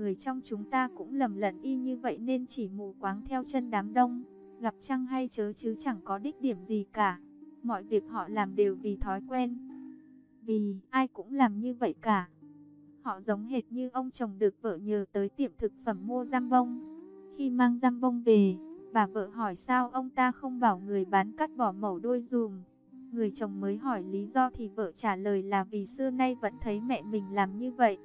người trong chúng ta cũng lầm lẫn y như vậy nên chỉ mù quáng theo chân đám đông. Gặp chăng hay chớ chứ chẳng có đích điểm gì cả. Mọi việc họ làm đều vì thói quen. Vì ai cũng làm như vậy cả. Họ giống hệt như ông chồng được vợ nhờ tới tiệm thực phẩm mua giam bông. Khi mang giam bông về, bà vợ hỏi sao ông ta không bảo người bán cắt bỏ mẩu đôi dùm. Người chồng mới hỏi lý do thì vợ trả lời là vì xưa nay vẫn thấy mẹ mình làm như vậy.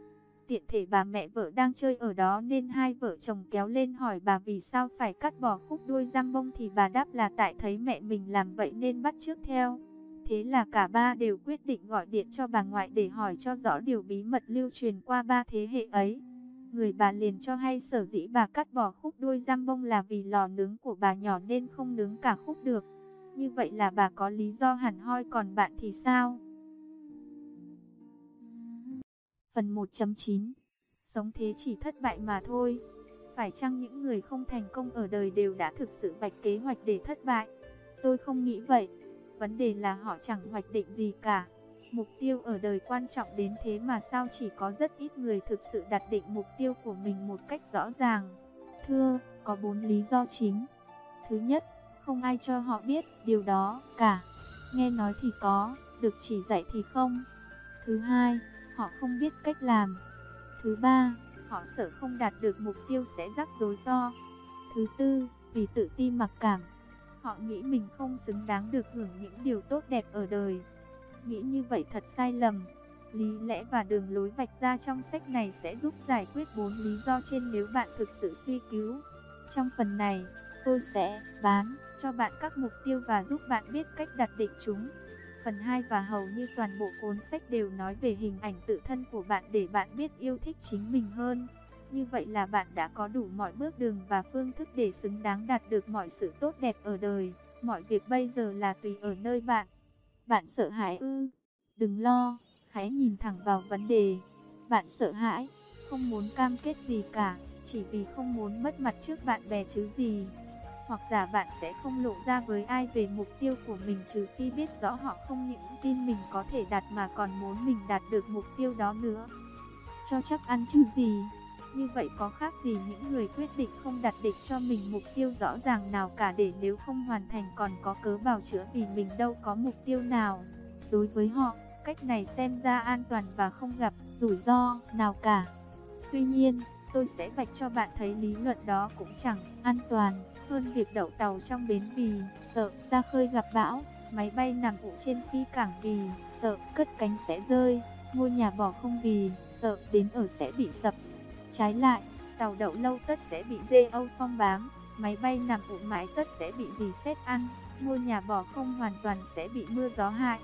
Tiện thể bà mẹ vợ đang chơi ở đó nên hai vợ chồng kéo lên hỏi bà vì sao phải cắt bỏ khúc đuôi giam bông thì bà đáp là tại thấy mẹ mình làm vậy nên bắt trước theo. Thế là cả ba đều quyết định gọi điện cho bà ngoại để hỏi cho rõ điều bí mật lưu truyền qua ba thế hệ ấy. Người bà liền cho hay sở dĩ bà cắt bỏ khúc đuôi giam bông là vì lò nướng của bà nhỏ nên không nướng cả khúc được. Như vậy là bà có lý do hẳn hoi còn bạn thì sao? Phần 1.9 Sống thế chỉ thất bại mà thôi. Phải chăng những người không thành công ở đời đều đã thực sự vạch kế hoạch để thất bại? Tôi không nghĩ vậy. Vấn đề là họ chẳng hoạch định gì cả. Mục tiêu ở đời quan trọng đến thế mà sao chỉ có rất ít người thực sự đặt định mục tiêu của mình một cách rõ ràng. Thưa, có bốn lý do chính. Thứ nhất, không ai cho họ biết điều đó cả. Nghe nói thì có, được chỉ dạy thì không. Thứ hai, họ không biết cách làm. Thứ ba, họ sợ không đạt được mục tiêu sẽ rắc rối to. Thứ tư, vì tự ti mặc cảm, họ nghĩ mình không xứng đáng được hưởng những điều tốt đẹp ở đời. Nghĩ như vậy thật sai lầm. Lý lẽ và đường lối vạch ra trong sách này sẽ giúp giải quyết bốn lý do trên nếu bạn thực sự suy cứu. Trong phần này, tôi sẽ bán cho bạn các mục tiêu và giúp bạn biết cách đặt định chúng. Phần 2 và hầu như toàn bộ cuốn sách đều nói về hình ảnh tự thân của bạn để bạn biết yêu thích chính mình hơn. Như vậy là bạn đã có đủ mọi bước đường và phương thức để xứng đáng đạt được mọi sự tốt đẹp ở đời. Mọi việc bây giờ là tùy ở nơi bạn. Bạn sợ hãi ư? Đừng lo, hãy nhìn thẳng vào vấn đề. Bạn sợ hãi, không muốn cam kết gì cả, chỉ vì không muốn mất mặt trước bạn bè chứ gì hoặc giả bạn sẽ không lộ ra với ai về mục tiêu của mình trừ khi biết rõ họ không những tin mình có thể đạt mà còn muốn mình đạt được mục tiêu đó nữa. Cho chắc ăn chứ gì. Như vậy có khác gì những người quyết định không đặt định cho mình mục tiêu rõ ràng nào cả để nếu không hoàn thành còn có cớ bào chữa vì mình đâu có mục tiêu nào. Đối với họ, cách này xem ra an toàn và không gặp rủi ro nào cả. Tuy nhiên, tôi sẽ vạch cho bạn thấy lý luận đó cũng chẳng an toàn hơn việc đậu tàu trong bến vì sợ ra khơi gặp bão, máy bay nằm ụ trên phi cảng vì sợ cất cánh sẽ rơi, ngôi nhà bỏ không vì sợ đến ở sẽ bị sập. Trái lại, tàu đậu lâu tất sẽ bị dê âu phong bám, máy bay nằm ụ mãi tất sẽ bị dì xét ăn, ngôi nhà bỏ không hoàn toàn sẽ bị mưa gió hại.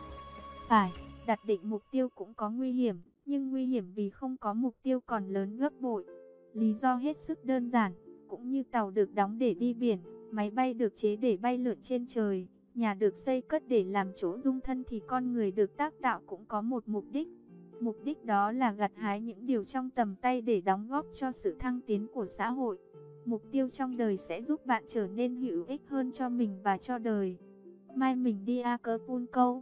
Phải, đặt định mục tiêu cũng có nguy hiểm, nhưng nguy hiểm vì không có mục tiêu còn lớn gấp bội. Lý do hết sức đơn giản, cũng như tàu được đóng để đi biển, máy bay được chế để bay lượn trên trời, nhà được xây cất để làm chỗ dung thân thì con người được tác tạo cũng có một mục đích. Mục đích đó là gặt hái những điều trong tầm tay để đóng góp cho sự thăng tiến của xã hội. Mục tiêu trong đời sẽ giúp bạn trở nên hữu ích hơn cho mình và cho đời. Mai mình đi Acapulco.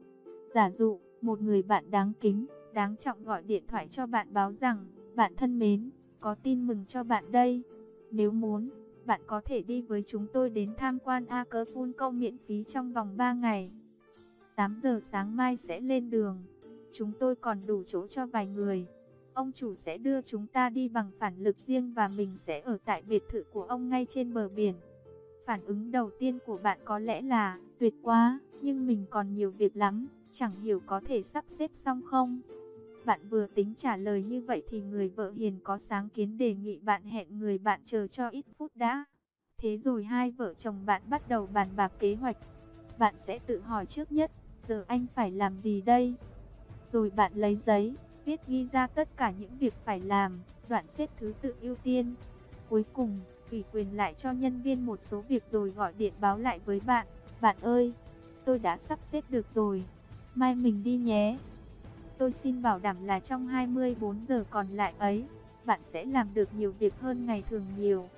Giả dụ, một người bạn đáng kính, đáng trọng gọi điện thoại cho bạn báo rằng, bạn thân mến, có tin mừng cho bạn đây. Nếu muốn, bạn có thể đi với chúng tôi đến tham quan Acapulco miễn phí trong vòng 3 ngày. 8 giờ sáng mai sẽ lên đường. Chúng tôi còn đủ chỗ cho vài người. Ông chủ sẽ đưa chúng ta đi bằng phản lực riêng và mình sẽ ở tại biệt thự của ông ngay trên bờ biển. Phản ứng đầu tiên của bạn có lẽ là, tuyệt quá, nhưng mình còn nhiều việc lắm, chẳng hiểu có thể sắp xếp xong không? Bạn vừa tính trả lời như vậy thì người vợ hiền có sáng kiến đề nghị bạn hẹn người bạn chờ cho ít phút đã. Thế rồi hai vợ chồng bạn bắt đầu bàn bạc kế hoạch. Bạn sẽ tự hỏi trước nhất, giờ anh phải làm gì đây? Rồi bạn lấy giấy, viết ghi ra tất cả những việc phải làm, đoạn xếp thứ tự ưu tiên. Cuối cùng, ủy quyền lại cho nhân viên một số việc rồi gọi điện báo lại với bạn. Bạn ơi, tôi đã sắp xếp được rồi, mai mình đi nhé. Tôi xin bảo đảm là trong 24 giờ còn lại ấy, bạn sẽ làm được nhiều việc hơn ngày thường nhiều.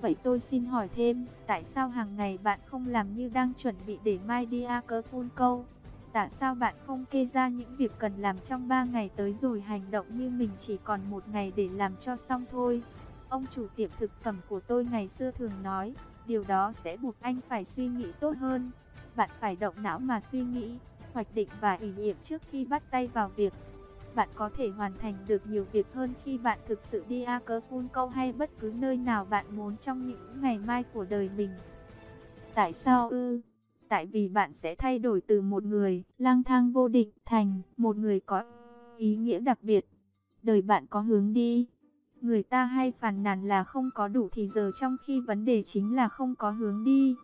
Vậy tôi xin hỏi thêm, tại sao hàng ngày bạn không làm như đang chuẩn bị để mai đi Acapulco? Tại sao bạn không kê ra những việc cần làm trong 3 ngày tới rồi hành động như mình chỉ còn một ngày để làm cho xong thôi? Ông chủ tiệm thực phẩm của tôi ngày xưa thường nói, điều đó sẽ buộc anh phải suy nghĩ tốt hơn. Bạn phải động não mà suy nghĩ, hoạch định và ủy nhiệm trước khi bắt tay vào việc. Bạn có thể hoàn thành được nhiều việc hơn khi bạn thực sự đi Acapulco hay bất cứ nơi nào bạn muốn trong những ngày mai của đời mình. Tại sao ư? Tại vì bạn sẽ thay đổi từ một người lang thang vô định thành một người có ý nghĩa đặc biệt. Đời bạn có hướng đi. Người ta hay phàn nàn là không có đủ thì giờ trong khi vấn đề chính là không có hướng đi.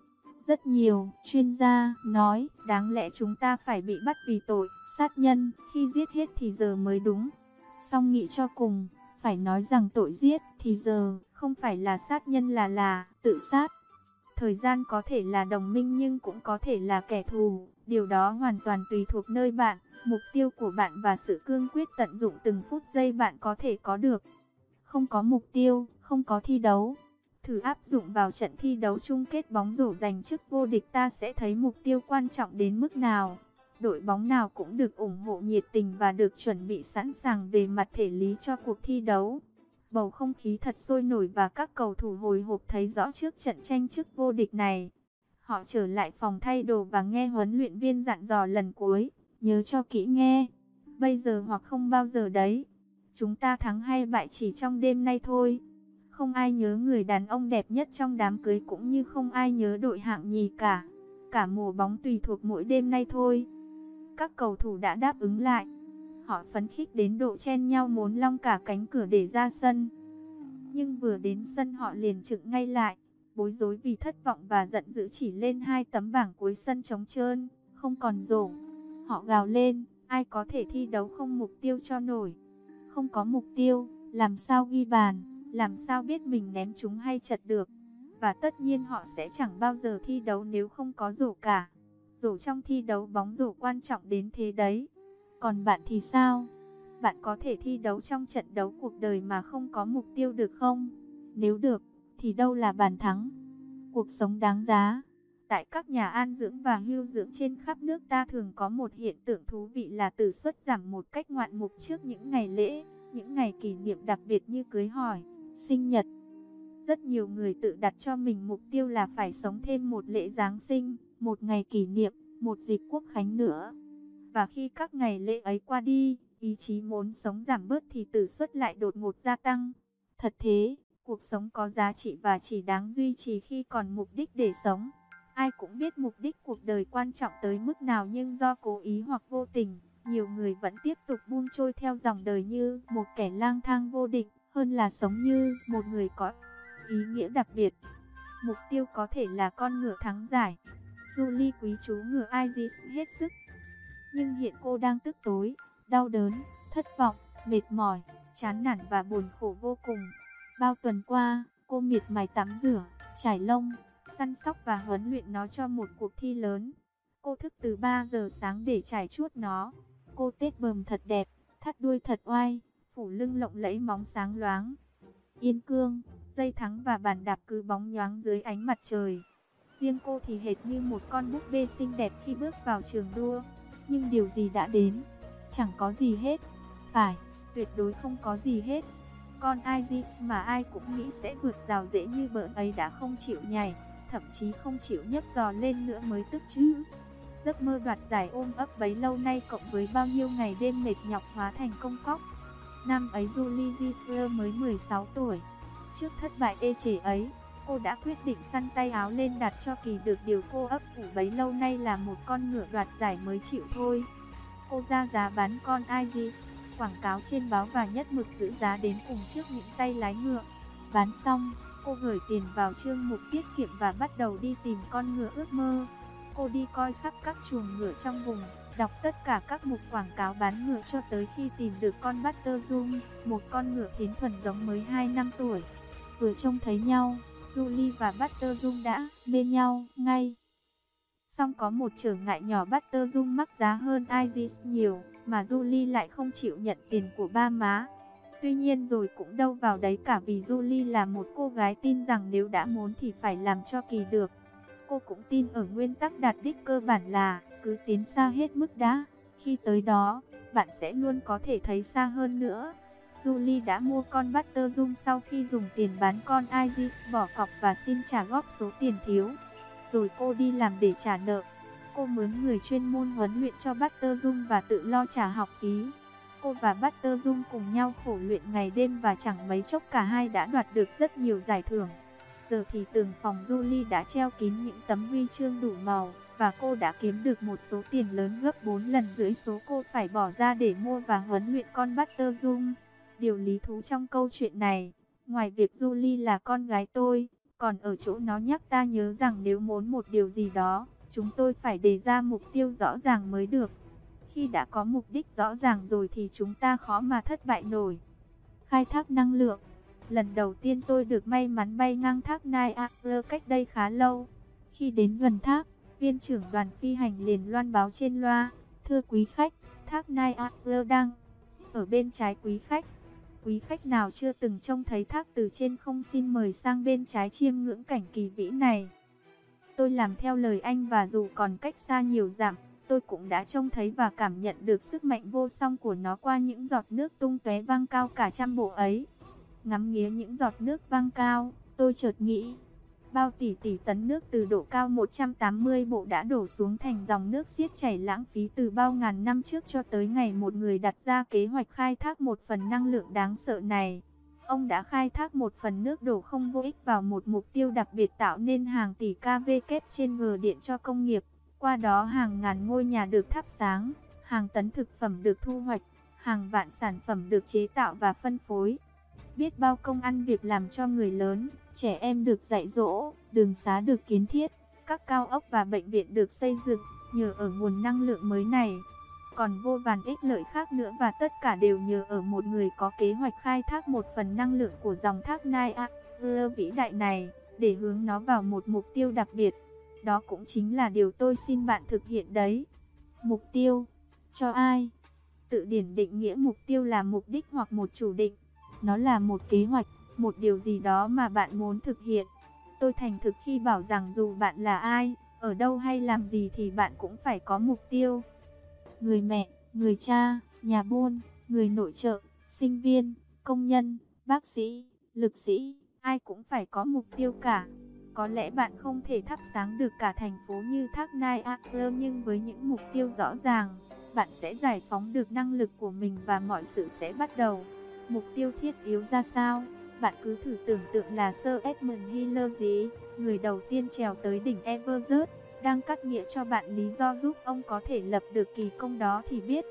Rất nhiều chuyên gia nói đáng lẽ chúng ta phải bị bắt vì tội sát nhân khi giết hết thì giờ mới đúng. Song nghĩ cho cùng, phải nói rằng tội giết thì giờ không phải là sát nhân là là tự sát. Thời gian có thể là đồng minh nhưng cũng có thể là kẻ thù, điều đó hoàn toàn tùy thuộc nơi bạn, mục tiêu của bạn và sự cương quyết tận dụng từng phút giây bạn có thể có được. Không có mục tiêu, không có thi đấu. Thử áp dụng vào trận thi đấu chung kết bóng rổ giành chức vô địch ta sẽ thấy mục tiêu quan trọng đến mức nào. Đội bóng nào cũng được ủng hộ nhiệt tình và được chuẩn bị sẵn sàng về mặt thể lý cho cuộc thi đấu. Bầu không khí thật sôi nổi và các cầu thủ hồi hộp thấy rõ trước trận tranh chức vô địch này. Họ trở lại phòng thay đồ và nghe huấn luyện viên dặn dò lần cuối, nhớ cho kỹ nghe. Bây giờ hoặc không bao giờ đấy. Chúng ta thắng hay bại chỉ trong đêm nay thôi. Không ai nhớ người đàn ông đẹp nhất trong đám cưới cũng như không ai nhớ đội hạng nhì cả. Cả mùa bóng tùy thuộc mỗi đêm nay thôi. Các cầu thủ đã đáp ứng lại. Họ phấn khích đến độ chen nhau muốn long cả cánh cửa để ra sân. Nhưng vừa đến sân họ liền trực ngay lại, bối rối vì thất vọng và giận dữ chỉ lên hai tấm bảng cuối sân trống trơn, không còn rổ. Họ gào lên, ai có thể thi đấu không mục tiêu cho nổi. Không có mục tiêu, làm sao ghi bàn, làm sao biết mình ném chúng hay chật được. Và tất nhiên họ sẽ chẳng bao giờ thi đấu nếu không có rổ cả. Rổ trong thi đấu bóng rổ quan trọng đến thế đấy. Còn bạn thì sao? Bạn có thể thi đấu trong trận đấu cuộc đời mà không có mục tiêu được không? Nếu được, thì đâu là bàn thắng? Cuộc sống đáng giá. Tại các nhà an dưỡng và hưu dưỡng trên khắp nước ta thường có một hiện tượng thú vị là tử suất giảm một cách ngoạn mục trước những ngày lễ, những ngày kỷ niệm đặc biệt như cưới hỏi, sinh nhật. Rất nhiều người tự đặt cho mình mục tiêu là phải sống thêm một lễ Giáng sinh, một ngày kỷ niệm, một dịp quốc khánh nữa. Và khi các ngày lễ ấy qua đi, ý chí muốn sống giảm bớt thì tử suất lại đột ngột gia tăng. Thật thế, cuộc sống có giá trị và chỉ đáng duy trì khi còn mục đích để sống. Ai cũng biết mục đích cuộc đời quan trọng tới mức nào nhưng do cố ý hoặc vô tình, nhiều người vẫn tiếp tục buông trôi theo dòng đời như một kẻ lang thang vô định, hơn là sống như một người có ý nghĩa đặc biệt. Mục tiêu có thể là con ngựa thắng giải. Julie quý chú ngựa Isis hết sức nhưng hiện cô đang tức tối, đau đớn, thất vọng, mệt mỏi, chán nản và buồn khổ vô cùng. Bao tuần qua, cô miệt mài tắm rửa, trải lông, săn sóc và huấn luyện nó cho một cuộc thi lớn. Cô thức từ 3 giờ sáng để trải chuốt nó. Cô tết bờm thật đẹp, thắt đuôi thật oai, phủ lưng lộng lẫy móng sáng loáng. Yên cương, dây thắng và bàn đạp cứ bóng nhoáng dưới ánh mặt trời. Riêng cô thì hệt như một con búp bê xinh đẹp khi bước vào trường đua nhưng điều gì đã đến, chẳng có gì hết. Phải, tuyệt đối không có gì hết. Con Isis mà ai cũng nghĩ sẽ vượt rào dễ như bợn ấy đã không chịu nhảy, thậm chí không chịu nhấc giò lên nữa mới tức chứ. Giấc mơ đoạt giải ôm ấp bấy lâu nay cộng với bao nhiêu ngày đêm mệt nhọc hóa thành công cóc. Năm ấy Julie Ziegler mới 16 tuổi. Trước thất bại ê chề ấy, Cô đã quyết định săn tay áo lên đặt cho kỳ được điều cô ấp ủ bấy lâu nay là một con ngựa đoạt giải mới chịu thôi. Cô ra giá bán con Aegis, quảng cáo trên báo và nhất mực giữ giá đến cùng trước những tay lái ngựa. Bán xong, cô gửi tiền vào chương mục tiết kiệm và bắt đầu đi tìm con ngựa ước mơ. Cô đi coi khắp các chuồng ngựa trong vùng, đọc tất cả các mục quảng cáo bán ngựa cho tới khi tìm được con Butter Zoom, một con ngựa thiến thuần giống mới 2 năm tuổi. Vừa trông thấy nhau, Julie và Butter Zoom đã bên nhau ngay. Song có một trở ngại nhỏ Butter Zoom mắc giá hơn Isis nhiều, mà Julie lại không chịu nhận tiền của ba má. Tuy nhiên rồi cũng đâu vào đấy cả vì Julie là một cô gái tin rằng nếu đã muốn thì phải làm cho kỳ được. Cô cũng tin ở nguyên tắc đạt đích cơ bản là cứ tiến xa hết mức đã, khi tới đó, bạn sẽ luôn có thể thấy xa hơn nữa. Julie đã mua con Butter Zoom sau khi dùng tiền bán con Isis bỏ cọc và xin trả góp số tiền thiếu. Rồi cô đi làm để trả nợ. Cô mướn người chuyên môn huấn luyện cho Butter Zoom và tự lo trả học phí. Cô và Butter Zoom cùng nhau khổ luyện ngày đêm và chẳng mấy chốc cả hai đã đoạt được rất nhiều giải thưởng. Giờ thì tường phòng Julie đã treo kín những tấm huy chương đủ màu và cô đã kiếm được một số tiền lớn gấp 4 lần dưới số cô phải bỏ ra để mua và huấn luyện con Buster Zoom. Điều lý thú trong câu chuyện này, ngoài việc Julie là con gái tôi, còn ở chỗ nó nhắc ta nhớ rằng nếu muốn một điều gì đó, chúng tôi phải đề ra mục tiêu rõ ràng mới được. Khi đã có mục đích rõ ràng rồi thì chúng ta khó mà thất bại nổi. Khai thác năng lượng Lần đầu tiên tôi được may mắn bay ngang thác Niagara cách đây khá lâu. Khi đến gần thác, viên trưởng đoàn phi hành liền loan báo trên loa, Thưa quý khách, thác Niagara đang ở bên trái quý khách. Quý khách nào chưa từng trông thấy thác từ trên không xin mời sang bên trái chiêm ngưỡng cảnh kỳ vĩ này. Tôi làm theo lời anh và dù còn cách xa nhiều dặm, tôi cũng đã trông thấy và cảm nhận được sức mạnh vô song của nó qua những giọt nước tung tóe vang cao cả trăm bộ ấy. Ngắm nghía những giọt nước vang cao, tôi chợt nghĩ, bao tỷ tỷ tấn nước từ độ cao 180 bộ đã đổ xuống thành dòng nước xiết chảy lãng phí từ bao ngàn năm trước cho tới ngày một người đặt ra kế hoạch khai thác một phần năng lượng đáng sợ này. Ông đã khai thác một phần nước đổ không vô ích vào một mục tiêu đặc biệt tạo nên hàng tỷ kV kép trên ngờ điện cho công nghiệp. Qua đó hàng ngàn ngôi nhà được thắp sáng, hàng tấn thực phẩm được thu hoạch, hàng vạn sản phẩm được chế tạo và phân phối. Biết bao công ăn việc làm cho người lớn, trẻ em được dạy dỗ, đường xá được kiến thiết, các cao ốc và bệnh viện được xây dựng, nhờ ở nguồn năng lượng mới này. Còn vô vàn ích lợi khác nữa và tất cả đều nhờ ở một người có kế hoạch khai thác một phần năng lượng của dòng thác Niagara vĩ đại này, để hướng nó vào một mục tiêu đặc biệt. Đó cũng chính là điều tôi xin bạn thực hiện đấy. Mục tiêu, cho ai? Tự điển định nghĩa mục tiêu là mục đích hoặc một chủ định. Nó là một kế hoạch, một điều gì đó mà bạn muốn thực hiện. Tôi thành thực khi bảo rằng dù bạn là ai, ở đâu hay làm gì thì bạn cũng phải có mục tiêu. Người mẹ, người cha, nhà buôn, người nội trợ, sinh viên, công nhân, bác sĩ, lực sĩ, ai cũng phải có mục tiêu cả. Có lẽ bạn không thể thắp sáng được cả thành phố như thác Niagara nhưng với những mục tiêu rõ ràng, bạn sẽ giải phóng được năng lực của mình và mọi sự sẽ bắt đầu. Mục tiêu thiết yếu ra sao? Bạn cứ thử tưởng tượng là Sir Edmund Hillary, người đầu tiên trèo tới đỉnh Everest, đang cắt nghĩa cho bạn lý do giúp ông có thể lập được kỳ công đó thì biết.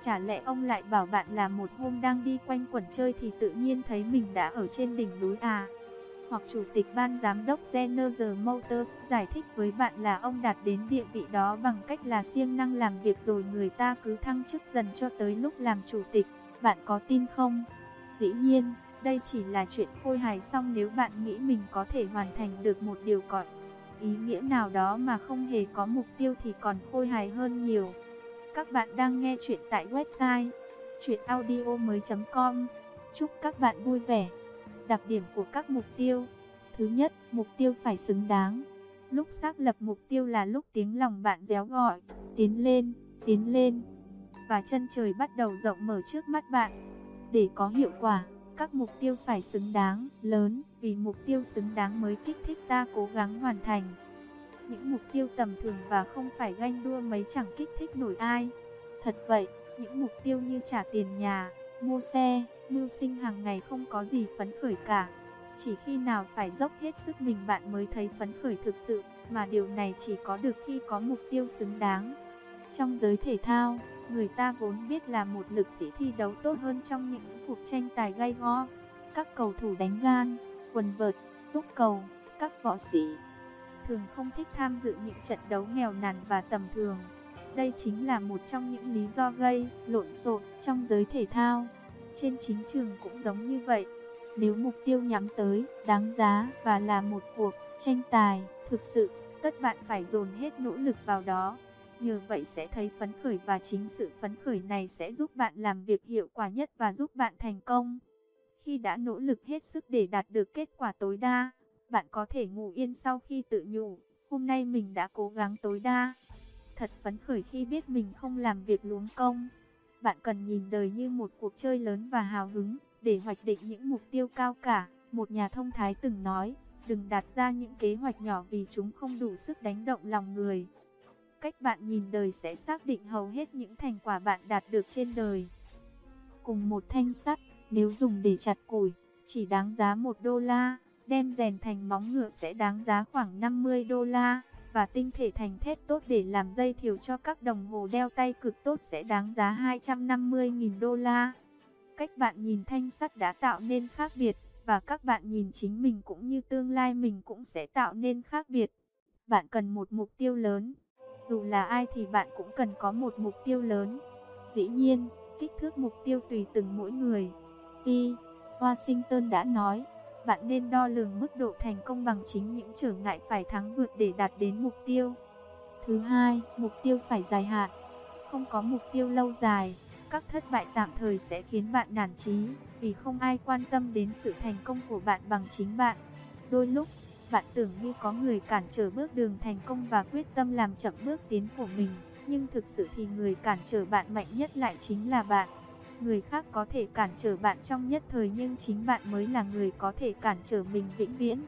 Chả lẽ ông lại bảo bạn là một hôm đang đi quanh quẩn chơi thì tự nhiên thấy mình đã ở trên đỉnh núi à? Hoặc chủ tịch ban giám đốc General Motors giải thích với bạn là ông đạt đến địa vị đó bằng cách là siêng năng làm việc rồi người ta cứ thăng chức dần cho tới lúc làm chủ tịch. Bạn có tin không? Dĩ nhiên, đây chỉ là chuyện khôi hài xong nếu bạn nghĩ mình có thể hoàn thành được một điều cõi ý nghĩa nào đó mà không hề có mục tiêu thì còn khôi hài hơn nhiều. Các bạn đang nghe chuyện tại website chuyenaudio.com Chúc các bạn vui vẻ. Đặc điểm của các mục tiêu Thứ nhất, mục tiêu phải xứng đáng. Lúc xác lập mục tiêu là lúc tiếng lòng bạn réo gọi, tiến lên, tiến lên. Và chân trời bắt đầu rộng mở trước mắt bạn. Để có hiệu quả, các mục tiêu phải xứng đáng, lớn, vì mục tiêu xứng đáng mới kích thích ta cố gắng hoàn thành. Những mục tiêu tầm thường và không phải ganh đua mấy chẳng kích thích nổi ai. Thật vậy, những mục tiêu như trả tiền nhà, mua xe, mưu sinh hàng ngày không có gì phấn khởi cả. Chỉ khi nào phải dốc hết sức mình bạn mới thấy phấn khởi thực sự, mà điều này chỉ có được khi có mục tiêu xứng đáng. Trong giới thể thao, Người ta vốn biết là một lực sĩ thi đấu tốt hơn trong những cuộc tranh tài gay go. Các cầu thủ đánh gan, quần vợt, túc cầu, các võ sĩ thường không thích tham dự những trận đấu nghèo nàn và tầm thường. Đây chính là một trong những lý do gây lộn xộn trong giới thể thao. Trên chính trường cũng giống như vậy. Nếu mục tiêu nhắm tới, đáng giá và là một cuộc tranh tài, thực sự, tất bạn phải dồn hết nỗ lực vào đó. Nhờ vậy sẽ thấy phấn khởi và chính sự phấn khởi này sẽ giúp bạn làm việc hiệu quả nhất và giúp bạn thành công. Khi đã nỗ lực hết sức để đạt được kết quả tối đa, bạn có thể ngủ yên sau khi tự nhủ, hôm nay mình đã cố gắng tối đa. Thật phấn khởi khi biết mình không làm việc luống công. Bạn cần nhìn đời như một cuộc chơi lớn và hào hứng, để hoạch định những mục tiêu cao cả. Một nhà thông thái từng nói, đừng đặt ra những kế hoạch nhỏ vì chúng không đủ sức đánh động lòng người. Cách bạn nhìn đời sẽ xác định hầu hết những thành quả bạn đạt được trên đời. Cùng một thanh sắt, nếu dùng để chặt củi, chỉ đáng giá 1 đô la, đem rèn thành móng ngựa sẽ đáng giá khoảng 50 đô la, và tinh thể thành thép tốt để làm dây thiều cho các đồng hồ đeo tay cực tốt sẽ đáng giá 250.000 đô la. Cách bạn nhìn thanh sắt đã tạo nên khác biệt, và các bạn nhìn chính mình cũng như tương lai mình cũng sẽ tạo nên khác biệt. Bạn cần một mục tiêu lớn. Dù là ai thì bạn cũng cần có một mục tiêu lớn. Dĩ nhiên, kích thước mục tiêu tùy từng mỗi người. T. Washington đã nói, bạn nên đo lường mức độ thành công bằng chính những trở ngại phải thắng vượt để đạt đến mục tiêu. Thứ hai, mục tiêu phải dài hạn. Không có mục tiêu lâu dài, các thất bại tạm thời sẽ khiến bạn nản chí, vì không ai quan tâm đến sự thành công của bạn bằng chính bạn. Đôi lúc, bạn tưởng như có người cản trở bước đường thành công và quyết tâm làm chậm bước tiến của mình, nhưng thực sự thì người cản trở bạn mạnh nhất lại chính là bạn. Người khác có thể cản trở bạn trong nhất thời nhưng chính bạn mới là người có thể cản trở mình vĩnh viễn.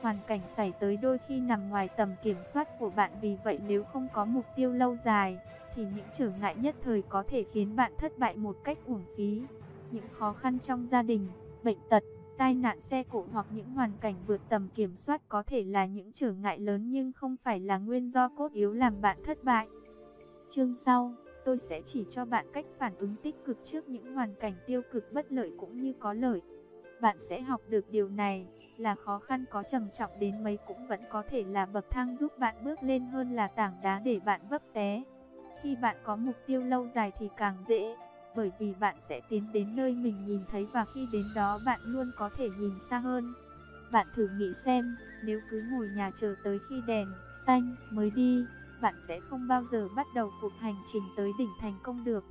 Hoàn cảnh xảy tới đôi khi nằm ngoài tầm kiểm soát của bạn vì vậy nếu không có mục tiêu lâu dài, thì những trở ngại nhất thời có thể khiến bạn thất bại một cách uổng phí. Những khó khăn trong gia đình, bệnh tật, tai nạn xe cộ hoặc những hoàn cảnh vượt tầm kiểm soát có thể là những trở ngại lớn nhưng không phải là nguyên do cốt yếu làm bạn thất bại. Chương sau, tôi sẽ chỉ cho bạn cách phản ứng tích cực trước những hoàn cảnh tiêu cực bất lợi cũng như có lợi. Bạn sẽ học được điều này, là khó khăn có trầm trọng đến mấy cũng vẫn có thể là bậc thang giúp bạn bước lên hơn là tảng đá để bạn vấp té. Khi bạn có mục tiêu lâu dài thì càng dễ, bởi vì bạn sẽ tiến đến nơi mình nhìn thấy và khi đến đó bạn luôn có thể nhìn xa hơn. Bạn thử nghĩ xem, nếu cứ ngồi nhà chờ tới khi đèn xanh mới đi, bạn sẽ không bao giờ bắt đầu cuộc hành trình tới đỉnh thành công được.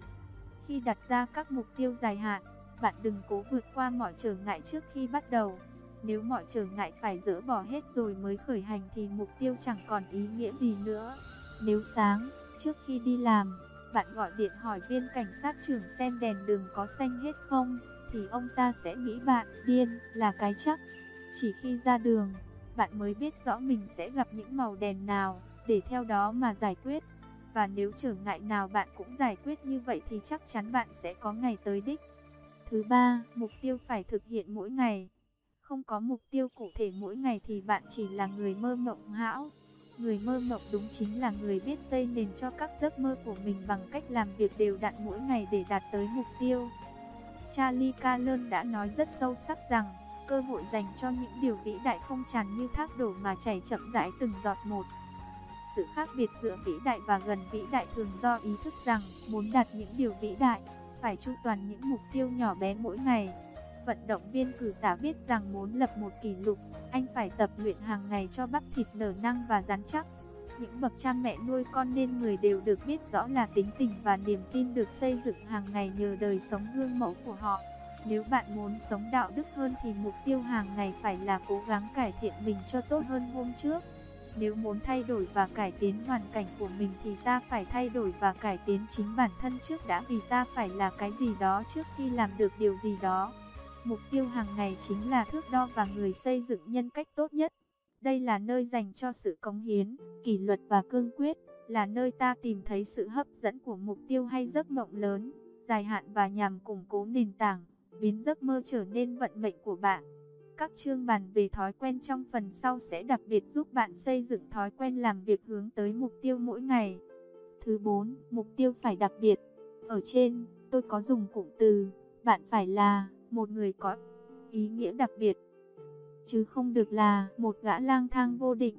Khi đặt ra các mục tiêu dài hạn, bạn đừng cố vượt qua mọi trở ngại trước khi bắt đầu. Nếu mọi trở ngại phải dỡ bỏ hết rồi mới khởi hành thì mục tiêu chẳng còn ý nghĩa gì nữa. Nếu sáng, trước khi đi làm, bạn gọi điện hỏi viên cảnh sát trưởng xem đèn đường có xanh hết không, thì ông ta sẽ nghĩ bạn điên là cái chắc. Chỉ khi ra đường, bạn mới biết rõ mình sẽ gặp những màu đèn nào, để theo đó mà giải quyết. Và nếu trở ngại nào bạn cũng giải quyết như vậy thì chắc chắn bạn sẽ có ngày tới đích. Thứ ba, mục tiêu phải thực hiện mỗi ngày. Không có mục tiêu cụ thể mỗi ngày thì bạn chỉ là người mơ mộng hão. Người mơ mộng đúng chính là người biết xây nền cho các giấc mơ của mình bằng cách làm việc đều đặn mỗi ngày để đạt tới mục tiêu. Charlie Carlon đã nói rất sâu sắc rằng, cơ hội dành cho những điều vĩ đại không tràn như thác đổ mà chảy chậm rãi từng giọt một. Sự khác biệt giữa vĩ đại và gần vĩ đại thường do ý thức rằng, muốn đạt những điều vĩ đại, phải chu toàn những mục tiêu nhỏ bé mỗi ngày. Vận động viên cử tả biết rằng muốn lập một kỷ lục, anh phải tập luyện hàng ngày cho bắp thịt nở năng và rắn chắc. Những bậc cha mẹ nuôi con nên người đều được biết rõ là tính tình và niềm tin được xây dựng hàng ngày nhờ đời sống gương mẫu của họ. Nếu bạn muốn sống đạo đức hơn thì mục tiêu hàng ngày phải là cố gắng cải thiện mình cho tốt hơn hôm trước. Nếu muốn thay đổi và cải tiến hoàn cảnh của mình thì ta phải thay đổi và cải tiến chính bản thân trước đã vì ta phải là cái gì đó trước khi làm được điều gì đó. Mục tiêu hàng ngày chính là thước đo và người xây dựng nhân cách tốt nhất. Đây là nơi dành cho sự cống hiến, kỷ luật và cương quyết, là nơi ta tìm thấy sự hấp dẫn của mục tiêu hay giấc mộng lớn, dài hạn và nhằm củng cố nền tảng, biến giấc mơ trở nên vận mệnh của bạn. Các chương bàn về thói quen trong phần sau sẽ đặc biệt giúp bạn xây dựng thói quen làm việc hướng tới mục tiêu mỗi ngày. Thứ 4, mục tiêu phải đặc biệt. Ở trên, tôi có dùng cụm từ, bạn phải là một người có ý nghĩa đặc biệt, chứ không được là một gã lang thang vô định.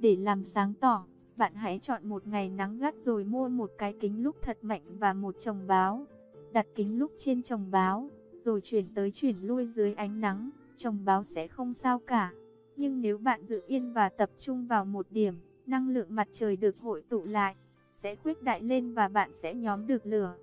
Để làm sáng tỏ, bạn hãy chọn một ngày nắng gắt rồi mua một cái kính lúp thật mạnh và một chồng báo. Đặt kính lúp trên chồng báo, rồi chuyển tới chuyển lui dưới ánh nắng, chồng báo sẽ không sao cả. Nhưng nếu bạn giữ yên và tập trung vào một điểm, năng lượng mặt trời được hội tụ lại, sẽ khuếch đại lên và bạn sẽ nhóm được lửa.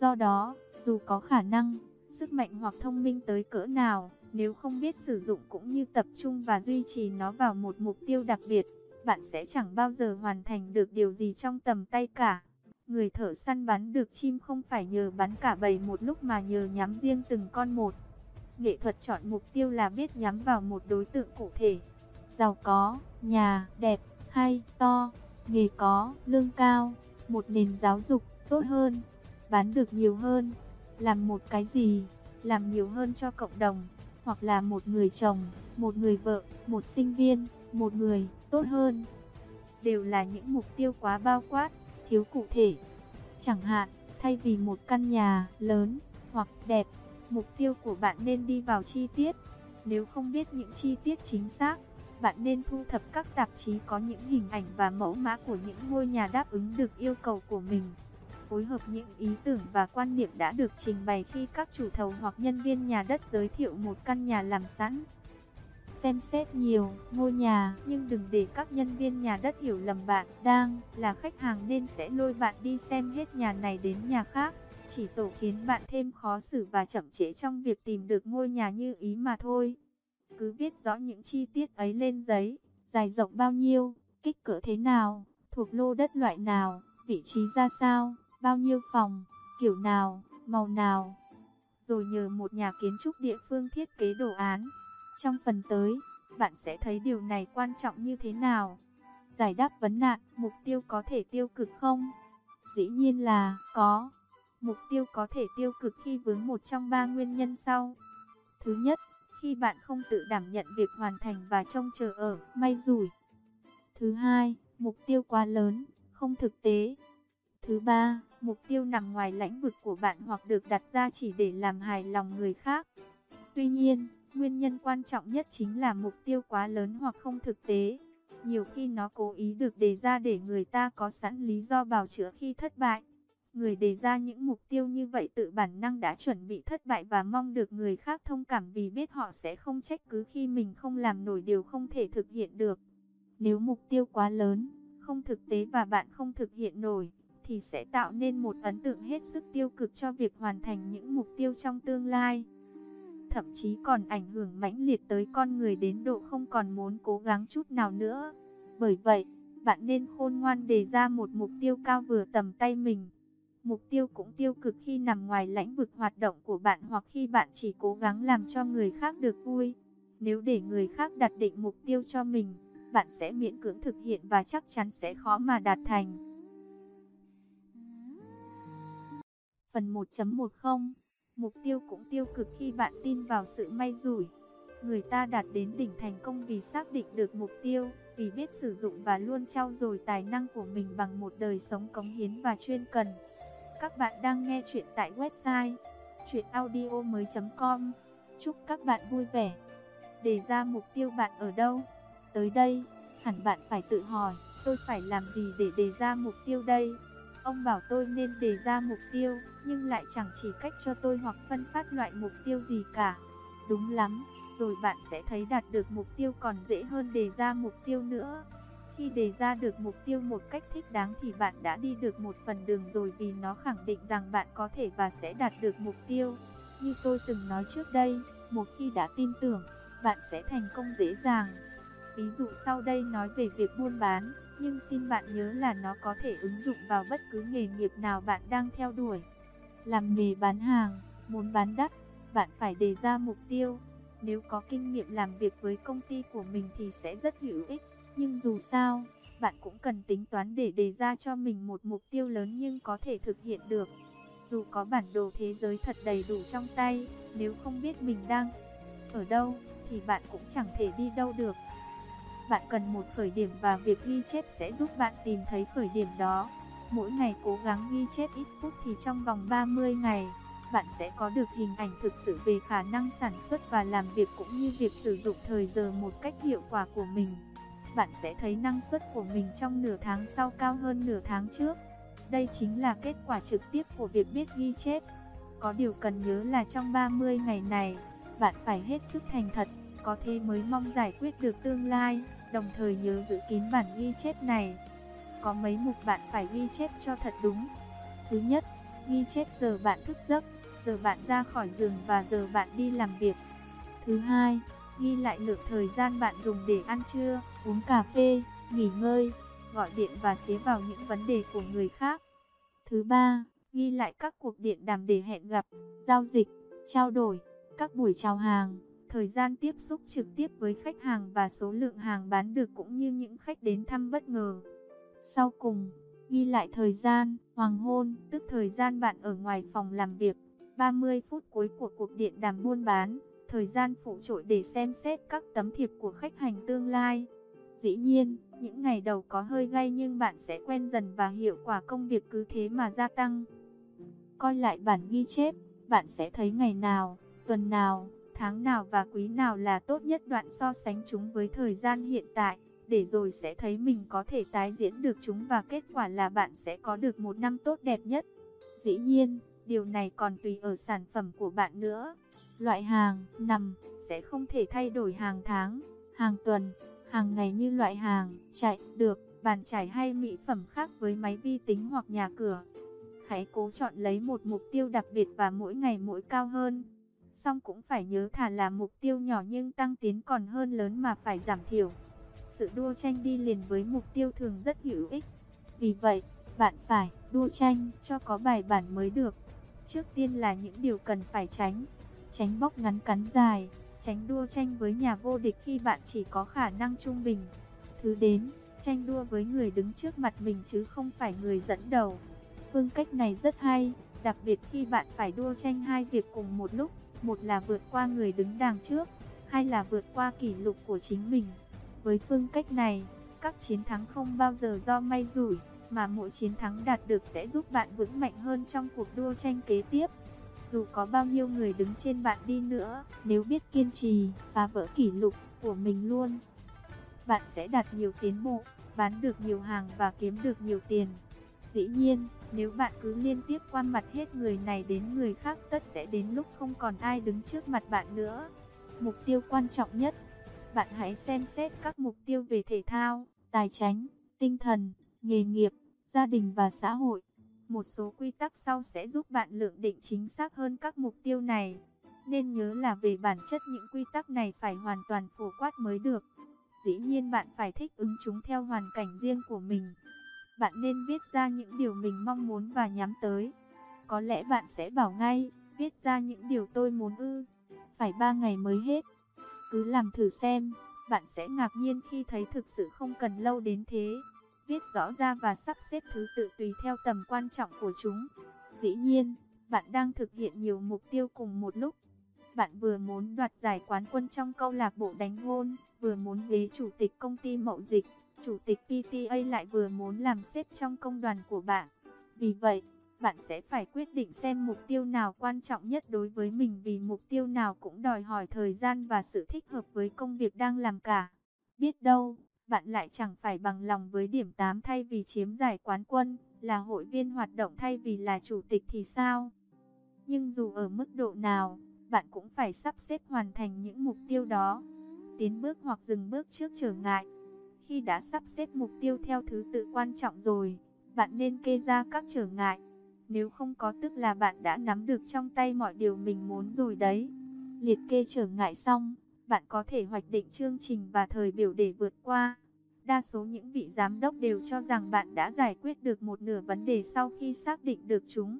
Do đó, dù có khả năng, sức mạnh hoặc thông minh tới cỡ nào, nếu không biết sử dụng cũng như tập trung và duy trì nó vào một mục tiêu đặc biệt, bạn sẽ chẳng bao giờ hoàn thành được điều gì trong tầm tay cả. Người thợ săn bắn được chim không phải nhờ bắn cả bầy một lúc mà nhờ nhắm riêng từng con một. Nghệ thuật chọn mục tiêu là biết nhắm vào một đối tượng cụ thể. Giàu có, nhà, đẹp, hay, to, nghề có, lương cao, một nền giáo dục tốt hơn, bán được nhiều hơn, làm một cái gì, làm nhiều hơn cho cộng đồng, hoặc là một người chồng, một người vợ, một sinh viên, một người tốt hơn. Đều là những mục tiêu quá bao quát, thiếu cụ thể. Chẳng hạn, thay vì một căn nhà lớn hoặc đẹp, mục tiêu của bạn nên đi vào chi tiết. Nếu không biết những chi tiết chính xác, bạn nên thu thập các tạp chí có những hình ảnh và mẫu mã của những ngôi nhà đáp ứng được yêu cầu của mình. Phối hợp những ý tưởng và quan niệm đã được trình bày khi các chủ thầu hoặc nhân viên nhà đất giới thiệu một căn nhà làm sẵn. Xem xét nhiều ngôi nhà nhưng đừng để các nhân viên nhà đất hiểu lầm bạn đang là khách hàng nên sẽ lôi bạn đi xem hết nhà này đến nhà khác. Chỉ tổ khiến bạn thêm khó xử và chậm trễ trong việc tìm được ngôi nhà như ý mà thôi. Cứ viết rõ những chi tiết ấy lên giấy, dài rộng bao nhiêu, kích cỡ thế nào, thuộc lô đất loại nào, vị trí ra sao, bao nhiêu phòng, kiểu nào, màu nào. Rồi nhờ một nhà kiến trúc địa phương thiết kế đồ án. Trong phần tới, bạn sẽ thấy điều này quan trọng như thế nào. Giải đáp vấn nạn, mục tiêu có thể tiêu cực không? Dĩ nhiên là có. Mục tiêu có thể tiêu cực khi vướng một trong ba nguyên nhân sau. Thứ nhất, khi bạn không tự đảm nhận việc hoàn thành và trông chờ ở may rủi. Thứ hai, mục tiêu quá lớn, không thực tế. Thứ ba, mục tiêu nằm ngoài lãnh vực của bạn hoặc được đặt ra chỉ để làm hài lòng người khác. Tuy nhiên, nguyên nhân quan trọng nhất chính là mục tiêu quá lớn hoặc không thực tế. Nhiều khi nó cố ý được đề ra để người ta có sẵn lý do bào chữa khi thất bại. Người đề ra những mục tiêu như vậy tự bản năng đã chuẩn bị thất bại và mong được người khác thông cảm vì biết họ sẽ không trách cứ khi mình không làm nổi điều không thể thực hiện được. Nếu mục tiêu quá lớn, không thực tế và bạn không thực hiện nổi, thì sẽ tạo nên một ấn tượng hết sức tiêu cực cho việc hoàn thành những mục tiêu trong tương lai. Thậm chí còn ảnh hưởng mãnh liệt tới con người đến độ không còn muốn cố gắng chút nào nữa. Bởi vậy, bạn nên khôn ngoan đề ra một mục tiêu cao vừa tầm tay mình. Mục tiêu cũng tiêu cực khi nằm ngoài lãnh vực hoạt động của bạn hoặc khi bạn chỉ cố gắng làm cho người khác được vui. Nếu để người khác đặt định mục tiêu cho mình, bạn sẽ miễn cưỡng thực hiện và chắc chắn sẽ khó mà đạt thành. Phần 1.10 Mục tiêu cũng tiêu cực khi bạn tin vào sự may rủi. Người ta đạt đến đỉnh thành công vì xác định được mục tiêu, vì biết sử dụng và luôn trau dồi tài năng của mình bằng một đời sống cống hiến và chuyên cần. Các bạn đang nghe chuyện tại website chuyenaudio.com Chúc các bạn vui vẻ. Đề ra mục tiêu bạn ở đâu? Tới đây, hẳn bạn phải tự hỏi, tôi phải làm gì để đề ra mục tiêu đây? Ông bảo tôi nên đề ra mục tiêu, nhưng lại chẳng chỉ cách cho tôi hoặc phân phát loại mục tiêu gì cả. Đúng lắm, rồi bạn sẽ thấy đạt được mục tiêu còn dễ hơn đề ra mục tiêu nữa. Khi đề ra được mục tiêu một cách thích đáng thì bạn đã đi được một phần đường rồi vì nó khẳng định rằng bạn có thể và sẽ đạt được mục tiêu. Như tôi từng nói trước đây, một khi đã tin tưởng, bạn sẽ thành công dễ dàng. Ví dụ sau đây nói về việc buôn bán, nhưng xin bạn nhớ là nó có thể ứng dụng vào bất cứ nghề nghiệp nào bạn đang theo đuổi. Làm nghề bán hàng, muốn bán đắt, bạn phải đề ra mục tiêu. Nếu có kinh nghiệm làm việc với công ty của mình thì sẽ rất hữu ích. Nhưng dù sao, bạn cũng cần tính toán để đề ra cho mình một mục tiêu lớn nhưng có thể thực hiện được. Dù có bản đồ thế giới thật đầy đủ trong tay, nếu không biết mình đang ở đâu, thì bạn cũng chẳng thể đi đâu được. Bạn cần một khởi điểm và việc ghi chép sẽ giúp bạn tìm thấy khởi điểm đó. Mỗi ngày cố gắng ghi chép ít phút thì trong vòng 30 ngày, bạn sẽ có được hình ảnh thực sự về khả năng sản xuất và làm việc cũng như việc sử dụng thời giờ một cách hiệu quả của mình bạn sẽ thấy năng suất của mình trong nửa tháng sau cao hơn nửa tháng trước. Đây chính là kết quả trực tiếp của việc biết ghi chép. Có điều cần nhớ là trong 30 ngày này, bạn phải hết sức thành thật, có thế mới mong giải quyết được tương lai, đồng thời nhớ giữ kín bản ghi chép này. Có mấy mục bạn phải ghi chép cho thật đúng. Thứ nhất, ghi chép giờ bạn thức giấc, giờ bạn ra khỏi giường và giờ bạn đi làm việc. Thứ hai, ghi lại lượng thời gian bạn dùng để ăn trưa, uống cà phê, nghỉ ngơi, gọi điện và xế vào những vấn đề của người khác. Thứ ba, ghi lại các cuộc điện đàm để hẹn gặp, giao dịch, trao đổi, các buổi chào hàng, thời gian tiếp xúc trực tiếp với khách hàng và số lượng hàng bán được cũng như những khách đến thăm bất ngờ. Sau cùng, ghi lại thời gian, hoàng hôn, tức thời gian bạn ở ngoài phòng làm việc, 30 phút cuối của cuộc điện đàm buôn bán, thời gian phụ trội để xem xét các tấm thiệp của khách hàng tương lai. Dĩ nhiên, những ngày đầu có hơi gay nhưng bạn sẽ quen dần và hiệu quả công việc cứ thế mà gia tăng. Coi lại bản ghi chép, bạn sẽ thấy ngày nào, tuần nào, tháng nào và quý nào là tốt nhất đoạn so sánh chúng với thời gian hiện tại, để rồi sẽ thấy mình có thể tái diễn được chúng và kết quả là bạn sẽ có được một năm tốt đẹp nhất. Dĩ nhiên, điều này còn tùy ở sản phẩm của bạn nữa. Loại hàng nằm sẽ không thể thay đổi hàng tháng, hàng tuần, hàng ngày như loại hàng chạy được, bàn chải hay mỹ phẩm khác với máy vi tính hoặc nhà cửa. Hãy cố chọn lấy một mục tiêu đặc biệt và mỗi ngày mỗi cao hơn. Xong cũng phải nhớ thà là mục tiêu nhỏ nhưng tăng tiến còn hơn lớn mà phải giảm thiểu. Sự đua tranh đi liền với mục tiêu thường rất hữu ích. Vì vậy, bạn phải đua tranh cho có bài bản mới được. Trước tiên là những điều cần phải tránh. Tránh bóc ngắn cắn dài, tránh đua tranh với nhà vô địch khi bạn chỉ có khả năng trung bình. Thứ đến, tranh đua với người đứng trước mặt mình chứ không phải người dẫn đầu. Phương cách này rất hay, đặc biệt khi bạn phải đua tranh hai việc cùng một lúc, một là vượt qua người đứng đằng trước, hai là vượt qua kỷ lục của chính mình. Với phương cách này, các chiến thắng không bao giờ do may rủi, mà mỗi chiến thắng đạt được sẽ giúp bạn vững mạnh hơn trong cuộc đua tranh kế tiếp. Dù có bao nhiêu người đứng trên bạn đi nữa, nếu biết kiên trì, phá vỡ kỷ lục của mình luôn, bạn sẽ đạt nhiều tiến bộ, bán được nhiều hàng và kiếm được nhiều tiền. Dĩ nhiên, nếu bạn cứ liên tiếp qua mặt hết người này đến người khác tất sẽ đến lúc không còn ai đứng trước mặt bạn nữa. Mục tiêu quan trọng nhất, bạn hãy xem xét các mục tiêu về thể thao, tài chính, tinh thần, nghề nghiệp, gia đình và xã hội. Một số quy tắc sau sẽ giúp bạn lượng định chính xác hơn các mục tiêu này. Nên nhớ là về bản chất những quy tắc này phải hoàn toàn phổ quát mới được. Dĩ nhiên bạn phải thích ứng chúng theo hoàn cảnh riêng của mình. Bạn nên viết ra những điều mình mong muốn và nhắm tới. Có lẽ bạn sẽ bảo ngay, viết ra những điều tôi muốn ư. Phải 3 ngày mới hết. Cứ làm thử xem, bạn sẽ ngạc nhiên khi thấy thực sự không cần lâu đến thế viết rõ ra và sắp xếp thứ tự tùy theo tầm quan trọng của chúng. Dĩ nhiên, bạn đang thực hiện nhiều mục tiêu cùng một lúc. Bạn vừa muốn đoạt giải quán quân trong câu lạc bộ đánh gôn, vừa muốn ghế chủ tịch công ty mậu dịch, chủ tịch PTA lại vừa muốn làm xếp trong công đoàn của bạn. Vì vậy, bạn sẽ phải quyết định xem mục tiêu nào quan trọng nhất đối với mình vì mục tiêu nào cũng đòi hỏi thời gian và sự thích hợp với công việc đang làm cả. Biết đâu, bạn lại chẳng phải bằng lòng với điểm 8 thay vì chiếm giải quán quân, là hội viên hoạt động thay vì là chủ tịch thì sao? Nhưng dù ở mức độ nào, bạn cũng phải sắp xếp hoàn thành những mục tiêu đó. Tiến bước hoặc dừng bước trước trở ngại. Khi đã sắp xếp mục tiêu theo thứ tự quan trọng rồi, bạn nên kê ra các trở ngại. Nếu không có tức là bạn đã nắm được trong tay mọi điều mình muốn rồi đấy. Liệt kê trở ngại xong, bạn có thể hoạch định chương trình và thời biểu để vượt qua. Đa số những vị giám đốc đều cho rằng bạn đã giải quyết được một nửa vấn đề sau khi xác định được chúng.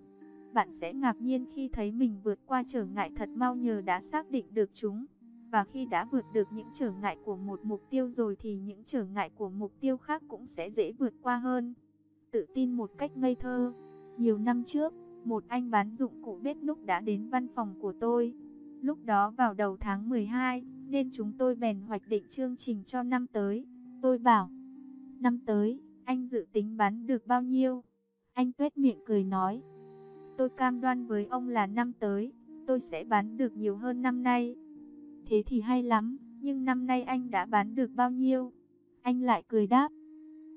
Bạn sẽ ngạc nhiên khi thấy mình vượt qua trở ngại thật mau nhờ đã xác định được chúng. Và khi đã vượt được những trở ngại của một mục tiêu rồi thì những trở ngại của mục tiêu khác cũng sẽ dễ vượt qua hơn. Tự tin một cách ngây thơ. Nhiều năm trước, một anh bán dụng cụ bếp núc đã đến văn phòng của tôi. Lúc đó vào đầu tháng 12, nên chúng tôi bèn hoạch định chương trình cho năm tới. Tôi bảo, năm tới, anh dự tính bán được bao nhiêu? Anh tuét miệng cười nói, tôi cam đoan với ông là năm tới, tôi sẽ bán được nhiều hơn năm nay. Thế thì hay lắm, nhưng năm nay anh đã bán được bao nhiêu? Anh lại cười đáp,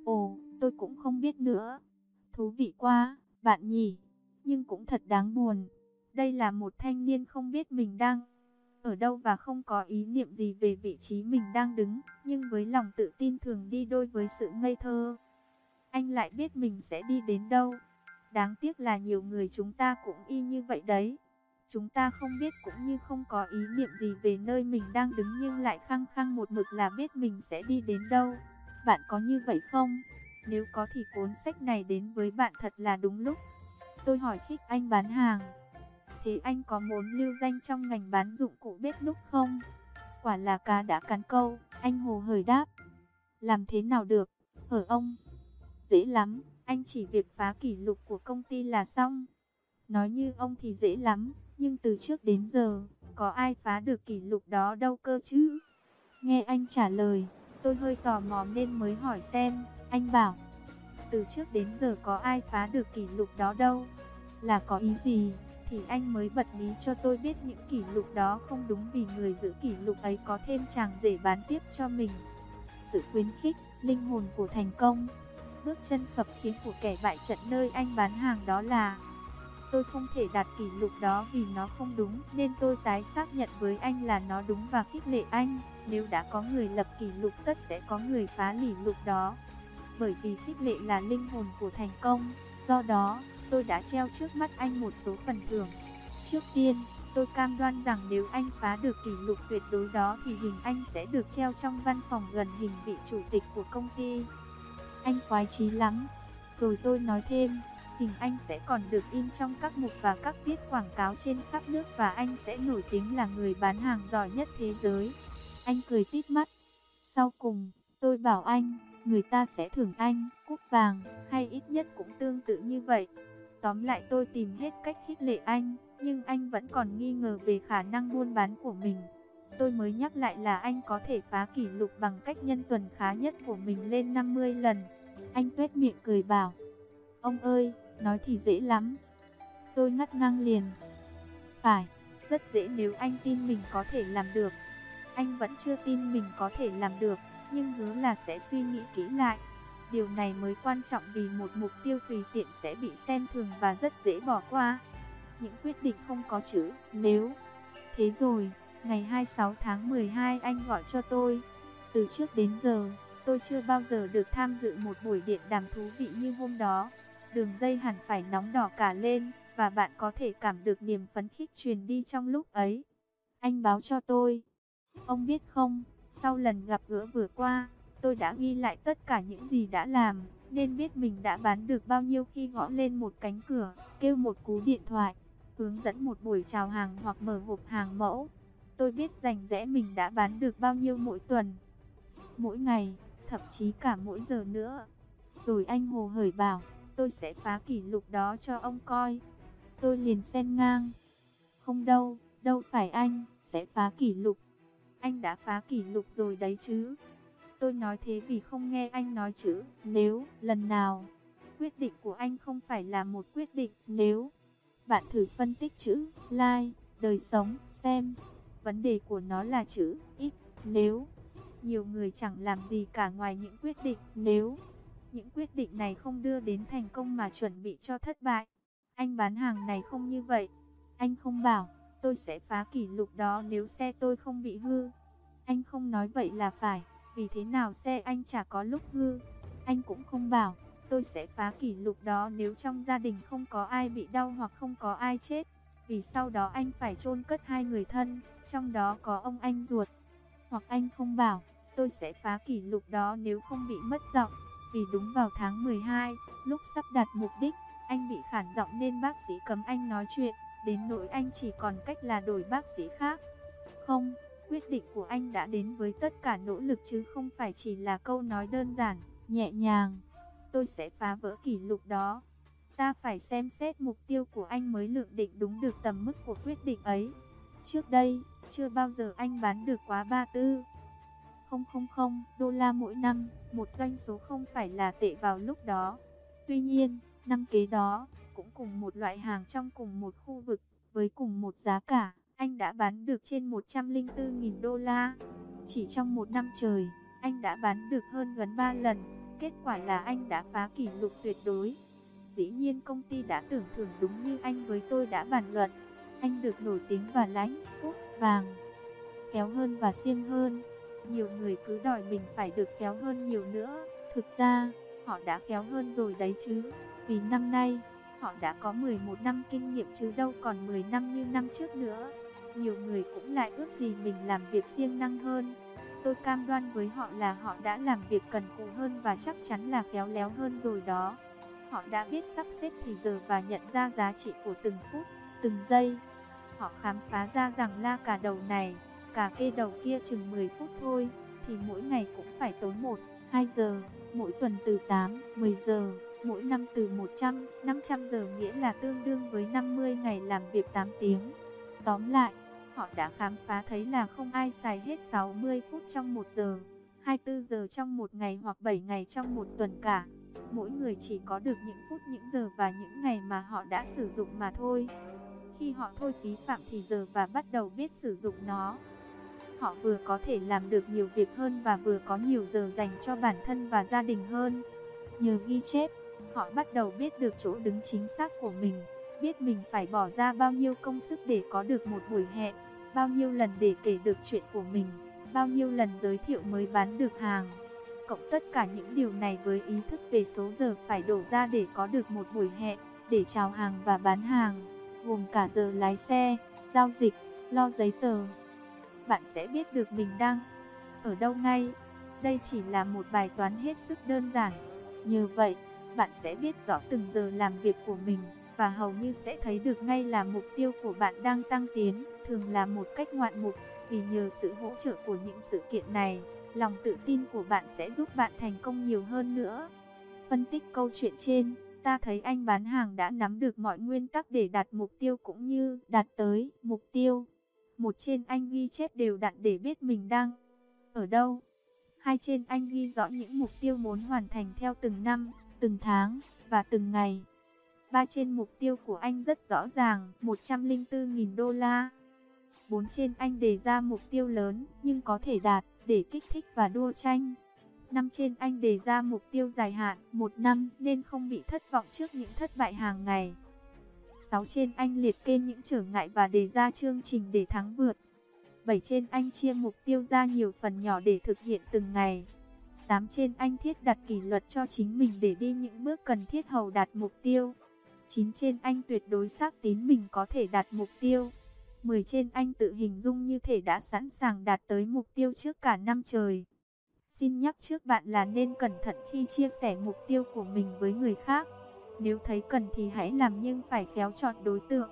ồ, tôi cũng không biết nữa. Thú vị quá, bạn nhỉ, nhưng cũng thật đáng buồn. Đây là một thanh niên không biết mình đang ở đâu và không có ý niệm gì về vị trí mình đang đứng, nhưng với lòng tự tin thường đi đôi với sự ngây thơ. Anh lại biết mình sẽ đi đến đâu. Đáng tiếc là nhiều người chúng ta cũng y như vậy đấy. Chúng ta không biết cũng như không có ý niệm gì về nơi mình đang đứng nhưng lại khăng khăng một mực là biết mình sẽ đi đến đâu. Bạn có như vậy không? Nếu có thì cuốn sách này đến với bạn thật là đúng lúc. Tôi hỏi khích anh bán hàng. Thế anh có muốn lưu danh trong ngành bán dụng cụ bếp núc không? Quả là cá đã cắn câu, anh hồ hởi đáp. Làm thế nào được, hở ông? Dễ lắm, anh chỉ việc phá kỷ lục của công ty là xong. Nói như ông thì dễ lắm, nhưng từ trước đến giờ, có ai phá được kỷ lục đó đâu cơ chứ? Nghe anh trả lời, tôi hơi tò mò nên mới hỏi xem, anh bảo. Từ trước đến giờ có ai phá được kỷ lục đó đâu? Là có ý gì? Thì anh mới bật mí cho tôi biết những kỷ lục đó không đúng vì người giữ kỷ lục ấy có thêm chàng rể bán tiếp cho mình. Sự khuyến khích, linh hồn của thành công. Bước chân phập khiến của kẻ bại trận nơi anh bán hàng đó là Tôi không thể đạt kỷ lục đó vì nó không đúng, nên tôi tái xác nhận với anh là nó đúng và khích lệ anh. Nếu đã có người lập kỷ lục tất sẽ có người phá kỷ lục đó. Bởi vì khích lệ là linh hồn của thành công, do đó, tôi đã treo trước mắt anh một số phần thưởng. Trước tiên, tôi cam đoan rằng nếu anh phá được kỷ lục tuyệt đối đó thì hình anh sẽ được treo trong văn phòng gần hình vị chủ tịch của công ty. Anh khoái chí lắm. Rồi tôi nói thêm, hình anh sẽ còn được in trong các mục và các tiết quảng cáo trên khắp nước và anh sẽ nổi tiếng là người bán hàng giỏi nhất thế giới. Anh cười tít mắt. Sau cùng, tôi bảo anh, người ta sẽ thưởng anh cúp vàng, hay ít nhất cũng tương tự như vậy. Tóm lại tôi tìm hết cách khích lệ anh, nhưng anh vẫn còn nghi ngờ về khả năng buôn bán của mình. Tôi mới nhắc lại là anh có thể phá kỷ lục bằng cách nhân tuần khá nhất của mình lên 50 lần. Anh tuét miệng cười bảo, ông ơi, nói thì dễ lắm. Tôi ngắt ngang liền. Phải, rất dễ nếu anh tin mình có thể làm được. Anh vẫn chưa tin mình có thể làm được, nhưng hứa là sẽ suy nghĩ kỹ lại. Điều này mới quan trọng vì một mục tiêu tùy tiện sẽ bị xem thường và rất dễ bỏ qua. Những quyết định không có chữ nếu. Thế rồi, ngày 26 tháng 12 anh gọi cho tôi. Từ trước đến giờ, tôi chưa bao giờ được tham dự một buổi điện đàm thú vị như hôm đó. Đường dây hẳn phải nóng đỏ cả lên, và bạn có thể cảm được niềm phấn khích truyền đi trong lúc ấy. Anh báo cho tôi. Ông biết không, sau lần gặp gỡ vừa qua, tôi đã ghi lại tất cả những gì đã làm, nên biết mình đã bán được bao nhiêu khi gõ lên một cánh cửa, kêu một cú điện thoại, hướng dẫn một buổi chào hàng hoặc mở hộp hàng mẫu. Tôi biết rành rẽ mình đã bán được bao nhiêu mỗi tuần, mỗi ngày, thậm chí cả mỗi giờ nữa. Rồi anh hồ hởi bảo, tôi sẽ phá kỷ lục đó cho ông coi. Tôi liền xen ngang. Không đâu, đâu phải anh, sẽ phá kỷ lục. Anh đã phá kỷ lục rồi đấy chứ. Tôi nói thế vì không nghe anh nói chữ, nếu, lần nào. Quyết định của anh không phải là một quyết định, nếu. Bạn thử phân tích chữ, like, đời sống, xem. Vấn đề của nó là chữ, ít, nếu. Nhiều người chẳng làm gì cả ngoài những quyết định, nếu. Những quyết định này không đưa đến thành công mà chuẩn bị cho thất bại. Anh bán hàng này không như vậy. Anh không bảo, tôi sẽ phá kỷ lục đó nếu xe tôi không bị hư. Anh không nói vậy là phải, vì thế nào xe anh chả có lúc hư. Anh cũng không bảo, tôi sẽ phá kỷ lục đó nếu trong gia đình không có ai bị đau hoặc không có ai chết. Vì sau đó anh phải chôn cất hai người thân, trong đó có ông anh ruột. Hoặc anh không bảo, tôi sẽ phá kỷ lục đó nếu không bị mất giọng. Vì đúng vào tháng 12, lúc sắp đặt mục đích, anh bị khản giọng nên bác sĩ cấm anh nói chuyện, đến nỗi anh chỉ còn cách là đổi bác sĩ khác. Không, quyết định của anh đã đến với tất cả nỗ lực chứ không phải chỉ là câu nói đơn giản, nhẹ nhàng. Tôi sẽ phá vỡ kỷ lục đó. Ta phải xem xét mục tiêu của anh mới lượng định đúng được tầm mức của quyết định ấy. Trước đây, chưa bao giờ anh bán được quá 34 000 đô la mỗi năm, một doanh số không phải là tệ vào lúc đó. Tuy nhiên, năm kế đó, cũng cùng một loại hàng trong cùng một khu vực, với cùng một giá cả, anh đã bán được trên 104.000 đô la. Chỉ trong một năm trời, anh đã bán được hơn gần 3 lần, kết quả là anh đã phá kỷ lục tuyệt đối. Dĩ nhiên công ty đã tưởng thưởng đúng như anh với tôi đã bàn luận. Anh được nổi tiếng và lãnh, cúp, vàng, kéo hơn và siêng hơn. Nhiều người cứ đòi mình phải được khéo hơn nhiều nữa. Thực ra, họ đã khéo hơn rồi đấy chứ. Vì năm nay, họ đã có 11 năm kinh nghiệm chứ đâu còn 10 năm như năm trước nữa. Nhiều người cũng lại ước gì mình làm việc siêng năng hơn. Tôi cam đoan với họ là họ đã làm việc cần cù hơn và chắc chắn là khéo léo hơn rồi đó. Họ đã biết sắp xếp thì giờ và nhận ra giá trị của từng phút, từng giây. Họ khám phá ra rằng la cả đầu này, cả kê đầu kia chừng 10 phút thôi, thì mỗi ngày cũng phải tốn 1, 2 giờ, mỗi tuần từ 8, 10 giờ, mỗi năm từ 100, 500 giờ nghĩa là tương đương với 50 ngày làm việc 8 tiếng. Tóm lại, họ đã khám phá thấy là không ai xài hết 60 phút trong 1 giờ, 24 giờ trong 1 ngày hoặc 7 ngày trong 1 tuần cả. Mỗi người chỉ có được những phút, những giờ và những ngày mà họ đã sử dụng mà thôi. Khi họ thôi phí phạm thì giờ và bắt đầu biết sử dụng nó. Họ vừa có thể làm được nhiều việc hơn và vừa có nhiều giờ dành cho bản thân và gia đình hơn. Nhờ ghi chép, họ bắt đầu biết được chỗ đứng chính xác của mình, biết mình phải bỏ ra bao nhiêu công sức để có được một buổi hẹn, bao nhiêu lần để kể được chuyện của mình, bao nhiêu lần giới thiệu mới bán được hàng. Cộng tất cả những điều này với ý thức về số giờ phải đổ ra để có được một buổi hẹn, để chào hàng và bán hàng, gồm cả giờ lái xe, giao dịch, lo giấy tờ. Bạn sẽ biết được mình đang ở đâu ngay. Đây chỉ là một bài toán hết sức đơn giản. Như vậy, bạn sẽ biết rõ từng giờ làm việc của mình và hầu như sẽ thấy được ngay là mục tiêu của bạn đang tăng tiến, thường là một cách ngoạn mục, vì nhờ sự hỗ trợ của những sự kiện này, lòng tự tin của bạn sẽ giúp bạn thành công nhiều hơn nữa. Phân tích câu chuyện trên, ta thấy anh bán hàng đã nắm được mọi nguyên tắc để đạt mục tiêu cũng như đạt tới mục tiêu. Một trên anh ghi chép đều đặn để biết mình đang ở đâu. Hai trên anh ghi rõ những mục tiêu muốn hoàn thành theo từng năm, từng tháng và từng ngày. Ba trên mục tiêu của anh rất rõ ràng, 104.000 đô la. Bốn trên anh đề ra mục tiêu lớn nhưng có thể đạt để kích thích và đua tranh. Năm trên anh đề ra mục tiêu dài hạn, một năm nên không bị thất vọng trước những thất bại hàng ngày. 6 trên anh liệt kê những trở ngại và đề ra chương trình để thắng vượt. 7 trên anh chia mục tiêu ra nhiều phần nhỏ để thực hiện từng ngày. 8 trên anh thiết đặt kỷ luật cho chính mình để đi những bước cần thiết hầu đạt mục tiêu. 9 trên anh tuyệt đối xác tín mình có thể đạt mục tiêu. 10 trên anh tự hình dung như thể đã sẵn sàng đạt tới mục tiêu trước cả năm trời. Xin nhắc trước bạn là nên cẩn thận khi chia sẻ mục tiêu của mình với người khác. Nếu thấy cần thì hãy làm nhưng phải khéo chọn đối tượng.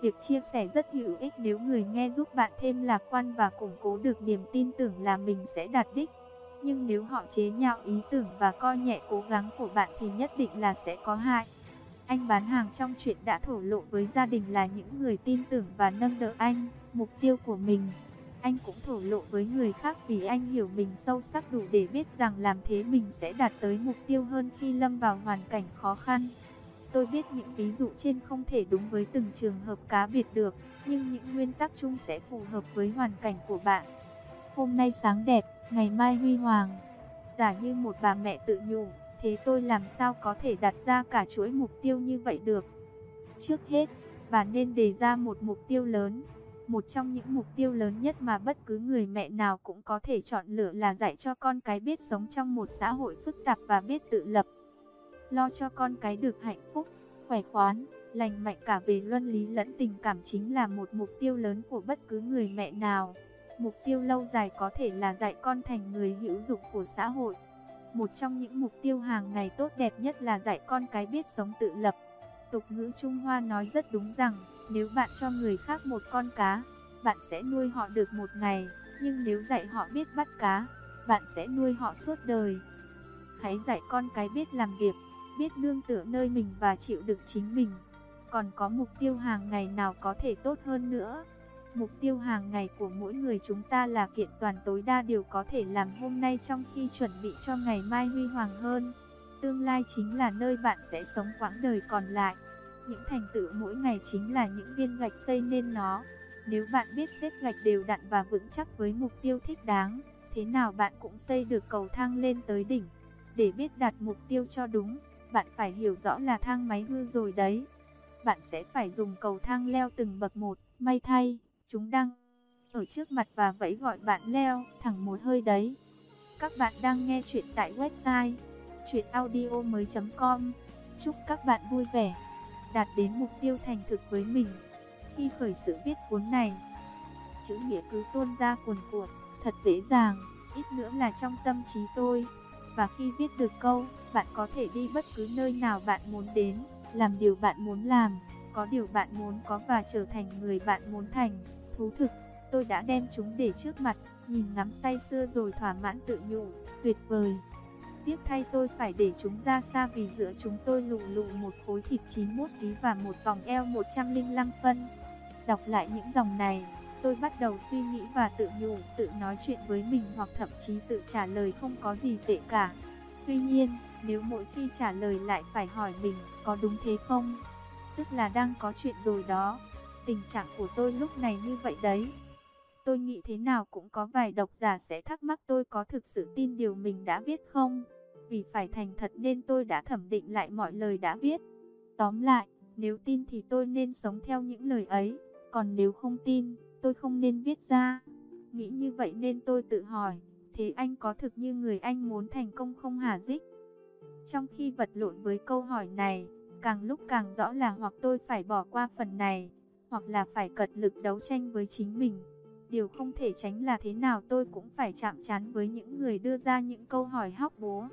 Việc chia sẻ rất hữu ích nếu người nghe giúp bạn thêm lạc quan và củng cố được niềm tin tưởng là mình sẽ đạt đích. Nhưng nếu họ chế nhạo ý tưởng và coi nhẹ cố gắng của bạn thì nhất định là sẽ có hại. Anh bán hàng trong chuyện đã thổ lộ với gia đình là những người tin tưởng và nâng đỡ anh, mục tiêu của mình. Anh cũng thổ lộ với người khác vì anh hiểu mình sâu sắc đủ để biết rằng làm thế mình sẽ đạt tới mục tiêu hơn khi lâm vào hoàn cảnh khó khăn. Tôi biết những ví dụ trên không thể đúng với từng trường hợp cá biệt được, nhưng những nguyên tắc chung sẽ phù hợp với hoàn cảnh của bạn. Hôm nay sáng đẹp, ngày mai huy hoàng. Giả như một bà mẹ tự nhủ, thế tôi làm sao có thể đặt ra cả chuỗi mục tiêu như vậy được? Trước hết, bà nên đề ra một mục tiêu lớn. Một trong những mục tiêu lớn nhất mà bất cứ người mẹ nào cũng có thể chọn lựa là dạy cho con cái biết sống trong một xã hội phức tạp và biết tự lập lo cho con cái được hạnh phúc, khỏe khoắn, lành mạnh cả về luân lý lẫn tình cảm chính là một mục tiêu lớn của bất cứ người mẹ nào. Mục tiêu lâu dài có thể là dạy con thành người hữu dụng của xã hội. Một trong những mục tiêu hàng ngày tốt đẹp nhất là dạy con cái biết sống tự lập. Tục ngữ Trung Hoa nói rất đúng rằng, nếu bạn cho người khác một con cá, bạn sẽ nuôi họ được một ngày, nhưng nếu dạy họ biết bắt cá, bạn sẽ nuôi họ suốt đời. Hãy dạy con cái biết làm việc, biết nương tựa nơi mình và chịu đựng chính mình. Còn có mục tiêu hàng ngày nào có thể tốt hơn nữa? Mục tiêu hàng ngày của mỗi người chúng ta là kiện toàn tối đa điều có thể làm hôm nay trong khi chuẩn bị cho ngày mai huy hoàng hơn. Tương lai chính là nơi bạn sẽ sống quãng đời còn lại. Những thành tựu mỗi ngày chính là những viên gạch xây nên nó. Nếu bạn biết xếp gạch đều đặn và vững chắc với mục tiêu thích đáng, thế nào bạn cũng xây được cầu thang lên tới đỉnh. Để biết đặt mục tiêu cho đúng, bạn phải hiểu rõ là thang máy hư rồi đấy. Bạn sẽ phải dùng cầu thang leo từng bậc một, may thay, chúng đang ở trước mặt và vẫy gọi bạn leo thẳng một hơi đấy. Các bạn đang nghe chuyện tại website chuyenaudio.com Chúc các bạn vui vẻ, đạt đến mục tiêu thành thực với mình. Khi khởi sự viết cuốn này, chữ nghĩa cứ tuôn ra cuồn cuộn, thật dễ dàng, ít nữa là trong tâm trí tôi. Và khi viết được câu, bạn có thể đi bất cứ nơi nào bạn muốn đến, làm điều bạn muốn làm. có điều bạn muốn có và trở thành người bạn muốn thành. Thú thực, tôi đã đem chúng để trước mặt, nhìn ngắm say sưa rồi thỏa mãn tự nhủ, tuyệt vời. Tiếc thay tôi phải để chúng ra xa vì giữa chúng tôi lù lù một khối thịt 91 kg và một vòng eo 105 phân. Đọc lại những dòng này, tôi bắt đầu suy nghĩ và tự nhủ, tự nói chuyện với mình hoặc thậm chí tự trả lời không có gì tệ cả. Tuy nhiên, nếu mỗi khi trả lời lại phải hỏi mình có đúng thế không, tức là đang có chuyện rồi đó. Tình trạng của tôi lúc này như vậy đấy. Tôi nghĩ thế nào cũng có vài độc giả sẽ thắc mắc tôi có thực sự tin điều mình đã viết không? Vì phải thành thật nên tôi đã thẩm định lại mọi lời đã viết. Tóm lại, nếu tin thì tôi nên sống theo những lời ấy, còn nếu không tin, tôi không nên viết ra. Nghĩ như vậy nên tôi tự hỏi, thế anh có thực như người anh muốn thành công không hả dích? Trong khi vật lộn với câu hỏi này, càng lúc càng rõ là hoặc tôi phải bỏ qua phần này, hoặc là phải cật lực đấu tranh với chính mình. Điều không thể tránh là thế nào tôi cũng phải chạm trán với những người đưa ra những câu hỏi hóc búa.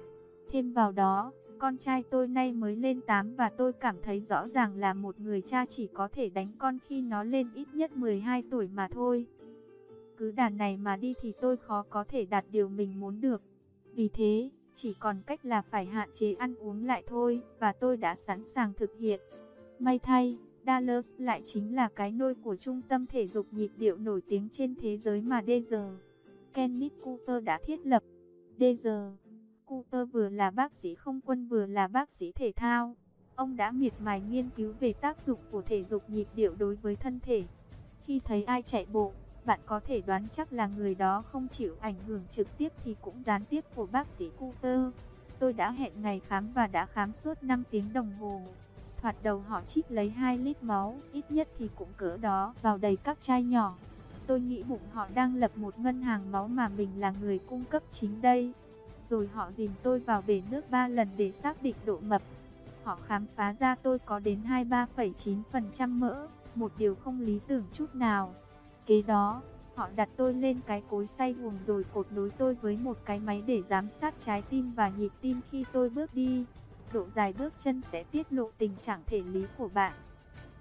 Thêm vào đó, con trai tôi nay mới lên 8 và tôi cảm thấy rõ ràng là một người cha chỉ có thể đánh con khi nó lên ít nhất 12 tuổi mà thôi. Cứ đàn này mà đi thì tôi khó có thể đạt điều mình muốn được. Vì thế, chỉ còn cách là phải hạn chế ăn uống lại thôi, và tôi đã sẵn sàng thực hiện. May thay, Dallas lại chính là cái nôi của trung tâm thể dục nhịp điệu nổi tiếng trên thế giới mà Deezer. Kenneth Cooper đã thiết lập. Deezer. Cooper vừa là bác sĩ không quân vừa là bác sĩ thể thao. Ông đã miệt mài nghiên cứu về tác dụng của thể dục nhịp điệu đối với thân thể. Khi thấy ai chạy bộ, bạn có thể đoán chắc là người đó không chịu ảnh hưởng trực tiếp thì cũng gián tiếp của bác sĩ Cooper. Tôi đã hẹn ngày khám và đã khám suốt 5 tiếng đồng hồ. Thoạt đầu họ chích lấy 2 lít máu, ít nhất thì cũng cỡ đó, vào đầy các chai nhỏ. Tôi nghĩ bụng họ đang lập một ngân hàng máu mà mình là người cung cấp chính đây. Rồi họ dìm tôi vào bể nước 3 lần để xác định độ mập. Họ khám phá ra tôi có đến 23,9% mỡ, một điều không lý tưởng chút nào. Kế đó, họ đặt tôi lên cái cối xay guồng rồi cột nối tôi với một cái máy để giám sát trái tim và nhịp tim khi tôi bước đi. Độ dài bước chân sẽ tiết lộ tình trạng thể lý của bạn.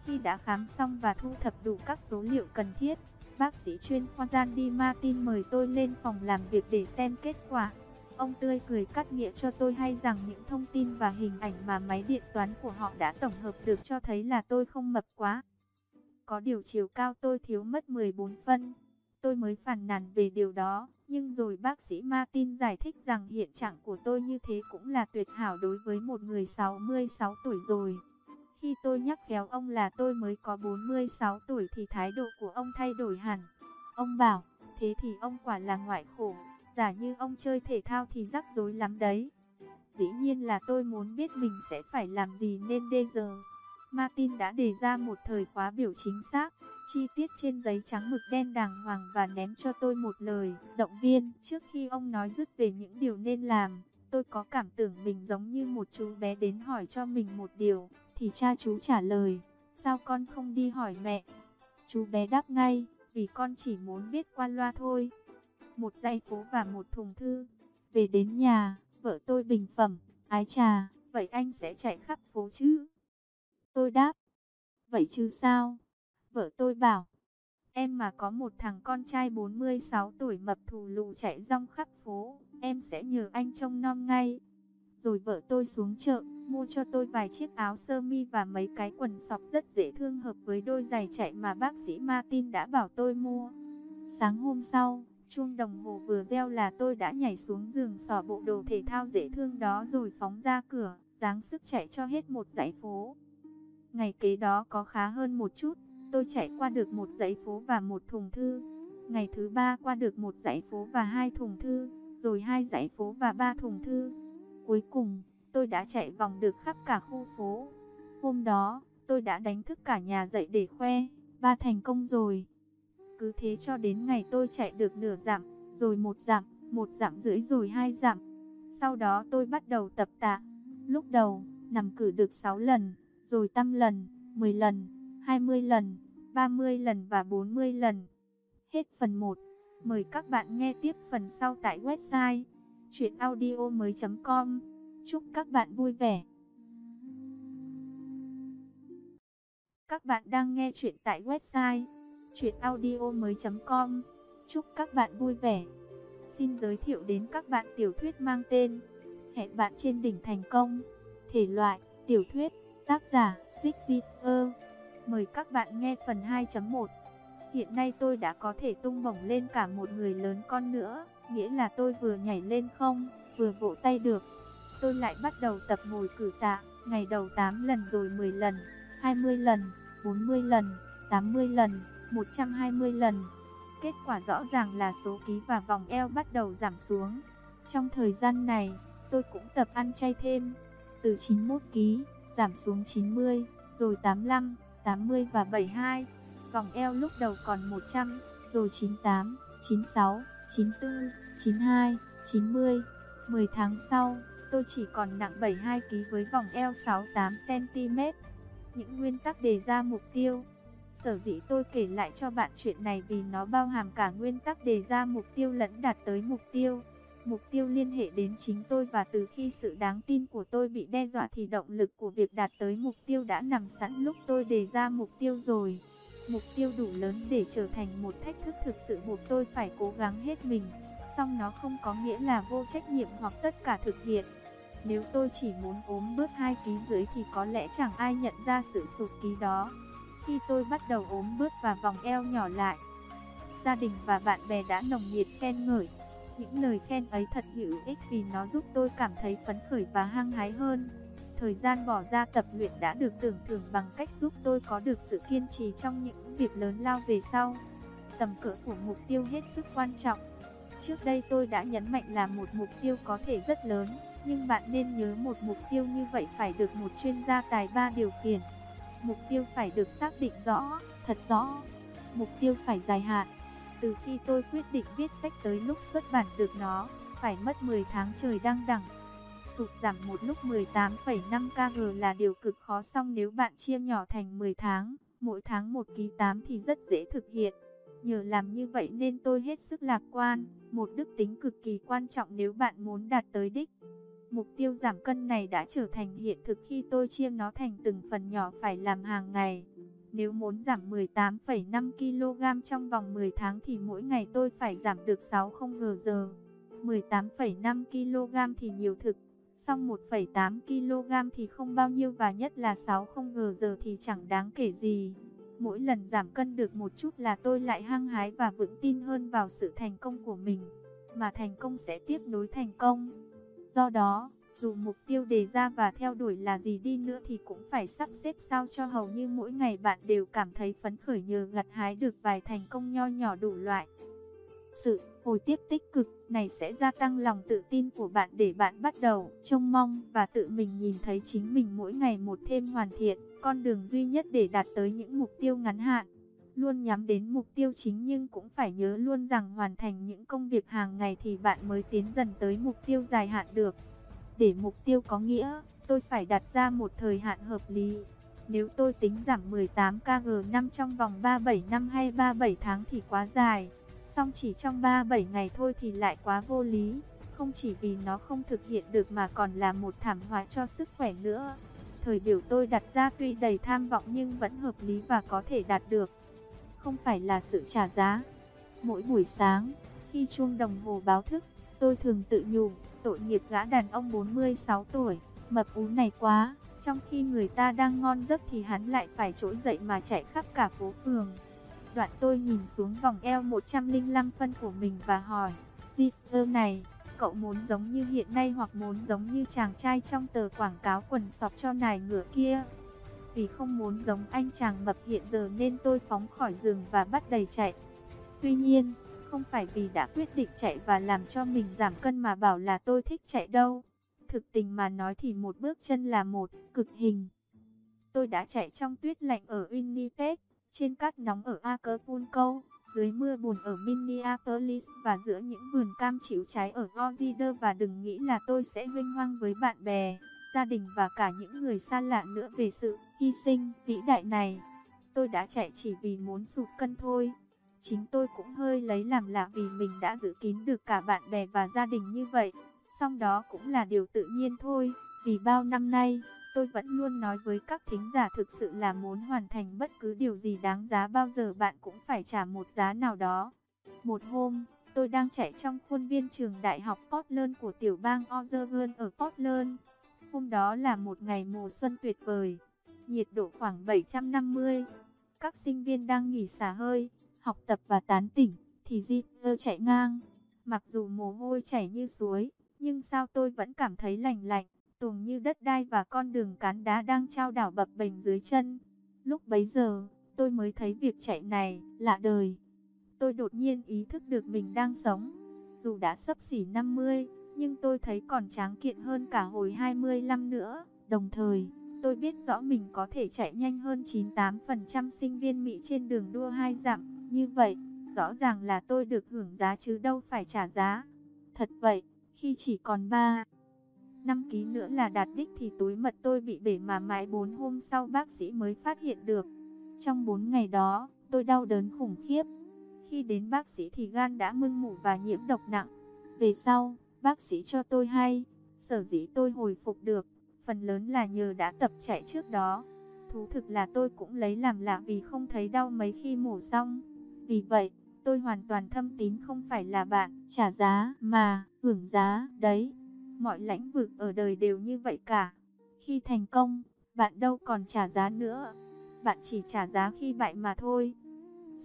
Khi đã khám xong và thu thập đủ các số liệu cần thiết, bác sĩ chuyên khoa Gian Di Martin mời tôi lên phòng làm việc để xem kết quả. Ông tươi cười cắt nghĩa cho tôi hay rằng những thông tin và hình ảnh mà máy điện toán của họ đã tổng hợp được cho thấy là tôi không mập quá. Có điều chiều cao tôi thiếu mất 14 phân. Tôi mới phản nàn về điều đó, nhưng rồi bác sĩ Martin giải thích rằng hiện trạng của tôi như thế cũng là tuyệt hảo đối với một người 66 tuổi rồi. Khi tôi nhắc khéo ông là tôi mới có 46 tuổi thì thái độ của ông thay đổi hẳn. Ông bảo, thế thì ông quả là ngoại khổ, giả như ông chơi thể thao thì rắc rối lắm đấy. Dĩ nhiên là tôi muốn biết mình sẽ phải làm gì nên bây giờ. Martin đã đề ra một thời khóa biểu chính xác, chi tiết trên giấy trắng mực đen đàng hoàng và ném cho tôi một lời động viên. Trước khi ông nói dứt về những điều nên làm, tôi có cảm tưởng mình giống như một chú bé đến hỏi cho mình một điều, thì cha chú trả lời, sao con không đi hỏi mẹ? Chú bé đáp ngay, vì con chỉ muốn biết qua loa thôi. Một dây phố và một thùng thư. Về đến nhà, vợ tôi bình phẩm, ái trà, vậy anh sẽ chạy khắp phố chứ? Tôi đáp, vậy chứ sao? Vợ tôi bảo, em mà có một thằng con trai 46 tuổi mập thù lù chạy rong khắp phố, em sẽ nhờ anh trông non ngay. Rồi vợ tôi xuống chợ, mua cho tôi vài chiếc áo sơ mi và mấy cái quần sọc rất dễ thương hợp với đôi giày chạy mà bác sĩ Martin đã bảo tôi mua. Sáng hôm sau, chuông đồng hồ vừa reo là tôi đã nhảy xuống giường xỏ bộ đồ thể thao dễ thương đó rồi phóng ra cửa, dáng sức chạy cho hết một dãy phố. Ngày kế đó có khá hơn một chút, tôi chạy qua được một dãy phố và một thùng thư. Ngày thứ ba qua được một dãy phố và hai thùng thư, rồi hai dãy phố và ba thùng thư. Cuối cùng, tôi đã chạy vòng được khắp cả khu phố. Hôm đó, tôi đã đánh thức cả nhà dậy để khoe, ba thành công rồi. Cứ thế cho đến ngày tôi chạy được nửa dặm, rồi một dặm, một dặm rưỡi rồi hai dặm. Sau đó tôi bắt đầu tập tạ. Lúc đầu, nằm cử được 6 lần, rồi tăm lần, 10 lần, 20 lần, 30 lần và 40 lần. Hết phần 1. Mời các bạn nghe tiếp phần sau tại website chuyenaudio.com. Chúc các bạn vui vẻ. Các bạn đang nghe chuyện tại website chuyenaudio.com Chúc các bạn vui vẻ. Xin giới thiệu đến các bạn tiểu thuyết mang tên Hẹn bạn trên đỉnh thành công. Thể loại, tiểu thuyết, tác giả, Dích Dích Ơ. Mời các bạn nghe phần 2.1 Hiện nay tôi đã có thể tung bổng lên cả một người lớn con nữa, nghĩa là tôi vừa nhảy lên không, vừa vỗ tay được. Tôi lại bắt đầu tập ngồi cử tạ, ngày đầu 8 lần rồi 10 lần, 20 lần, 40 lần, 80 lần, 120 lần. Kết quả rõ ràng là số ký và vòng eo bắt đầu giảm xuống. Trong thời gian này, tôi cũng tập ăn chay thêm, từ 91 ký giảm xuống 90, rồi 85, 80 và 72. Vòng eo lúc đầu còn 100, rồi 98, 96, 94, 92, 90. 10 tháng sau, tôi chỉ còn nặng 72 kg với vòng eo 68 cm. Những nguyên tắc đề ra mục tiêu. Sở dĩ tôi kể lại cho bạn chuyện này vì nó bao hàm cả nguyên tắc đề ra mục tiêu lẫn đạt tới mục tiêu. Mục tiêu liên hệ đến chính tôi và từ khi sự đáng tin của tôi bị đe dọa thì động lực của việc đạt tới mục tiêu đã nằm sẵn lúc tôi đề ra mục tiêu rồi. Mục tiêu đủ lớn để trở thành một thách thức thực sự buộc tôi phải cố gắng hết mình. Song nó không có nghĩa là vô trách nhiệm hoặc tất cả thực hiện. Nếu tôi chỉ muốn ốm bớt 2 ký dưới thì có lẽ chẳng ai nhận ra sự sụt ký đó. Khi tôi bắt đầu ốm bước và vòng eo nhỏ lại, gia đình và bạn bè đã nồng nhiệt khen ngợi. Những lời khen ấy thật hữu ích vì nó giúp tôi cảm thấy phấn khởi và hăng hái hơn. Thời gian bỏ ra tập luyện đã được tưởng thưởng bằng cách giúp tôi có được sự kiên trì trong những việc lớn lao về sau. Tầm cỡ của mục tiêu hết sức quan trọng. Trước đây tôi đã nhấn mạnh là một mục tiêu có thể rất lớn, nhưng bạn nên nhớ một mục tiêu như vậy phải được một chuyên gia tài ba điều khiển. Mục tiêu phải được xác định rõ, thật rõ. Mục tiêu phải dài hạn. Từ khi tôi quyết định viết sách tới lúc xuất bản được nó, phải mất 10 tháng trời đăng đẳng. Sụt giảm một lúc 18,5 kg là điều cực khó xong nếu bạn chia nhỏ thành 10 tháng, mỗi tháng 1 ký 8 thì rất dễ thực hiện. Nhờ làm như vậy nên tôi hết sức lạc quan, một đức tính cực kỳ quan trọng nếu bạn muốn đạt tới đích. Mục tiêu giảm cân này đã trở thành hiện thực khi tôi chia nó thành từng phần nhỏ phải làm hàng ngày. Nếu muốn giảm 18,5 kg trong vòng 10 tháng thì mỗi ngày tôi phải giảm được 60 g. 18,5 kg thì nhiều thực, song 1,8 kg thì không bao nhiêu và nhất là 60 g thì chẳng đáng kể gì. Mỗi lần giảm cân được một chút là tôi lại hăng hái và vững tin hơn vào sự thành công của mình, mà thành công sẽ tiếp nối thành công. Do đó, dù mục tiêu đề ra và theo đuổi là gì đi nữa thì cũng phải sắp xếp sao cho hầu như mỗi ngày bạn đều cảm thấy phấn khởi nhờ gặt hái được vài thành công nho nhỏ đủ loại. Sự hồi tiếp tích cực này sẽ gia tăng lòng tự tin của bạn để bạn bắt đầu trông mong và tự mình nhìn thấy chính mình mỗi ngày một thêm hoàn thiện, con đường duy nhất để đạt tới những mục tiêu ngắn hạn. Luôn nhắm đến mục tiêu chính nhưng cũng phải nhớ luôn rằng hoàn thành những công việc hàng ngày thì bạn mới tiến dần tới mục tiêu dài hạn được. Để mục tiêu có nghĩa, tôi phải đặt ra một thời hạn hợp lý. Nếu tôi tính giảm 18 kg năm trong vòng 37 năm hay 37 tháng thì quá dài. song chỉ trong 37 ngày thôi thì lại quá vô lý. Không chỉ vì nó không thực hiện được mà còn là một thảm họa cho sức khỏe nữa. Thời biểu tôi đặt ra tuy đầy tham vọng nhưng vẫn hợp lý và có thể đạt được. Không phải là sự trả giá. Mỗi buổi sáng, khi chuông đồng hồ báo thức, tôi thường tự nhủ, tội nghiệp gã đàn ông 46 tuổi, mập ú này quá. Trong khi người ta đang ngon giấc thì hắn lại phải trỗi dậy mà chạy khắp cả phố phường. Đoạn tôi nhìn xuống vòng eo 105 phân của mình và hỏi, Dịp ơ này, cậu muốn giống như hiện nay hoặc muốn giống như chàng trai trong tờ quảng cáo quần sọc cho nài ngựa kia? Vì không muốn giống anh chàng mập hiện giờ nên tôi phóng khỏi giường và bắt đầy chạy. Tuy nhiên, không phải vì đã quyết định chạy và làm cho mình giảm cân mà bảo là tôi thích chạy đâu. Thực tình mà nói thì một bước chân là một cực hình. Tôi đã chạy trong tuyết lạnh ở Winnipeg, trên cát nóng ở Acapulco, dưới mưa buồn ở Minneapolis và giữa những vườn cam chịu trái ở Florida và đừng nghĩ là tôi sẽ huynh hoang với bạn bè, gia đình và cả những người xa lạ nữa về sự hy sinh vĩ đại này. Tôi đã chạy chỉ vì muốn sụt cân thôi. Chính tôi cũng hơi lấy làm lạ vì mình đã giữ kín được cả bạn bè và gia đình như vậy. Song đó cũng là điều tự nhiên thôi, vì bao năm nay, Tôi vẫn luôn nói với các thính giả thực sự là muốn hoàn thành bất cứ điều gì đáng giá bao giờ bạn cũng phải trả một giá nào đó. Một hôm, tôi đang chạy trong khuôn viên trường đại học Portland của tiểu bang Oregon ở Portland. Hôm đó là một ngày mùa xuân tuyệt vời, nhiệt độ khoảng 750. Các sinh viên đang nghỉ xả hơi, học tập và tán tỉnh, thì Zipper chạy ngang. Mặc dù mồ hôi chảy như suối, nhưng sao tôi vẫn cảm thấy lành lạnh, tùng như đất đai và con đường cán đá đang trao đảo bập bềnh dưới chân. Lúc bấy giờ, tôi mới thấy việc chạy này lạ đời. Tôi đột nhiên ý thức được mình đang sống. Dù đã sắp xỉ 50, nhưng tôi thấy còn tráng kiện hơn cả hồi 25 nữa. Đồng thời, tôi biết rõ mình có thể chạy nhanh hơn 98% sinh viên Mỹ trên đường đua hai dặm. Như vậy, rõ ràng là tôi được hưởng giá chứ đâu phải trả giá. Thật vậy, khi chỉ còn 3 năm ký nữa là đạt đích thì túi mật tôi bị bể mà mãi 4 hôm sau bác sĩ mới phát hiện được. Trong 4 ngày đó, tôi đau đớn khủng khiếp. Khi đến bác sĩ thì gan đã mưng mủ và nhiễm độc nặng. Về sau, bác sĩ cho tôi hay, sở dĩ tôi hồi phục được, phần lớn là nhờ đã tập chạy trước đó. Thú thực là tôi cũng lấy làm lạ vì không thấy đau mấy khi mổ xong. Vì vậy, tôi hoàn toàn thâm tín không phải là bạn trả giá mà hưởng giá đấy. Mọi lãnh vực ở đời đều như vậy cả. Khi thành công, bạn đâu còn trả giá nữa. Bạn chỉ trả giá khi bại mà thôi.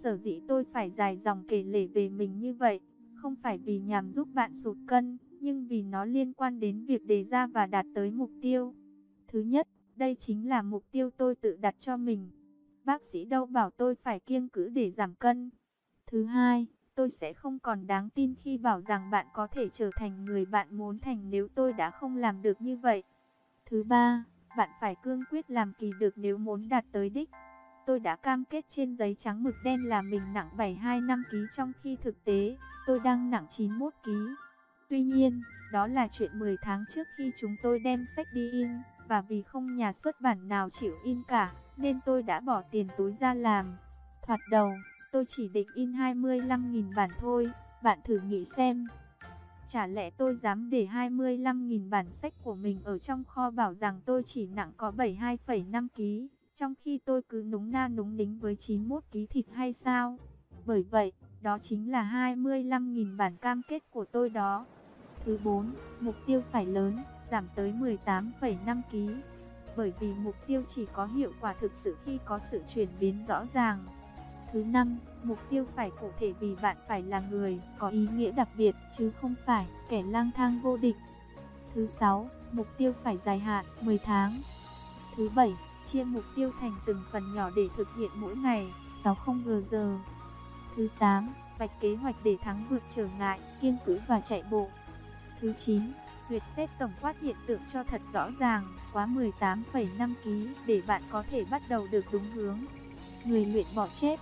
Sở dĩ tôi phải dài dòng kể lể về mình như vậy, không phải vì nhằm giúp bạn sụt cân, nhưng vì nó liên quan đến việc đề ra và đạt tới mục tiêu. Thứ nhất, đây chính là mục tiêu tôi tự đặt cho mình. Bác sĩ đâu bảo tôi phải kiêng cữ để giảm cân. Thứ hai, tôi sẽ không còn đáng tin khi bảo rằng bạn có thể trở thành người bạn muốn thành nếu tôi đã không làm được như vậy. Thứ ba, bạn phải cương quyết làm kỳ được nếu muốn đạt tới đích. Tôi đã cam kết trên giấy trắng mực đen là mình nặng 72 kg trong khi thực tế, tôi đang nặng 91 kg. Tuy nhiên, đó là chuyện 10 tháng trước khi chúng tôi đem sách đi in, và vì không nhà xuất bản nào chịu in cả, nên tôi đã bỏ tiền túi ra làm. Thoạt đầu, tôi chỉ định in 25.000 bản thôi, bạn thử nghĩ xem. Chả lẽ tôi dám để 25.000 bản sách của mình ở trong kho bảo rằng tôi chỉ nặng có 72,5 kg, trong khi tôi cứ núng na núng nính với 91 kg thịt hay sao? Bởi vậy, đó chính là 25.000 bản cam kết của tôi đó. Thứ 4, mục tiêu phải lớn, giảm tới 18,5 kg. Bởi vì mục tiêu chỉ có hiệu quả thực sự khi có sự chuyển biến rõ ràng. Thứ năm, mục tiêu phải cụ thể vì bạn phải là người có ý nghĩa đặc biệt chứ không phải kẻ lang thang vô địch. Thứ sáu, mục tiêu phải dài hạn 10 tháng. Thứ bảy, chia mục tiêu thành từng phần nhỏ để thực hiện mỗi ngày 60 giờ. Thứ 8, vạch kế hoạch để thắng vượt trở ngại, kiên cử và chạy bộ. Thứ 9, duyệt xét tổng quát hiện tượng cho thật rõ ràng, quá 18,5 kg để bạn có thể bắt đầu được đúng hướng. Người luyện bỏ chết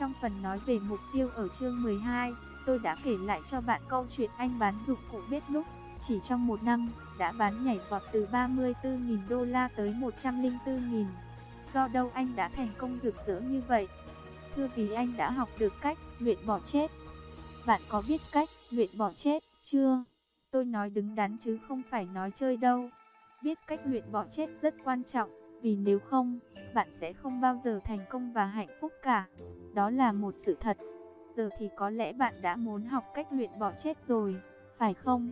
trong phần nói về mục tiêu ở chương 12, tôi đã kể lại cho bạn câu chuyện anh bán dụng cụ bếp núc. Chỉ trong một năm, đã bán nhảy vọt từ 34.000 đô la tới 104.000. Do đâu anh đã thành công rực rỡ như vậy? Thưa vì anh đã học được cách luyện bỏ chết. Bạn có biết cách luyện bỏ chết chưa? Tôi nói đứng đắn chứ không phải nói chơi đâu. Biết cách luyện bỏ chết rất quan trọng, vì nếu không, bạn sẽ không bao giờ thành công và hạnh phúc cả. Đó là một sự thật. Giờ thì có lẽ bạn đã muốn học cách luyện bỏ chết rồi, phải không?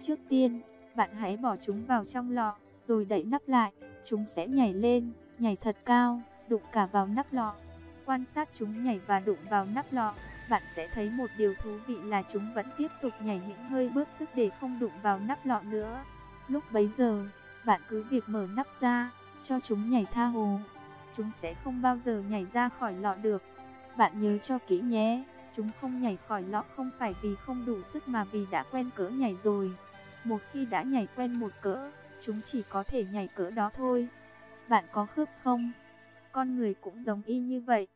Trước tiên, bạn hãy bỏ chúng vào trong lọ, rồi đậy nắp lại. Chúng sẽ nhảy lên, nhảy thật cao, đụng cả vào nắp lọ. Quan sát chúng nhảy và đụng vào nắp lọ, bạn sẽ thấy một điều thú vị là chúng vẫn tiếp tục nhảy những hơi bớt sức để không đụng vào nắp lọ nữa. Lúc bấy giờ, bạn cứ việc mở nắp ra, cho chúng nhảy tha hồ. Chúng sẽ không bao giờ nhảy ra khỏi lọ được. Bạn nhớ cho kỹ nhé, chúng không nhảy khỏi lọ không phải vì không đủ sức mà vì đã quen cỡ nhảy rồi. Một khi đã nhảy quen một cỡ, chúng chỉ có thể nhảy cỡ đó thôi. Bạn có khớp không? Con người cũng giống y như vậy.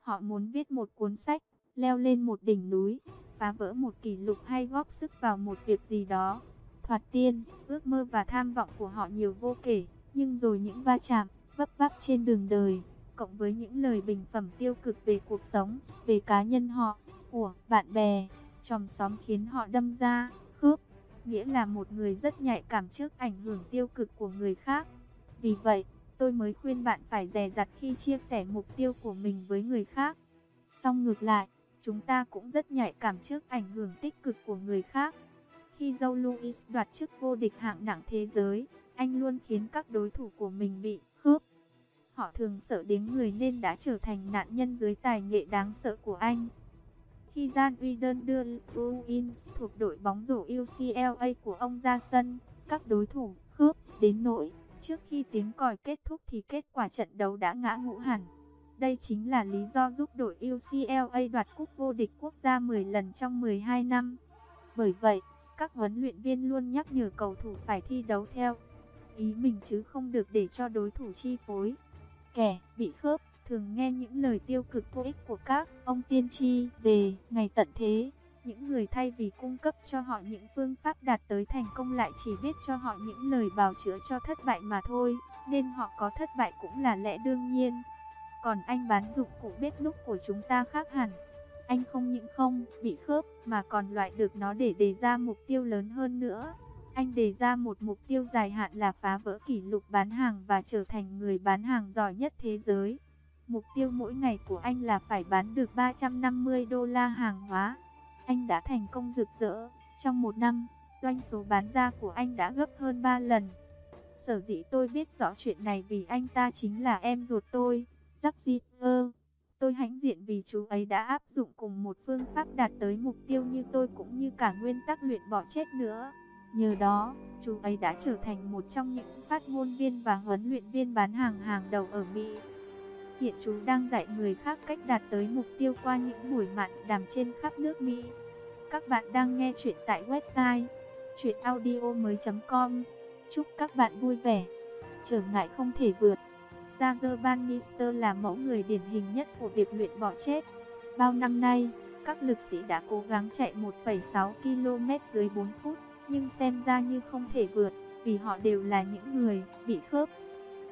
Họ muốn viết một cuốn sách, leo lên một đỉnh núi, phá vỡ một kỷ lục hay góp sức vào một việc gì đó. Thoạt tiên, ước mơ và tham vọng của họ nhiều vô kể. Nhưng rồi những va chạm, vấp vấp trên đường đời, cộng với những lời bình phẩm tiêu cực về cuộc sống, về cá nhân họ, của bạn bè, chòm xóm khiến họ đâm ra, khớp, nghĩa là một người rất nhạy cảm trước ảnh hưởng tiêu cực của người khác. Vì vậy, tôi mới khuyên bạn phải dè dặt khi chia sẻ mục tiêu của mình với người khác. Song ngược lại, chúng ta cũng rất nhạy cảm trước ảnh hưởng tích cực của người khác. Khi dâu Louis đoạt chức vô địch hạng nặng thế giới, anh luôn khiến các đối thủ của mình bị khớp. Họ thường sợ đến người nên đã trở thành nạn nhân dưới tài nghệ đáng sợ của anh. Khi Gian Uy đơn đưa Bruins thuộc đội bóng rổ UCLA của ông ra sân, các đối thủ khớp đến nỗi trước khi tiếng còi kết thúc thì kết quả trận đấu đã ngã ngũ hẳn. Đây chính là lý do giúp đội UCLA đoạt cúp vô địch quốc gia 10 lần trong 12 năm. Bởi vậy, các huấn luyện viên luôn nhắc nhở cầu thủ phải thi đấu theo ý mình chứ không được để cho đối thủ chi phối. Kẻ bị khớp thường nghe những lời tiêu cực vô ích của các ông tiên tri về ngày tận thế. Những người thay vì cung cấp cho họ những phương pháp đạt tới thành công lại chỉ biết cho họ những lời bào chữa cho thất bại mà thôi, nên họ có thất bại cũng là lẽ đương nhiên. Còn anh bán dụng cụ bếp núc của chúng ta khác hẳn. Anh không những không bị khớp mà còn loại được nó để đề ra mục tiêu lớn hơn nữa. Anh đề ra một mục tiêu dài hạn là phá vỡ kỷ lục bán hàng và trở thành người bán hàng giỏi nhất thế giới. Mục tiêu mỗi ngày của anh là phải bán được 350 đô la hàng hóa. Anh đã thành công rực rỡ. Trong một năm, doanh số bán ra của anh đã gấp hơn 3 lần. Sở dĩ tôi biết rõ chuyện này vì anh ta chính là em ruột tôi, Jack ơ, Tôi hãnh diện vì chú ấy đã áp dụng cùng một phương pháp đạt tới mục tiêu như tôi cũng như cả nguyên tắc luyện bỏ chết nữa. Nhờ đó, chú ấy đã trở thành một trong những phát ngôn viên và huấn luyện viên bán hàng hàng đầu ở Mỹ. Hiện chú đang dạy người khác cách đạt tới mục tiêu qua những buổi mạn đàm trên khắp nước Mỹ. Các bạn đang nghe chuyện tại website chuyenaudio.com Chúc các bạn vui vẻ. Trở ngại không thể vượt. Roger Bannister là mẫu người điển hình nhất của việc luyện bỏ chết. Bao năm nay, các lực sĩ đã cố gắng chạy 1,6 km dưới 4 phút, nhưng xem ra như không thể vượt, vì họ đều là những người bị khớp.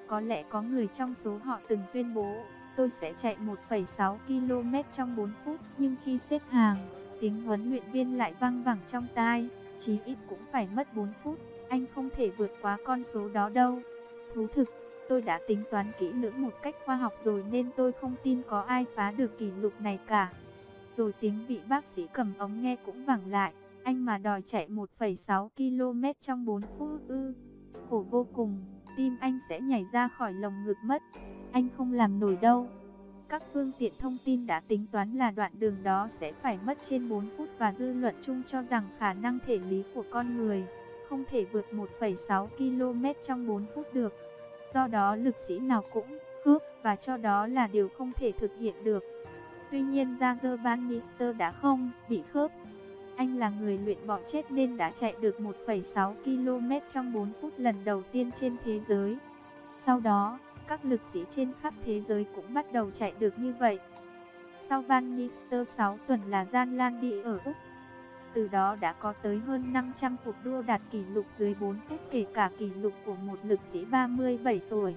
Có lẽ có người trong số họ từng tuyên bố, tôi sẽ chạy 1,6 km trong 4 phút, nhưng khi xếp hàng, tiếng huấn luyện viên lại vang vẳng trong tai, chí ít cũng phải mất 4 phút, anh không thể vượt quá con số đó đâu. Thú thực, tôi đã tính toán kỹ lưỡng một cách khoa học rồi nên tôi không tin có ai phá được kỷ lục này cả. Rồi tiếng vị bác sĩ cầm ống nghe cũng vẳng lại, anh mà đòi chạy 1,6 km trong 4 phút ư. Khổ vô cùng, tim anh sẽ nhảy ra khỏi lồng ngực mất. Anh không làm nổi đâu. Các phương tiện thông tin đã tính toán là đoạn đường đó sẽ phải mất trên 4 phút và dư luận chung cho rằng khả năng thể lý của con người không thể vượt 1,6 km trong 4 phút được. Do đó lực sĩ nào cũng khớp và cho đó là điều không thể thực hiện được. Tuy nhiên Roger Bannister đã không bị khớp. Anh là người luyện bỏ chết nên đã chạy được 1,6 km trong 4 phút lần đầu tiên trên thế giới. Sau đó, các lực sĩ trên khắp thế giới cũng bắt đầu chạy được như vậy. Sau Bannister 6 tuần là gian lan đi ở Úc. Từ đó đã có tới hơn 500 cuộc đua đạt kỷ lục dưới 4 phút kể cả kỷ lục của một lực sĩ 37 tuổi.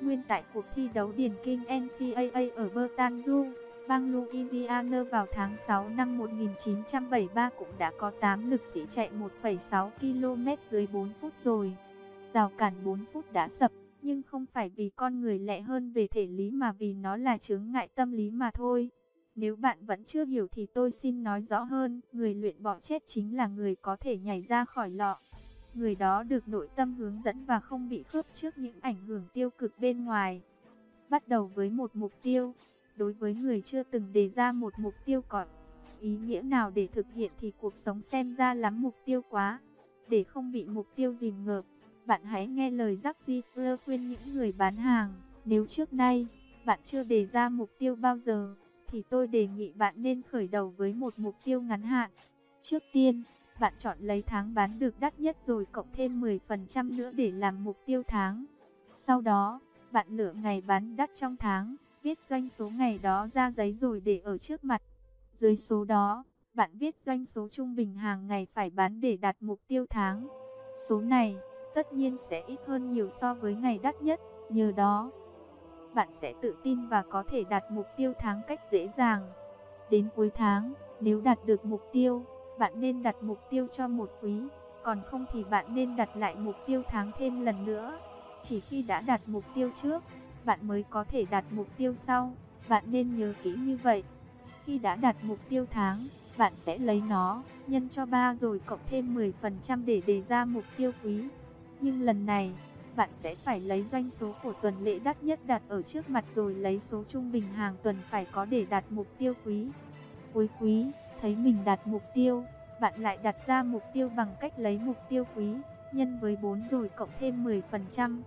Nguyên tại cuộc thi đấu điền kinh NCAA ở Baton Rouge, bang Louisiana vào tháng 6 năm 1973 cũng đã có 8 lực sĩ chạy 1,6 km dưới 4 phút rồi. Rào cản 4 phút đã sập, nhưng không phải vì con người lẹ hơn về thể lý mà vì nó là chướng ngại tâm lý mà thôi. Nếu bạn vẫn chưa hiểu thì tôi xin nói rõ hơn, người luyện bỏ chết chính là người có thể nhảy ra khỏi lọ. Người đó được nội tâm hướng dẫn và không bị khớp trước những ảnh hưởng tiêu cực bên ngoài. Bắt đầu với một mục tiêu. Đối với người chưa từng đề ra một mục tiêu có ý nghĩa nào để thực hiện thì cuộc sống xem ra lắm mục tiêu quá. Để không bị mục tiêu dìm ngợp, bạn hãy nghe lời Jack Zipper khuyên những người bán hàng. Nếu trước nay, bạn chưa đề ra mục tiêu bao giờ, thì tôi đề nghị bạn nên khởi đầu với một mục tiêu ngắn hạn. Trước tiên, bạn chọn lấy tháng bán được đắt nhất rồi cộng thêm 10% nữa để làm mục tiêu tháng. Sau đó, bạn lựa ngày bán đắt trong tháng, viết doanh số ngày đó ra giấy rồi để ở trước mặt. Dưới số đó, bạn viết doanh số trung bình hàng ngày phải bán để đạt mục tiêu tháng. Số này, tất nhiên sẽ ít hơn nhiều so với ngày đắt nhất, nhờ đó, bạn sẽ tự tin và có thể đạt mục tiêu tháng cách dễ dàng. Đến cuối tháng, nếu đạt được mục tiêu, bạn nên đặt mục tiêu cho một quý, còn không thì bạn nên đặt lại mục tiêu tháng thêm lần nữa. Chỉ khi đã đặt mục tiêu trước, bạn mới có thể đặt mục tiêu sau. Bạn nên nhớ kỹ như vậy. Khi đã đặt mục tiêu tháng, bạn sẽ lấy nó, nhân cho 3 rồi cộng thêm 10% để đề ra mục tiêu quý. Nhưng lần này, bạn sẽ phải lấy doanh số của tuần lễ đắt nhất đặt ở trước mặt rồi lấy số trung bình hàng tuần phải có để đạt mục tiêu quý. Cuối quý, thấy mình đạt mục tiêu, bạn lại đặt ra mục tiêu bằng cách lấy mục tiêu quý, nhân với 4 rồi cộng thêm 10%.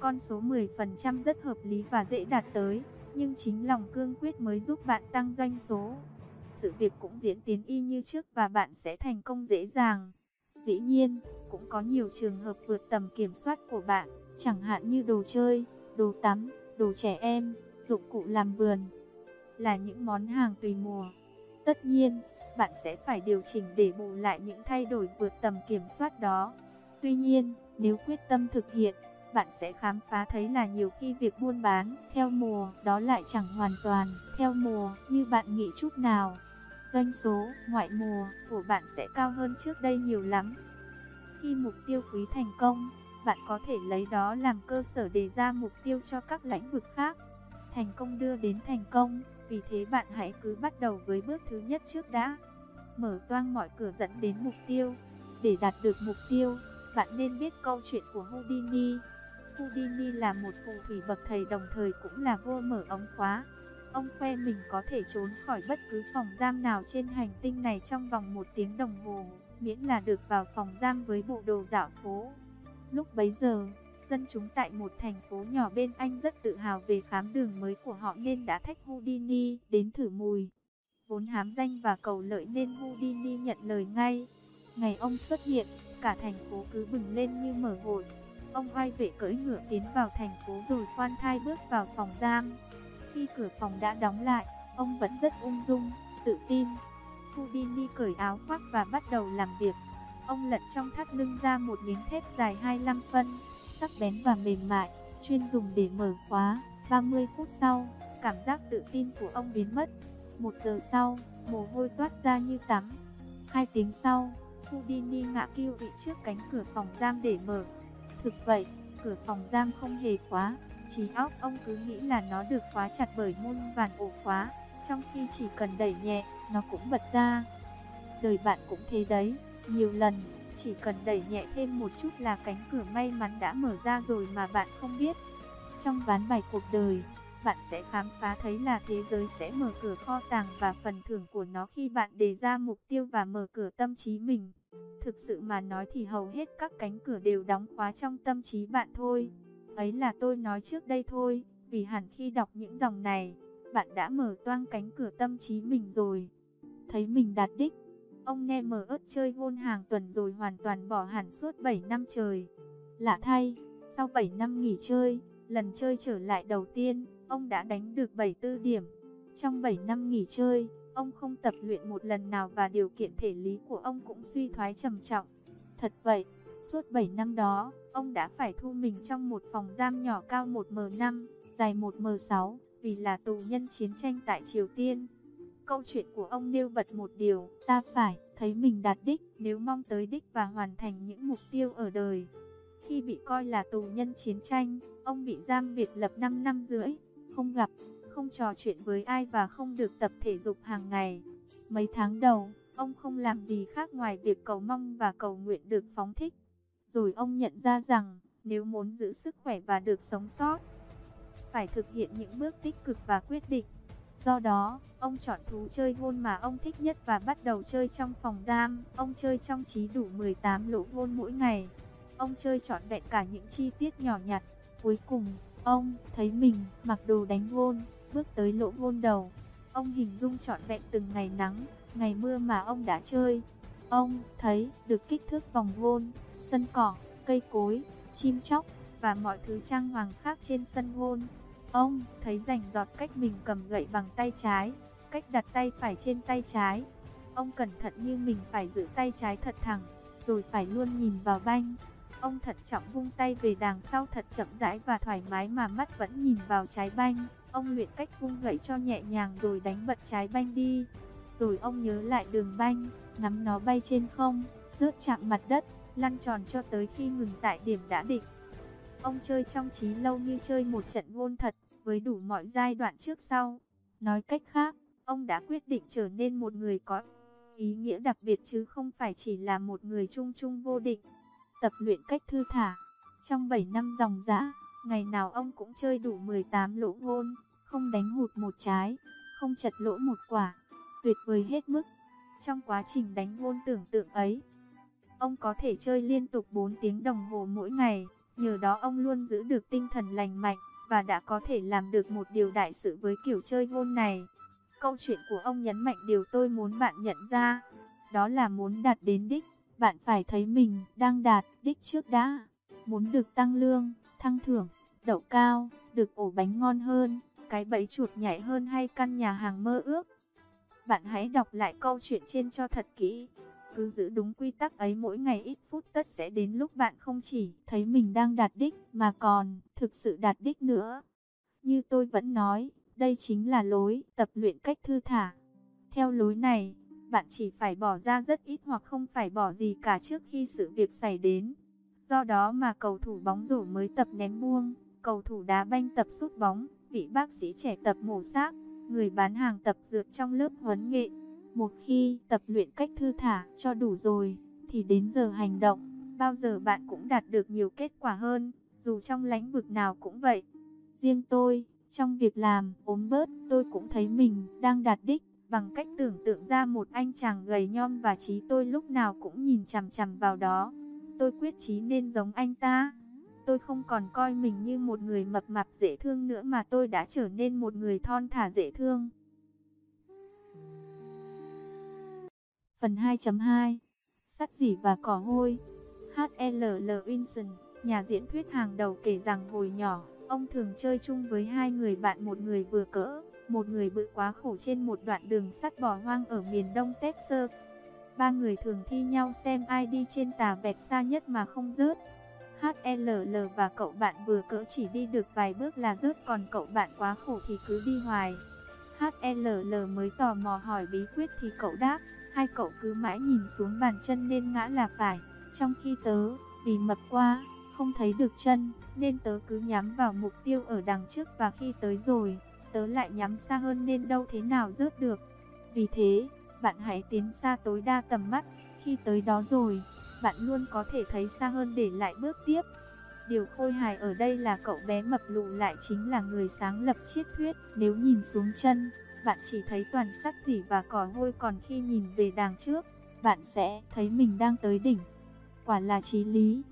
Con số 10% rất hợp lý và dễ đạt tới, nhưng chính lòng cương quyết mới giúp bạn tăng doanh số. Sự việc cũng diễn tiến y như trước và bạn sẽ thành công dễ dàng. Dĩ nhiên, cũng có nhiều trường hợp vượt tầm kiểm soát của bạn, chẳng hạn như đồ chơi, đồ tắm, đồ trẻ em, dụng cụ làm vườn, là những món hàng tùy mùa. Tất nhiên, bạn sẽ phải điều chỉnh để bù lại những thay đổi vượt tầm kiểm soát đó. Tuy nhiên, nếu quyết tâm thực hiện, bạn sẽ khám phá thấy là nhiều khi việc buôn bán theo mùa đó lại chẳng hoàn toàn theo mùa như bạn nghĩ chút nào. Doanh số ngoại mùa của bạn sẽ cao hơn trước đây nhiều lắm. Khi mục tiêu quý thành công, bạn có thể lấy đó làm cơ sở đề ra mục tiêu cho các lĩnh vực khác. Thành công đưa đến thành công, vì thế bạn hãy cứ bắt đầu với bước thứ nhất trước đã. Mở toang mọi cửa dẫn đến mục tiêu. Để đạt được mục tiêu, bạn nên biết câu chuyện của Houdini. Houdini là một phù thủy bậc thầy đồng thời cũng là vua mở ống khóa. Ông khoe mình có thể trốn khỏi bất cứ phòng giam nào trên hành tinh này trong vòng một tiếng đồng hồ, miễn là được vào phòng giam với bộ đồ dạo phố. Lúc bấy giờ, dân chúng tại một thành phố nhỏ bên Anh rất tự hào về khám đường mới của họ nên đã thách Houdini đến thử mùi. Vốn hám danh và cầu lợi nên Houdini nhận lời ngay. Ngày ông xuất hiện, cả thành phố cứ bừng lên như mở hội. Ông oai vệ cưỡi ngựa tiến vào thành phố rồi khoan thai bước vào phòng giam. Khi cửa phòng đã đóng lại, ông vẫn rất ung dung, tự tin. Houdini cởi áo khoác và bắt đầu làm việc. Ông lật trong thắt lưng ra một miếng thép dài 25 phân, sắc bén và mềm mại, chuyên dùng để mở khóa. 30 phút sau, cảm giác tự tin của ông biến mất. Một giờ sau, mồ hôi toát ra như tắm. Hai tiếng sau, Houdini ngã kêu vị trước cánh cửa phòng giam để mở. Thực vậy, cửa phòng giam không hề khóa, trí óc ông cứ nghĩ là nó được khóa chặt bởi môn vàn ổ khóa, trong khi chỉ cần đẩy nhẹ, nó cũng bật ra. Đời bạn cũng thế đấy, nhiều lần, chỉ cần đẩy nhẹ thêm một chút là cánh cửa may mắn đã mở ra rồi mà bạn không biết. Trong ván bài cuộc đời, bạn sẽ khám phá thấy là thế giới sẽ mở cửa kho tàng và phần thưởng của nó khi bạn đề ra mục tiêu và mở cửa tâm trí mình. Thực sự mà nói thì hầu hết các cánh cửa đều đóng khóa trong tâm trí bạn thôi. Ấy là tôi nói trước đây thôi, vì hẳn khi đọc những dòng này, bạn đã mở toang cánh cửa tâm trí mình rồi. Thấy mình đạt đích, ông ne mở ớt chơi gôn hàng tuần rồi hoàn toàn bỏ hẳn suốt 7 năm trời. Lạ thay, sau 7 năm nghỉ chơi, lần chơi trở lại đầu tiên, ông đã đánh được 74 điểm. Trong 7 năm nghỉ chơi, ông không tập luyện một lần nào và điều kiện thể lý của ông cũng suy thoái trầm trọng. Thật vậy, suốt 7 năm đó, ông đã phải thu mình trong một phòng giam nhỏ cao 1m5, dài 1m6, vì là tù nhân chiến tranh tại Triều Tiên. Câu chuyện của ông nêu bật một điều, ta phải thấy mình đạt đích nếu mong tới đích và hoàn thành những mục tiêu ở đời. Khi bị coi là tù nhân chiến tranh, ông bị giam biệt lập 5 năm rưỡi, không gặp, không trò chuyện với ai và không được tập thể dục hàng ngày. Mấy tháng đầu, ông không làm gì khác ngoài việc cầu mong và cầu nguyện được phóng thích. Rồi ông nhận ra rằng, nếu muốn giữ sức khỏe và được sống sót, phải thực hiện những bước tích cực và quyết định. Do đó, ông chọn thú chơi gôn mà ông thích nhất và bắt đầu chơi trong phòng giam. Ông chơi trong trí đủ 18 lỗ gôn mỗi ngày. Ông chơi trọn vẹn cả những chi tiết nhỏ nhặt. Cuối cùng, ông thấy mình mặc đồ đánh gôn, bước tới lỗ gôn đầu. Ông hình dung trọn vẹn từng ngày nắng, ngày mưa mà ông đã chơi. Ông thấy được kích thước vòng gôn, sân cỏ, cây cối, chim chóc và mọi thứ trang hoàng khác trên sân gôn. Ông thấy rành giọt cách mình cầm gậy bằng tay trái, cách đặt tay phải trên tay trái. Ông cẩn thận như mình phải giữ tay trái thật thẳng, rồi phải luôn nhìn vào banh. Ông thận trọng vung tay về đằng sau thật chậm rãi và thoải mái mà mắt vẫn nhìn vào trái banh. Ông luyện cách vung gậy cho nhẹ nhàng rồi đánh bật trái banh đi. Rồi ông nhớ lại đường banh, nắm nó bay trên không, rớt chạm mặt đất, lăn tròn cho tới khi ngừng tại điểm đã định. Ông chơi trong trí lâu như chơi một trận ngôn thật, với đủ mọi giai đoạn trước sau. Nói cách khác, ông đã quyết định trở nên một người có ý nghĩa đặc biệt chứ không phải chỉ là một người chung chung vô định. Tập luyện cách thư thả. Trong 7 năm dòng dã, ngày nào ông cũng chơi đủ 18 lỗ gôn, không đánh hụt một trái, không chật lỗ một quả. Tuyệt vời hết mức. Trong quá trình đánh gôn tưởng tượng ấy, ông có thể chơi liên tục 4 tiếng đồng hồ mỗi ngày. Nhờ đó ông luôn giữ được tinh thần lành mạnh và đã có thể làm được một điều đại sự với kiểu chơi ngôn này. Câu chuyện của ông nhấn mạnh điều tôi muốn bạn nhận ra, đó là muốn đạt đến đích, bạn phải thấy mình đang đạt đích trước đã. Muốn được tăng lương, thăng thưởng, đậu cao, được ổ bánh ngon hơn, cái bẫy chuột nhảy hơn hay căn nhà hàng mơ ước. Bạn hãy đọc lại câu chuyện trên cho thật kỹ. Cứ giữ đúng quy tắc ấy mỗi ngày ít phút tất sẽ đến lúc bạn không chỉ thấy mình đang đạt đích mà còn thực sự đạt đích nữa. Như tôi vẫn nói, đây chính là lối tập luyện cách thư thả. Theo lối này, bạn chỉ phải bỏ ra rất ít hoặc không phải bỏ gì cả trước khi sự việc xảy đến. Do đó mà cầu thủ bóng rổ mới tập ném buông, cầu thủ đá banh tập sút bóng, vị bác sĩ trẻ tập mổ xác, người bán hàng tập dược trong lớp huấn nghệ. Một khi tập luyện cách thư thả cho đủ rồi, thì đến giờ hành động, bao giờ bạn cũng đạt được nhiều kết quả hơn, dù trong lĩnh vực nào cũng vậy. Riêng tôi, trong việc làm ốm bớt, tôi cũng thấy mình đang đạt đích, bằng cách tưởng tượng ra một anh chàng gầy nhom và trí tôi lúc nào cũng nhìn chằm chằm vào đó. Tôi quyết chí nên giống anh ta. Tôi không còn coi mình như một người mập mạp dễ thương nữa mà tôi đã trở nên một người thon thả dễ thương. Phần 2.2 Sắt dỉ và cỏ hôi h l l Winson, nhà diễn thuyết hàng đầu kể rằng hồi nhỏ, ông thường chơi chung với hai người bạn một người vừa cỡ, một người bự quá khổ trên một đoạn đường sắt bỏ hoang ở miền đông Texas. Ba người thường thi nhau xem ai đi trên tà vẹt xa nhất mà không rớt. HLL và cậu bạn vừa cỡ chỉ đi được vài bước là rớt còn cậu bạn quá khổ thì cứ đi hoài. HLL mới tò mò hỏi bí quyết thì cậu đáp, hai cậu cứ mãi nhìn xuống bàn chân nên ngã là phải. Trong khi tớ, vì mập quá, không thấy được chân, nên tớ cứ nhắm vào mục tiêu ở đằng trước và khi tới rồi, tớ lại nhắm xa hơn nên đâu thế nào rớt được. Vì thế, bạn hãy tiến xa tối đa tầm mắt, khi tới đó rồi, bạn luôn có thể thấy xa hơn để lại bước tiếp. Điều khôi hài ở đây là cậu bé mập lù lại chính là người sáng lập triết thuyết, nếu nhìn xuống chân, bạn chỉ thấy toàn sắc dỉ và cỏ hôi còn khi nhìn về đằng trước, bạn sẽ thấy mình đang tới đỉnh. Quả là trí lý.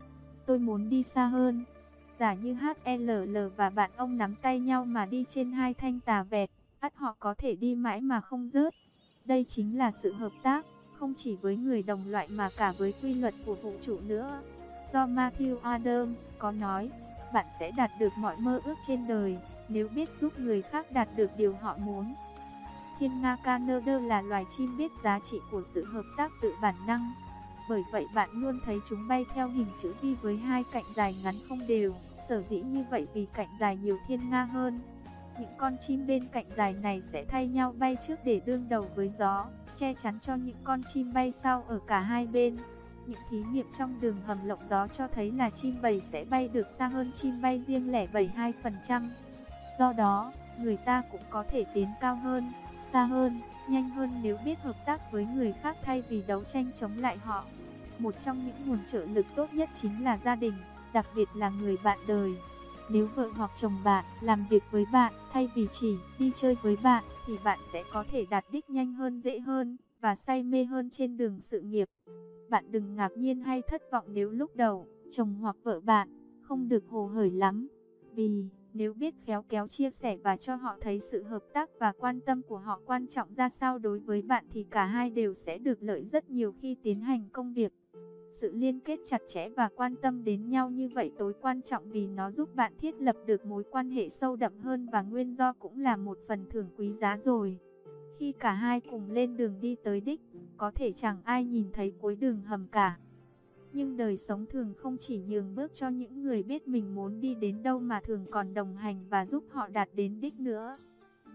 Tôi muốn đi xa hơn. Giả như HLL và bạn ông nắm tay nhau mà đi trên hai thanh tà vẹt, ắt họ có thể đi mãi mà không rớt. Đây chính là sự hợp tác, không chỉ với người đồng loại mà cả với quy luật của vũ trụ nữa. Do Matthew Adams có nói, bạn sẽ đạt được mọi mơ ước trên đời, nếu biết giúp người khác đạt được điều họ muốn. Thiên Nga Canada là loài chim biết giá trị của sự hợp tác tự bản năng. Bởi vậy bạn luôn thấy chúng bay theo hình chữ V với hai cạnh dài ngắn không đều. Sở dĩ như vậy vì cạnh dài nhiều thiên nga hơn. Những con chim bên cạnh dài này sẽ thay nhau bay trước để đương đầu với gió, che chắn cho những con chim bay sau ở cả hai bên. Những thí nghiệm trong đường hầm lộng gió cho thấy là chim bầy sẽ bay được xa hơn chim bay riêng lẻ 72%. Do đó, người ta cũng có thể tiến cao hơn, xa hơn, nhanh hơn nếu biết hợp tác với người khác thay vì đấu tranh chống lại họ. Một trong những nguồn trợ lực tốt nhất chính là gia đình, đặc biệt là người bạn đời. Nếu vợ hoặc chồng bạn làm việc với bạn thay vì chỉ đi chơi với bạn thì bạn sẽ có thể đạt đích nhanh hơn dễ hơn và say mê hơn trên đường sự nghiệp. Bạn đừng ngạc nhiên hay thất vọng nếu lúc đầu chồng hoặc vợ bạn không được hồ hởi lắm. Vì nếu biết khéo kéo chia sẻ và cho họ thấy sự hợp tác và quan tâm của họ quan trọng ra sao đối với bạn thì cả hai đều sẽ được lợi rất nhiều khi tiến hành công việc. Sự liên kết chặt chẽ và quan tâm đến nhau như vậy tối quan trọng vì nó giúp bạn thiết lập được mối quan hệ sâu đậm hơn và nguyên do cũng là một phần thưởng quý giá rồi. Khi cả hai cùng lên đường đi tới đích, có thể chẳng ai nhìn thấy cuối đường hầm cả. Nhưng đời sống thường không chỉ nhường bước cho những người biết mình muốn đi đến đâu mà thường còn đồng hành và giúp họ đạt đến đích nữa.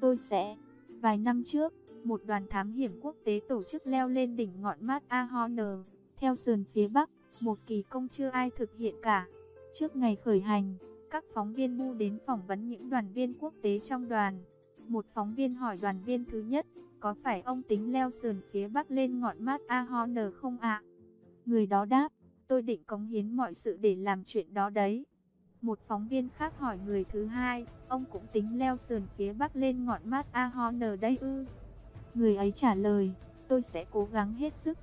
Tôi sẽ, vài năm trước, một đoàn thám hiểm quốc tế tổ chức leo lên đỉnh ngọn Mount Ahorn theo sườn phía bắc, một kỳ công chưa ai thực hiện cả. Trước ngày khởi hành, các phóng viên bu đến phỏng vấn những đoàn viên quốc tế trong đoàn. Một phóng viên hỏi đoàn viên thứ nhất, có phải ông tính leo sườn phía bắc lên ngọn mát Ahorn không ạ? Người đó đáp, tôi định cống hiến mọi sự để làm chuyện đó đấy. Một phóng viên khác hỏi người thứ hai, ông cũng tính leo sườn phía bắc lên ngọn mát Ahorn đây ư? Người ấy trả lời, tôi sẽ cố gắng hết sức.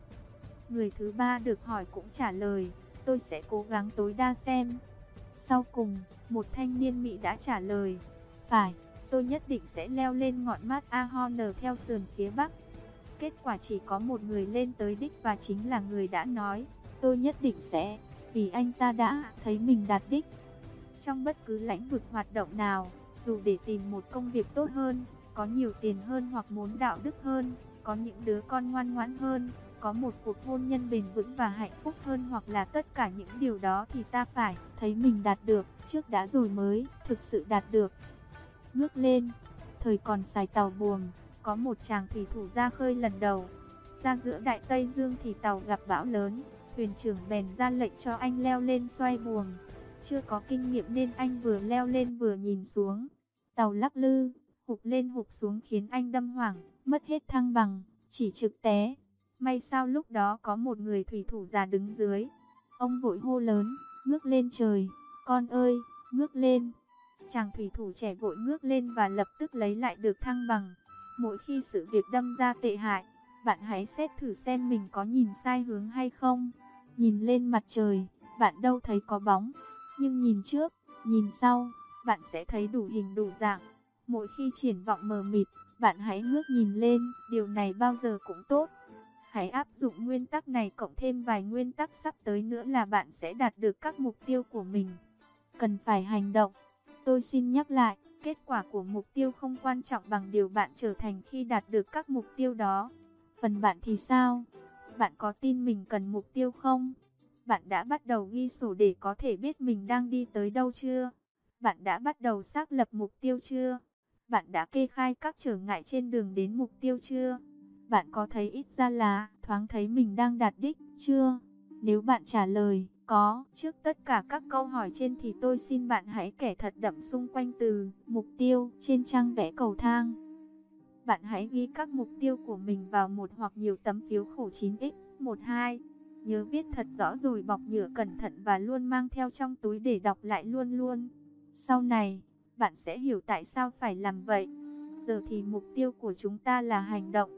Người thứ ba được hỏi cũng trả lời, tôi sẽ cố gắng tối đa xem. Sau cùng, một thanh niên Mỹ đã trả lời, phải, tôi nhất định sẽ leo lên ngọn mát Ahorn theo sườn phía bắc. Kết quả chỉ có một người lên tới đích và chính là người đã nói, tôi nhất định sẽ, vì anh ta đã thấy mình đạt đích. Trong bất cứ lãnh vực hoạt động nào, dù để tìm một công việc tốt hơn, có nhiều tiền hơn hoặc muốn đạo đức hơn, có những đứa con ngoan ngoãn hơn, có một cuộc hôn nhân bền vững và hạnh phúc hơn hoặc là tất cả những điều đó thì ta phải thấy mình đạt được, trước đã rồi mới thực sự đạt được. Ngước lên, thời còn xài tàu buồm, có một chàng thủy thủ ra khơi lần đầu. Ra giữa đại Tây Dương thì tàu gặp bão lớn, thuyền trưởng bèn ra lệnh cho anh leo lên xoay buồm. Chưa có kinh nghiệm nên anh vừa leo lên vừa nhìn xuống. Tàu lắc lư, hụp lên hụp xuống khiến anh đâm hoảng, mất hết thăng bằng, chỉ trực té. May sao lúc đó có một người thủy thủ già đứng dưới. Ông vội hô lớn, ngước lên trời, con ơi, ngước lên. Chàng thủy thủ trẻ vội ngước lên và lập tức lấy lại được thăng bằng. Mỗi khi sự việc đâm ra tệ hại, bạn hãy xét thử xem mình có nhìn sai hướng hay không. Nhìn lên mặt trời, bạn đâu thấy có bóng, nhưng nhìn trước, nhìn sau, bạn sẽ thấy đủ hình đủ dạng. Mỗi khi triển vọng mờ mịt, bạn hãy ngước nhìn lên, điều này bao giờ cũng tốt. Hãy áp dụng nguyên tắc này cộng thêm vài nguyên tắc sắp tới nữa là bạn sẽ đạt được các mục tiêu của mình. Cần phải hành động. Tôi xin nhắc lại, kết quả của mục tiêu không quan trọng bằng điều bạn trở thành khi đạt được các mục tiêu đó. Phần bạn thì sao? Bạn có tin mình cần mục tiêu không? Bạn đã bắt đầu ghi sổ để có thể biết mình đang đi tới đâu chưa? Bạn đã bắt đầu xác lập mục tiêu chưa? Bạn đã kê khai các trở ngại trên đường đến mục tiêu chưa? Bạn có thấy ít ra là thoáng thấy mình đang đạt đích chưa? Nếu bạn trả lời có, trước tất cả các câu hỏi trên thì tôi xin bạn hãy kẻ thật đậm xung quanh từ mục tiêu trên trang vẽ cầu thang. Bạn hãy ghi các mục tiêu của mình vào một hoặc nhiều tấm phiếu khổ 9x, 12. Nhớ viết thật rõ rồi bọc nhựa cẩn thận và luôn mang theo trong túi để đọc lại luôn luôn. Sau này, bạn sẽ hiểu tại sao phải làm vậy. Giờ thì mục tiêu của chúng ta là hành động.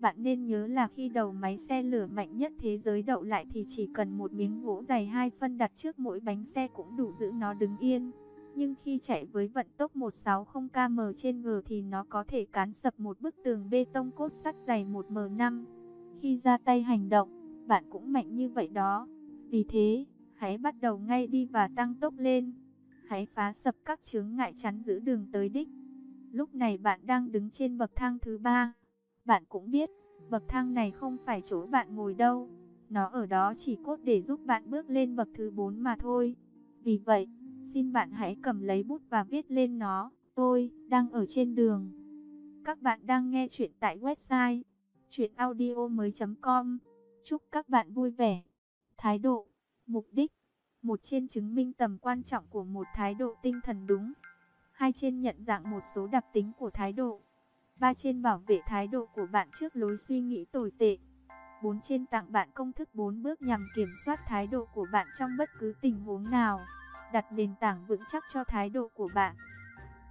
Bạn nên nhớ là khi đầu máy xe lửa mạnh nhất thế giới đậu lại thì chỉ cần một miếng gỗ dày 2 phân đặt trước mỗi bánh xe cũng đủ giữ nó đứng yên. Nhưng khi chạy với vận tốc 160 km trên g thì nó có thể cán sập một bức tường bê tông cốt sắt dày 1m5. Khi ra tay hành động, bạn cũng mạnh như vậy đó. Vì thế, hãy bắt đầu ngay đi và tăng tốc lên. Hãy phá sập các chướng ngại chắn giữ đường tới đích. Lúc này bạn đang đứng trên bậc thang thứ ba. Bạn cũng biết, bậc thang này không phải chỗ bạn ngồi đâu. Nó ở đó chỉ cốt để giúp bạn bước lên bậc thứ 4 mà thôi. Vì vậy, xin bạn hãy cầm lấy bút và viết lên nó. Tôi đang ở trên đường. Các bạn đang nghe chuyện tại website chuyenaudio.com Chúc các bạn vui vẻ. Thái độ, mục đích. Một trên chứng minh tầm quan trọng của một thái độ tinh thần đúng. Hai trên nhận dạng một số đặc tính của thái độ. Ba trên bảo vệ thái độ của bạn trước lối suy nghĩ tồi tệ. Bốn trên tặng bạn công thức 4 bước nhằm kiểm soát thái độ của bạn trong bất cứ tình huống nào. Đặt nền tảng vững chắc cho thái độ của bạn.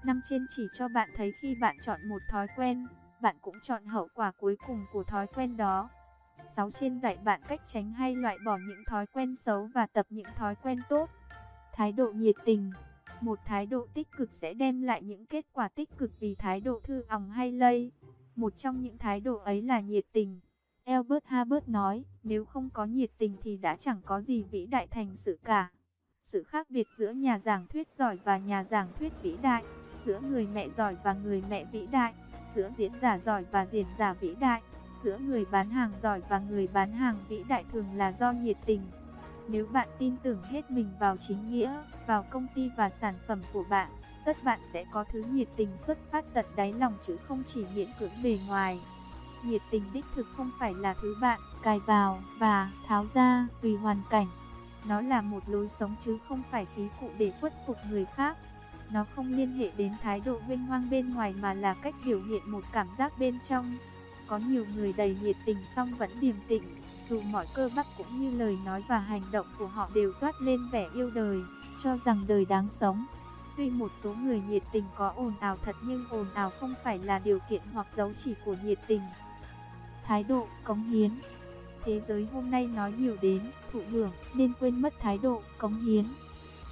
Năm trên chỉ cho bạn thấy khi bạn chọn một thói quen, bạn cũng chọn hậu quả cuối cùng của thói quen đó. 6 trên dạy bạn cách tránh hay loại bỏ những thói quen xấu và tập những thói quen tốt. Thái độ nhiệt tình một thái độ tích cực sẽ đem lại những kết quả tích cực vì thái độ thư ỏng hay lây. Một trong những thái độ ấy là nhiệt tình. Albert Hubbard nói, nếu không có nhiệt tình thì đã chẳng có gì vĩ đại thành sự cả. Sự khác biệt giữa nhà giảng thuyết giỏi và nhà giảng thuyết vĩ đại, giữa người mẹ giỏi và người mẹ vĩ đại, giữa diễn giả giỏi và diễn giả vĩ đại, giữa người bán hàng giỏi và người bán hàng vĩ đại thường là do nhiệt tình. Nếu bạn tin tưởng hết mình vào chính nghĩa, vào công ty và sản phẩm của bạn, tất bạn sẽ có thứ nhiệt tình xuất phát tận đáy lòng chứ không chỉ miễn cưỡng bề ngoài. Nhiệt tình đích thực không phải là thứ bạn cài vào và tháo ra tùy hoàn cảnh. Nó là một lối sống chứ không phải khí cụ để khuất phục người khác. Nó không liên hệ đến thái độ vinh hoang bên ngoài mà là cách biểu hiện một cảm giác bên trong. Có nhiều người đầy nhiệt tình song vẫn điềm tĩnh, dù mọi cơ bắp cũng như lời nói và hành động của họ đều toát lên vẻ yêu đời, cho rằng đời đáng sống. Tuy một số người nhiệt tình có ồn ào thật nhưng ồn ào không phải là điều kiện hoặc dấu chỉ của nhiệt tình. Thái độ, cống hiến Thế giới hôm nay nói nhiều đến, thụ hưởng, nên quên mất thái độ, cống hiến.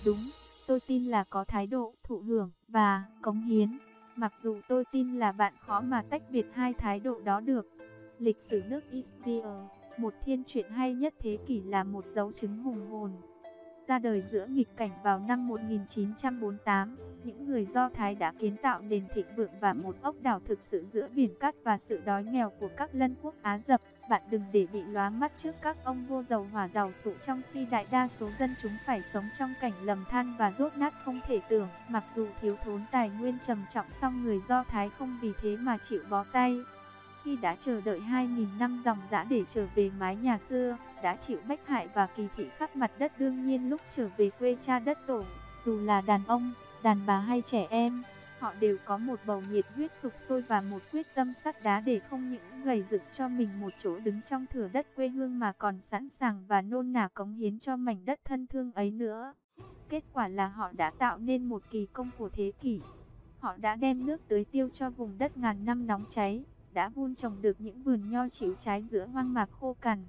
Đúng, tôi tin là có thái độ, thụ hưởng, và cống hiến. Mặc dù tôi tin là bạn khó mà tách biệt hai thái độ đó được. Lịch sử nước Israel, một thiên truyện hay nhất thế kỷ là một dấu chứng hùng hồn ra đời giữa nghịch cảnh vào năm 1948, những người Do Thái đã kiến tạo nền thịnh vượng và một ốc đảo thực sự giữa biển cát và sự đói nghèo của các lân quốc Á Dập. Bạn đừng để bị lóa mắt trước các ông vua giàu hỏa giàu sụ trong khi đại đa số dân chúng phải sống trong cảnh lầm than và rốt nát không thể tưởng. Mặc dù thiếu thốn tài nguyên trầm trọng song người Do Thái không vì thế mà chịu bó tay. Khi đã chờ đợi 2.000 năm dòng dã để trở về mái nhà xưa, đã chịu bách hại và kỳ thị khắp mặt đất đương nhiên lúc trở về quê cha đất tổ, dù là đàn ông, đàn bà hay trẻ em, họ đều có một bầu nhiệt huyết sục sôi và một quyết tâm sắt đá để không những gầy dựng cho mình một chỗ đứng trong thửa đất quê hương mà còn sẵn sàng và nôn nả cống hiến cho mảnh đất thân thương ấy nữa. Kết quả là họ đã tạo nên một kỳ công của thế kỷ. Họ đã đem nước tưới tiêu cho vùng đất ngàn năm nóng cháy, đã vun trồng được những vườn nho chịu trái giữa hoang mạc khô cằn,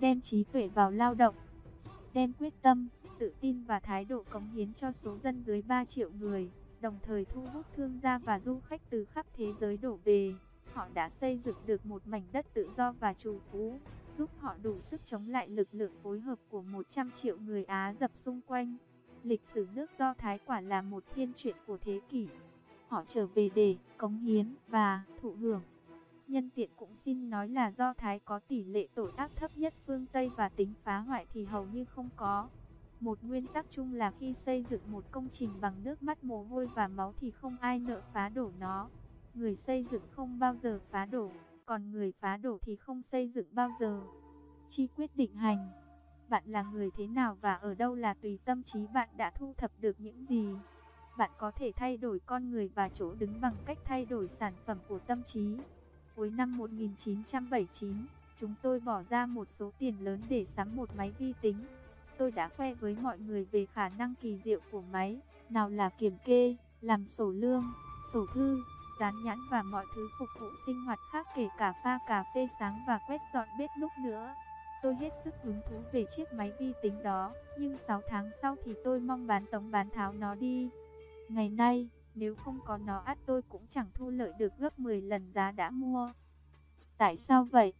đem trí tuệ vào lao động, đem quyết tâm, tự tin và thái độ cống hiến cho số dân dưới 3 triệu người, đồng thời thu hút thương gia và du khách từ khắp thế giới đổ về. Họ đã xây dựng được một mảnh đất tự do và trù phú, giúp họ đủ sức chống lại lực lượng phối hợp của 100 triệu người Á dập xung quanh. Lịch sử nước Do Thái quả là một thiên truyện của thế kỷ. Họ trở về để cống hiến và thụ hưởng Nhân tiện cũng xin nói là do Thái có tỷ lệ tội ác thấp nhất phương Tây và tính phá hoại thì hầu như không có. Một nguyên tắc chung là khi xây dựng một công trình bằng nước mắt mồ hôi và máu thì không ai nợ phá đổ nó. Người xây dựng không bao giờ phá đổ, còn người phá đổ thì không xây dựng bao giờ. Chi quyết định hành Bạn là người thế nào và ở đâu là tùy tâm trí bạn đã thu thập được những gì. Bạn có thể thay đổi con người và chỗ đứng bằng cách thay đổi sản phẩm của tâm trí. Cuối năm 1979, chúng tôi bỏ ra một số tiền lớn để sắm một máy vi tính. Tôi đã khoe với mọi người về khả năng kỳ diệu của máy, nào là kiểm kê, làm sổ lương, sổ thư, dán nhãn và mọi thứ phục vụ sinh hoạt khác kể cả pha cà phê sáng và quét dọn bếp lúc nữa. Tôi hết sức hứng thú về chiếc máy vi tính đó, nhưng 6 tháng sau thì tôi mong bán tống bán tháo nó đi. Ngày nay, nếu không có nó ắt tôi cũng chẳng thu lợi được gấp 10 lần giá đã mua. Tại sao vậy?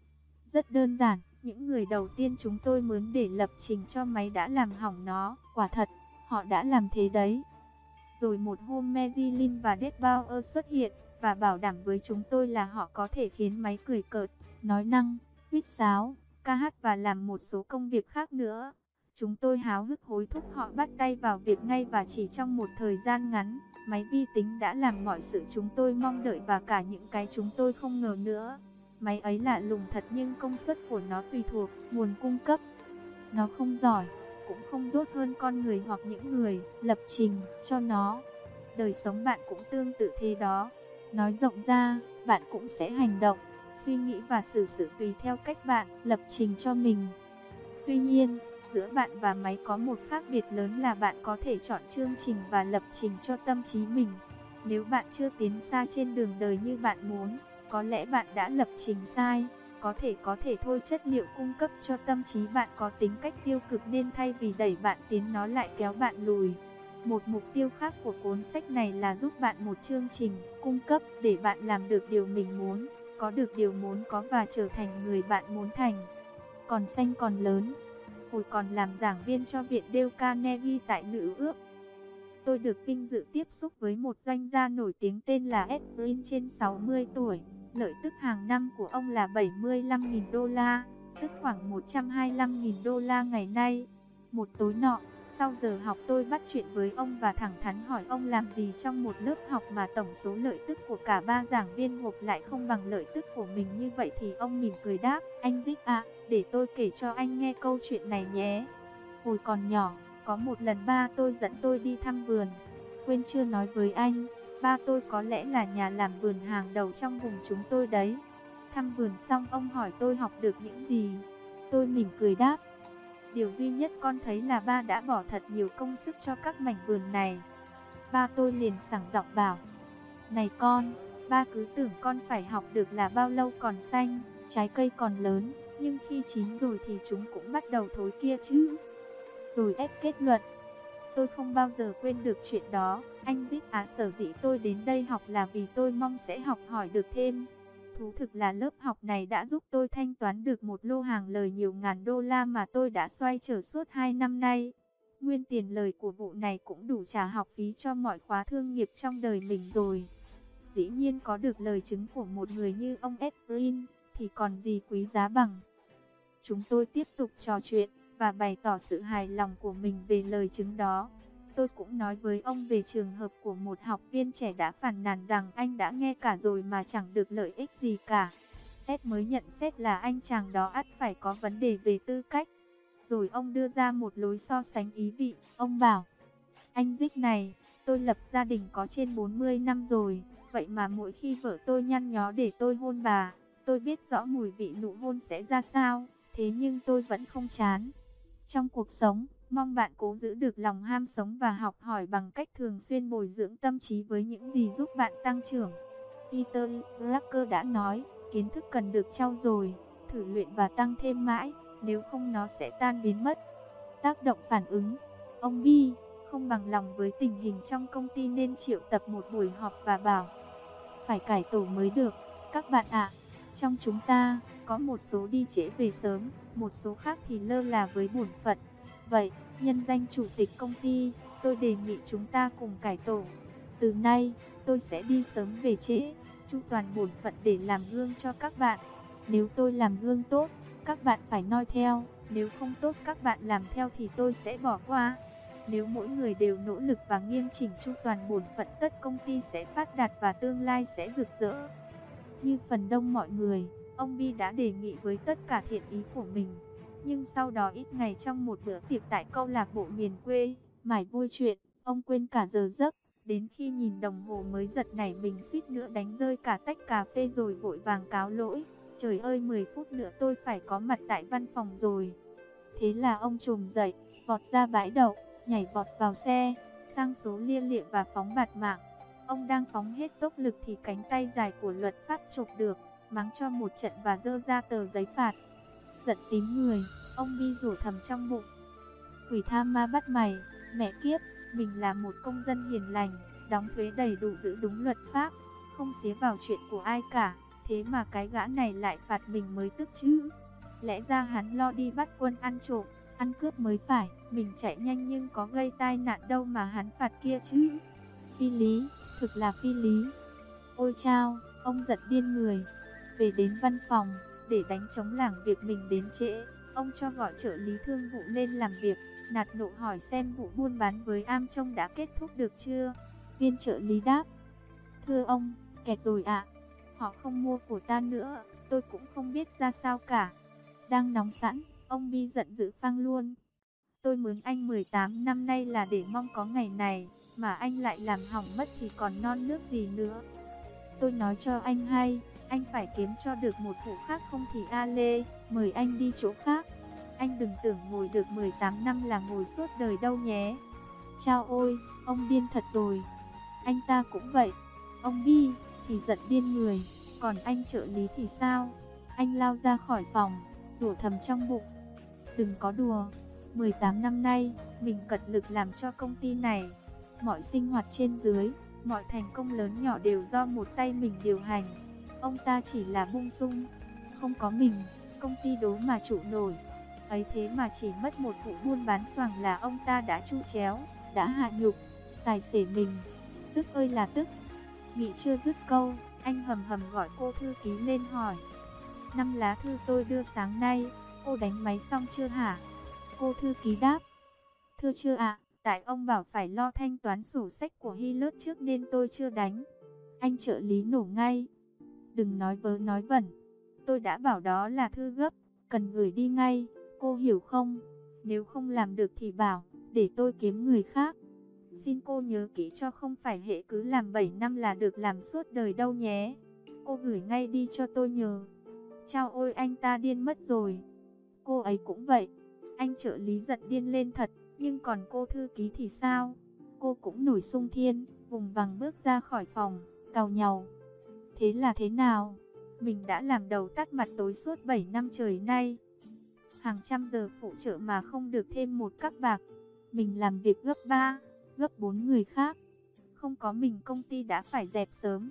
Rất đơn giản, những người đầu tiên chúng tôi mướn để lập trình cho máy đã làm hỏng nó. Quả thật, họ đã làm thế đấy. Rồi một hôm Mezilin và Deadbauer xuất hiện và bảo đảm với chúng tôi là họ có thể khiến máy cười cợt, nói năng, huýt sáo, ca hát và làm một số công việc khác nữa. Chúng tôi háo hức hối thúc họ bắt tay vào việc ngay và chỉ trong một thời gian ngắn, Máy vi tính đã làm mọi sự chúng tôi mong đợi và cả những cái chúng tôi không ngờ nữa. Máy ấy lạ lùng thật nhưng công suất của nó tùy thuộc nguồn cung cấp. Nó không giỏi, cũng không rốt hơn con người hoặc những người lập trình cho nó. Đời sống bạn cũng tương tự thế đó. Nói rộng ra, bạn cũng sẽ hành động, suy nghĩ và xử sự tùy theo cách bạn lập trình cho mình. Tuy nhiên, giữa bạn và máy có một khác biệt lớn là bạn có thể chọn chương trình và lập trình cho tâm trí mình. Nếu bạn chưa tiến xa trên đường đời như bạn muốn, có lẽ bạn đã lập trình sai. Có thể có thể thôi chất liệu cung cấp cho tâm trí bạn có tính cách tiêu cực nên thay vì đẩy bạn tiến nó lại kéo bạn lùi. Một mục tiêu khác của cuốn sách này là giúp bạn một chương trình cung cấp để bạn làm được điều mình muốn, có được điều muốn có và trở thành người bạn muốn thành. Còn xanh còn lớn, hồi còn làm giảng viên cho Viện Dale Carnegie tại Nữ ước. Tôi được vinh dự tiếp xúc với một doanh gia nổi tiếng tên là Ed Green trên 60 tuổi. Lợi tức hàng năm của ông là 75.000 đô la, tức khoảng 125.000 đô la ngày nay. Một tối nọ, sau giờ học tôi bắt chuyện với ông và thẳng thắn hỏi ông làm gì trong một lớp học mà tổng số lợi tức của cả ba giảng viên gộp lại không bằng lợi tức của mình như vậy thì ông mỉm cười đáp, anh Dích ạ, để tôi kể cho anh nghe câu chuyện này nhé. Hồi còn nhỏ, có một lần ba tôi dẫn tôi đi thăm vườn. Quên chưa nói với anh, ba tôi có lẽ là nhà làm vườn hàng đầu trong vùng chúng tôi đấy. Thăm vườn xong ông hỏi tôi học được những gì. Tôi mỉm cười đáp. Điều duy nhất con thấy là ba đã bỏ thật nhiều công sức cho các mảnh vườn này. Ba tôi liền sảng giọng bảo. Này con, ba cứ tưởng con phải học được là bao lâu còn xanh, trái cây còn lớn, nhưng khi chín rồi thì chúng cũng bắt đầu thối kia chứ. Rồi ép kết luận. Tôi không bao giờ quên được chuyện đó. Anh Dít Á à, sở dĩ tôi đến đây học là vì tôi mong sẽ học hỏi được thêm. Thú thực là lớp học này đã giúp tôi thanh toán được một lô hàng lời nhiều ngàn đô la mà tôi đã xoay trở suốt 2 năm nay. Nguyên tiền lời của vụ này cũng đủ trả học phí cho mọi khóa thương nghiệp trong đời mình rồi. Dĩ nhiên có được lời chứng của một người như ông Ed Green, thì còn gì quý giá bằng. Chúng tôi tiếp tục trò chuyện và bày tỏ sự hài lòng của mình về lời chứng đó. Tôi cũng nói với ông về trường hợp của một học viên trẻ đã phản nàn rằng anh đã nghe cả rồi mà chẳng được lợi ích gì cả. Ed mới nhận xét là anh chàng đó ắt phải có vấn đề về tư cách. Rồi ông đưa ra một lối so sánh ý vị. Ông bảo, anh Dích này, tôi lập gia đình có trên 40 năm rồi. Vậy mà mỗi khi vợ tôi nhăn nhó để tôi hôn bà, tôi biết rõ mùi vị nụ hôn sẽ ra sao. Thế nhưng tôi vẫn không chán. Trong cuộc sống, mong bạn cố giữ được lòng ham sống và học hỏi bằng cách thường xuyên bồi dưỡng tâm trí với những gì giúp bạn tăng trưởng. Peter Drucker đã nói, kiến thức cần được trau dồi, thử luyện và tăng thêm mãi, nếu không nó sẽ tan biến mất. Tác động phản ứng Ông Bi không bằng lòng với tình hình trong công ty nên triệu tập một buổi họp và bảo Phải cải tổ mới được, các bạn ạ, trong chúng ta có một số đi trễ về sớm, một số khác thì lơ là với bổn phận. Vậy, nhân danh chủ tịch công ty, tôi đề nghị chúng ta cùng cải tổ. Từ nay, tôi sẽ đi sớm về trễ, chu toàn bổn phận để làm gương cho các bạn. Nếu tôi làm gương tốt, các bạn phải noi theo. Nếu không tốt các bạn làm theo thì tôi sẽ bỏ qua. Nếu mỗi người đều nỗ lực và nghiêm chỉnh chu toàn bổn phận tất công ty sẽ phát đạt và tương lai sẽ rực rỡ. Như phần đông mọi người, ông Bi đã đề nghị với tất cả thiện ý của mình. Nhưng sau đó ít ngày trong một bữa tiệc tại câu lạc bộ miền quê, mải vui chuyện, ông quên cả giờ giấc. Đến khi nhìn đồng hồ mới giật nảy mình suýt nữa đánh rơi cả tách cà phê rồi vội vàng cáo lỗi. Trời ơi 10 phút nữa tôi phải có mặt tại văn phòng rồi. Thế là ông trồm dậy, vọt ra bãi đậu, nhảy vọt vào xe, sang số lia lịa và phóng bạt mạng. Ông đang phóng hết tốc lực thì cánh tay dài của luật pháp chụp được, mắng cho một trận và dơ ra tờ giấy phạt. Giận tím người, ông Bi rủ thầm trong bụng. Quỷ tham ma bắt mày, mẹ kiếp, mình là một công dân hiền lành, đóng thuế đầy đủ giữ đúng luật pháp, không xía vào chuyện của ai cả, thế mà cái gã này lại phạt mình mới tức chứ. Lẽ ra hắn lo đi bắt quân ăn trộm, ăn cướp mới phải, mình chạy nhanh nhưng có gây tai nạn đâu mà hắn phạt kia chứ. Phi lý, thực là phi lý. Ôi chao, ông giật điên người. Về đến văn phòng, để đánh chống làng việc mình đến trễ, ông cho gọi trợ lý thương vụ lên làm việc, nạt nộ hỏi xem vụ buôn bán với am trông đã kết thúc được chưa. Viên trợ lý đáp, thưa ông, kẹt rồi ạ, họ không mua của ta nữa, tôi cũng không biết ra sao cả. Đang nóng sẵn, ông Bi giận dữ phang luôn. Tôi mướn anh 18 năm nay là để mong có ngày này, mà anh lại làm hỏng mất thì còn non nước gì nữa. Tôi nói cho anh hay, anh phải kiếm cho được một vụ khác không thì A Lê, mời anh đi chỗ khác. Anh đừng tưởng ngồi được 18 năm là ngồi suốt đời đâu nhé. Chao ôi, ông điên thật rồi. Anh ta cũng vậy. Ông Bi thì giận điên người, còn anh trợ lý thì sao? Anh lao ra khỏi phòng, rủa thầm trong bụng. Đừng có đùa, 18 năm nay, mình cật lực làm cho công ty này. Mọi sinh hoạt trên dưới, mọi thành công lớn nhỏ đều do một tay mình điều hành. Ông ta chỉ là bung sung, không có mình, công ty đố mà trụ nổi. Ấy thế mà chỉ mất một vụ buôn bán xoàng là ông ta đã chu chéo, đã hạ nhục, xài xể mình. Tức ơi là tức. Nghị chưa dứt câu, anh hầm hầm gọi cô thư ký lên hỏi. Năm lá thư tôi đưa sáng nay, cô đánh máy xong chưa hả? Cô thư ký đáp. Thưa chưa ạ, tại ông bảo phải lo thanh toán sổ sách của Hy Lớt trước nên tôi chưa đánh. Anh trợ lý nổ ngay. Đừng nói vớ nói vẩn. Tôi đã bảo đó là thư gấp, cần gửi đi ngay, cô hiểu không? Nếu không làm được thì bảo, để tôi kiếm người khác. Xin cô nhớ kỹ cho không phải hệ cứ làm 7 năm là được làm suốt đời đâu nhé. Cô gửi ngay đi cho tôi nhờ. Chao ôi anh ta điên mất rồi. Cô ấy cũng vậy. Anh trợ lý giận điên lên thật, nhưng còn cô thư ký thì sao? Cô cũng nổi sung thiên, vùng vằng bước ra khỏi phòng, cào nhàu. Thế là thế nào? Mình đã làm đầu tắt mặt tối suốt 7 năm trời nay. Hàng trăm giờ phụ trợ mà không được thêm một các bạc. Mình làm việc gấp 3, gấp 4 người khác. Không có mình công ty đã phải dẹp sớm.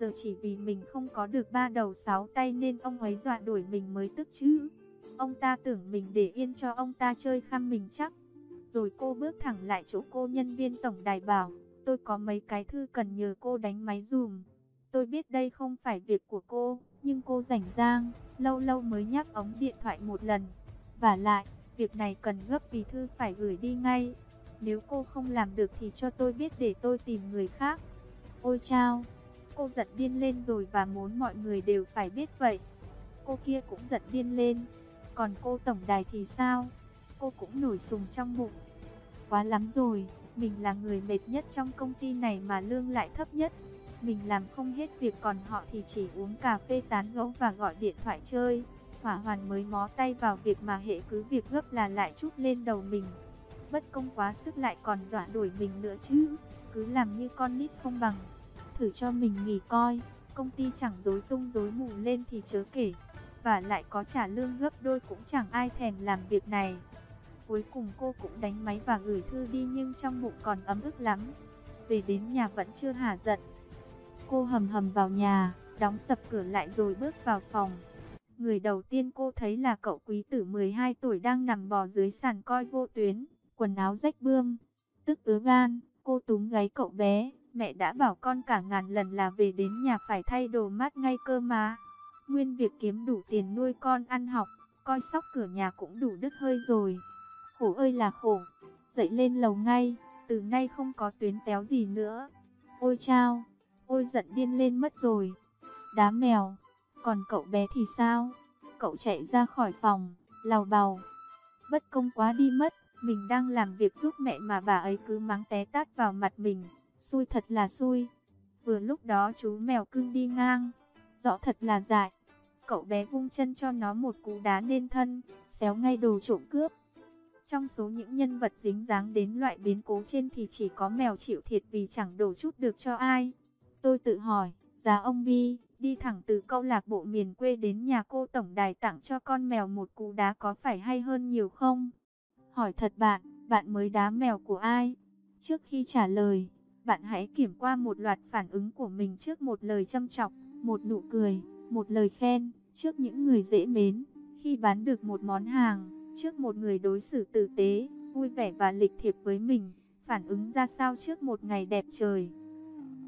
Giờ chỉ vì mình không có được ba đầu sáu tay nên ông ấy dọa đuổi mình mới tức chứ. Ông ta tưởng mình để yên cho ông ta chơi khăm mình chắc. Rồi cô bước thẳng lại chỗ cô nhân viên tổng đài bảo, tôi có mấy cái thư cần nhờ cô đánh máy dùm. Tôi biết đây không phải việc của cô, nhưng cô rảnh rang, lâu lâu mới nhắc ống điện thoại một lần. Và lại, việc này cần gấp vì thư phải gửi đi ngay. Nếu cô không làm được thì cho tôi biết để tôi tìm người khác. Ôi chao, cô giận điên lên rồi và muốn mọi người đều phải biết vậy. Cô kia cũng giận điên lên. Còn cô tổng đài thì sao? Cô cũng nổi sùng trong bụng. Quá lắm rồi, mình là người mệt nhất trong công ty này mà lương lại thấp nhất. Mình làm không hết việc còn họ thì chỉ uống cà phê tán gẫu và gọi điện thoại chơi. Hỏa hoàn mới mó tay vào việc mà hệ cứ việc gấp là lại chút lên đầu mình. Bất công quá sức lại còn dọa đuổi mình nữa chứ. Cứ làm như con nít không bằng. Thử cho mình nghỉ coi. Công ty chẳng dối tung dối mù lên thì chớ kể. Và lại có trả lương gấp đôi cũng chẳng ai thèm làm việc này. Cuối cùng cô cũng đánh máy và gửi thư đi nhưng trong bụng còn ấm ức lắm. Về đến nhà vẫn chưa hả giận. Cô hầm hầm vào nhà, đóng sập cửa lại rồi bước vào phòng. Người đầu tiên cô thấy là cậu quý tử 12 tuổi đang nằm bò dưới sàn coi vô tuyến, quần áo rách bươm, tức ứa gan. Cô túm gáy cậu bé, mẹ đã bảo con cả ngàn lần là về đến nhà phải thay đồ mát ngay cơ mà. Nguyên việc kiếm đủ tiền nuôi con ăn học, coi sóc cửa nhà cũng đủ đứt hơi rồi. Khổ ơi là khổ, dậy lên lầu ngay, từ nay không có tuyến téo gì nữa. Ôi chao, ôi giận điên lên mất rồi. Đá mèo, còn cậu bé thì sao? Cậu chạy ra khỏi phòng, lào bào. Bất công quá đi mất, mình đang làm việc giúp mẹ mà bà ấy cứ mắng té tát vào mặt mình. Xui thật là xui. Vừa lúc đó chú mèo cưng đi ngang. Rõ thật là dại. Cậu bé vung chân cho nó một cú đá nên thân, xéo ngay đồ trộm cướp. Trong số những nhân vật dính dáng đến loại biến cố trên thì chỉ có mèo chịu thiệt vì chẳng đổ chút được cho ai. Tôi tự hỏi, giá ông Bi, đi thẳng từ câu lạc bộ miền quê đến nhà cô tổng đài tặng cho con mèo một cú đá có phải hay hơn nhiều không? Hỏi thật bạn, bạn mới đá mèo của ai? Trước khi trả lời, bạn hãy kiểm qua một loạt phản ứng của mình trước một lời châm chọc, một nụ cười, một lời khen, trước những người dễ mến, khi bán được một món hàng trước một người đối xử tử tế, vui vẻ và lịch thiệp với mình, phản ứng ra sao trước một ngày đẹp trời.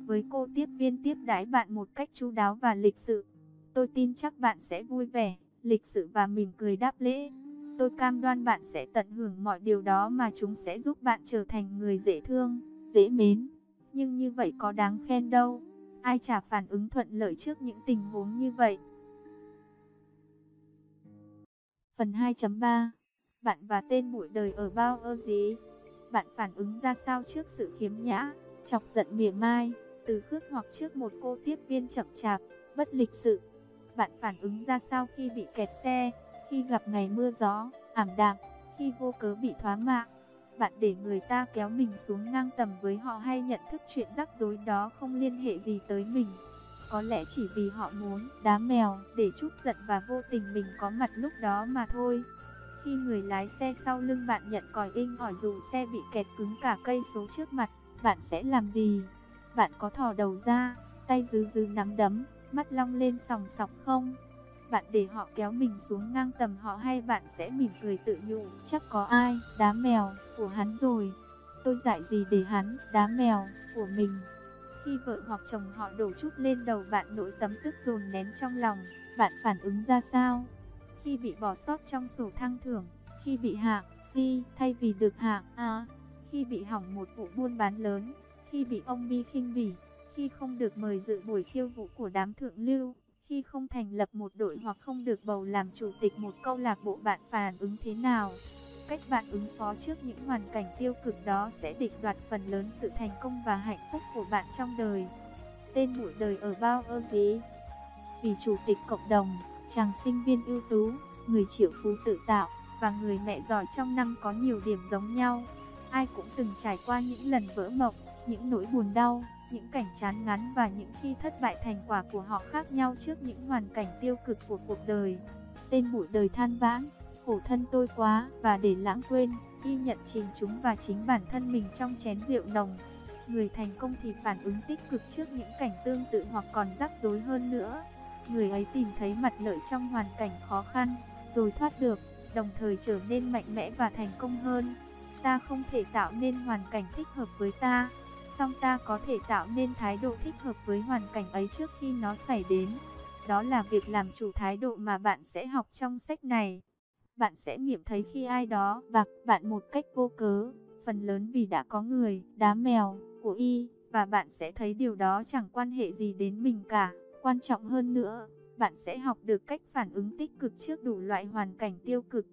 Với cô tiếp viên tiếp đãi bạn một cách chú đáo và lịch sự, tôi tin chắc bạn sẽ vui vẻ, lịch sự và mỉm cười đáp lễ. Tôi cam đoan bạn sẽ tận hưởng mọi điều đó mà chúng sẽ giúp bạn trở thành người dễ thương, dễ mến. Nhưng như vậy có đáng khen đâu. Ai trả phản ứng thuận lợi trước những tình huống như vậy? Phần 2.3 Bạn và tên bụi đời ở bao ơ gì? Bạn phản ứng ra sao trước sự khiếm nhã, chọc giận mỉa mai, từ khước hoặc trước một cô tiếp viên chậm chạp, bất lịch sự? Bạn phản ứng ra sao khi bị kẹt xe, khi gặp ngày mưa gió, ảm đạm, khi vô cớ bị thoá mạ? Bạn để người ta kéo mình xuống ngang tầm với họ hay nhận thức chuyện rắc rối đó không liên hệ gì tới mình? Có lẽ chỉ vì họ muốn đá mèo để chút giận và vô tình mình có mặt lúc đó mà thôi. Khi người lái xe sau lưng bạn nhận còi inh ỏi dù xe bị kẹt cứng cả cây số trước mặt, bạn sẽ làm gì? Bạn có thò đầu ra, tay dứ dứ nắm đấm, mắt long lên sòng sọc không? Bạn để họ kéo mình xuống ngang tầm họ hay bạn sẽ mỉm cười tự nhủ, chắc có ai đá mèo của hắn rồi. Tôi dạy gì để hắn đá mèo của mình. Khi vợ hoặc chồng họ đổ chút lên đầu bạn nỗi tấm tức dồn nén trong lòng, bạn phản ứng ra sao? Khi bị bỏ sót trong sổ thăng thưởng, khi bị hạ, si, thay vì được hạ A, khi bị hỏng một vụ buôn bán lớn, khi bị ông Bi khinh bỉ, khi không được mời dự buổi khiêu vũ của đám thượng lưu, khi không thành lập một đội hoặc không được bầu làm chủ tịch một câu lạc bộ bạn phản ứng thế nào? cách bạn ứng phó trước những hoàn cảnh tiêu cực đó sẽ định đoạt phần lớn sự thành công và hạnh phúc của bạn trong đời. Tên buổi đời ở bao ơ gì? Vì chủ tịch cộng đồng, chàng sinh viên ưu tú, người triệu phú tự tạo và người mẹ giỏi trong năm có nhiều điểm giống nhau. Ai cũng từng trải qua những lần vỡ mộng, những nỗi buồn đau, những cảnh chán ngắn và những khi thất bại thành quả của họ khác nhau trước những hoàn cảnh tiêu cực của cuộc đời. Tên bụi đời than vãn, khổ thân tôi quá và để lãng quên, y nhận trình chúng và chính bản thân mình trong chén rượu nồng. Người thành công thì phản ứng tích cực trước những cảnh tương tự hoặc còn rắc rối hơn nữa. Người ấy tìm thấy mặt lợi trong hoàn cảnh khó khăn, rồi thoát được, đồng thời trở nên mạnh mẽ và thành công hơn. Ta không thể tạo nên hoàn cảnh thích hợp với ta, song ta có thể tạo nên thái độ thích hợp với hoàn cảnh ấy trước khi nó xảy đến. Đó là việc làm chủ thái độ mà bạn sẽ học trong sách này. Bạn sẽ nghiệm thấy khi ai đó bạc bạn một cách vô cớ, phần lớn vì đã có người đá mèo của y, và bạn sẽ thấy điều đó chẳng quan hệ gì đến mình cả. Quan trọng hơn nữa, bạn sẽ học được cách phản ứng tích cực trước đủ loại hoàn cảnh tiêu cực.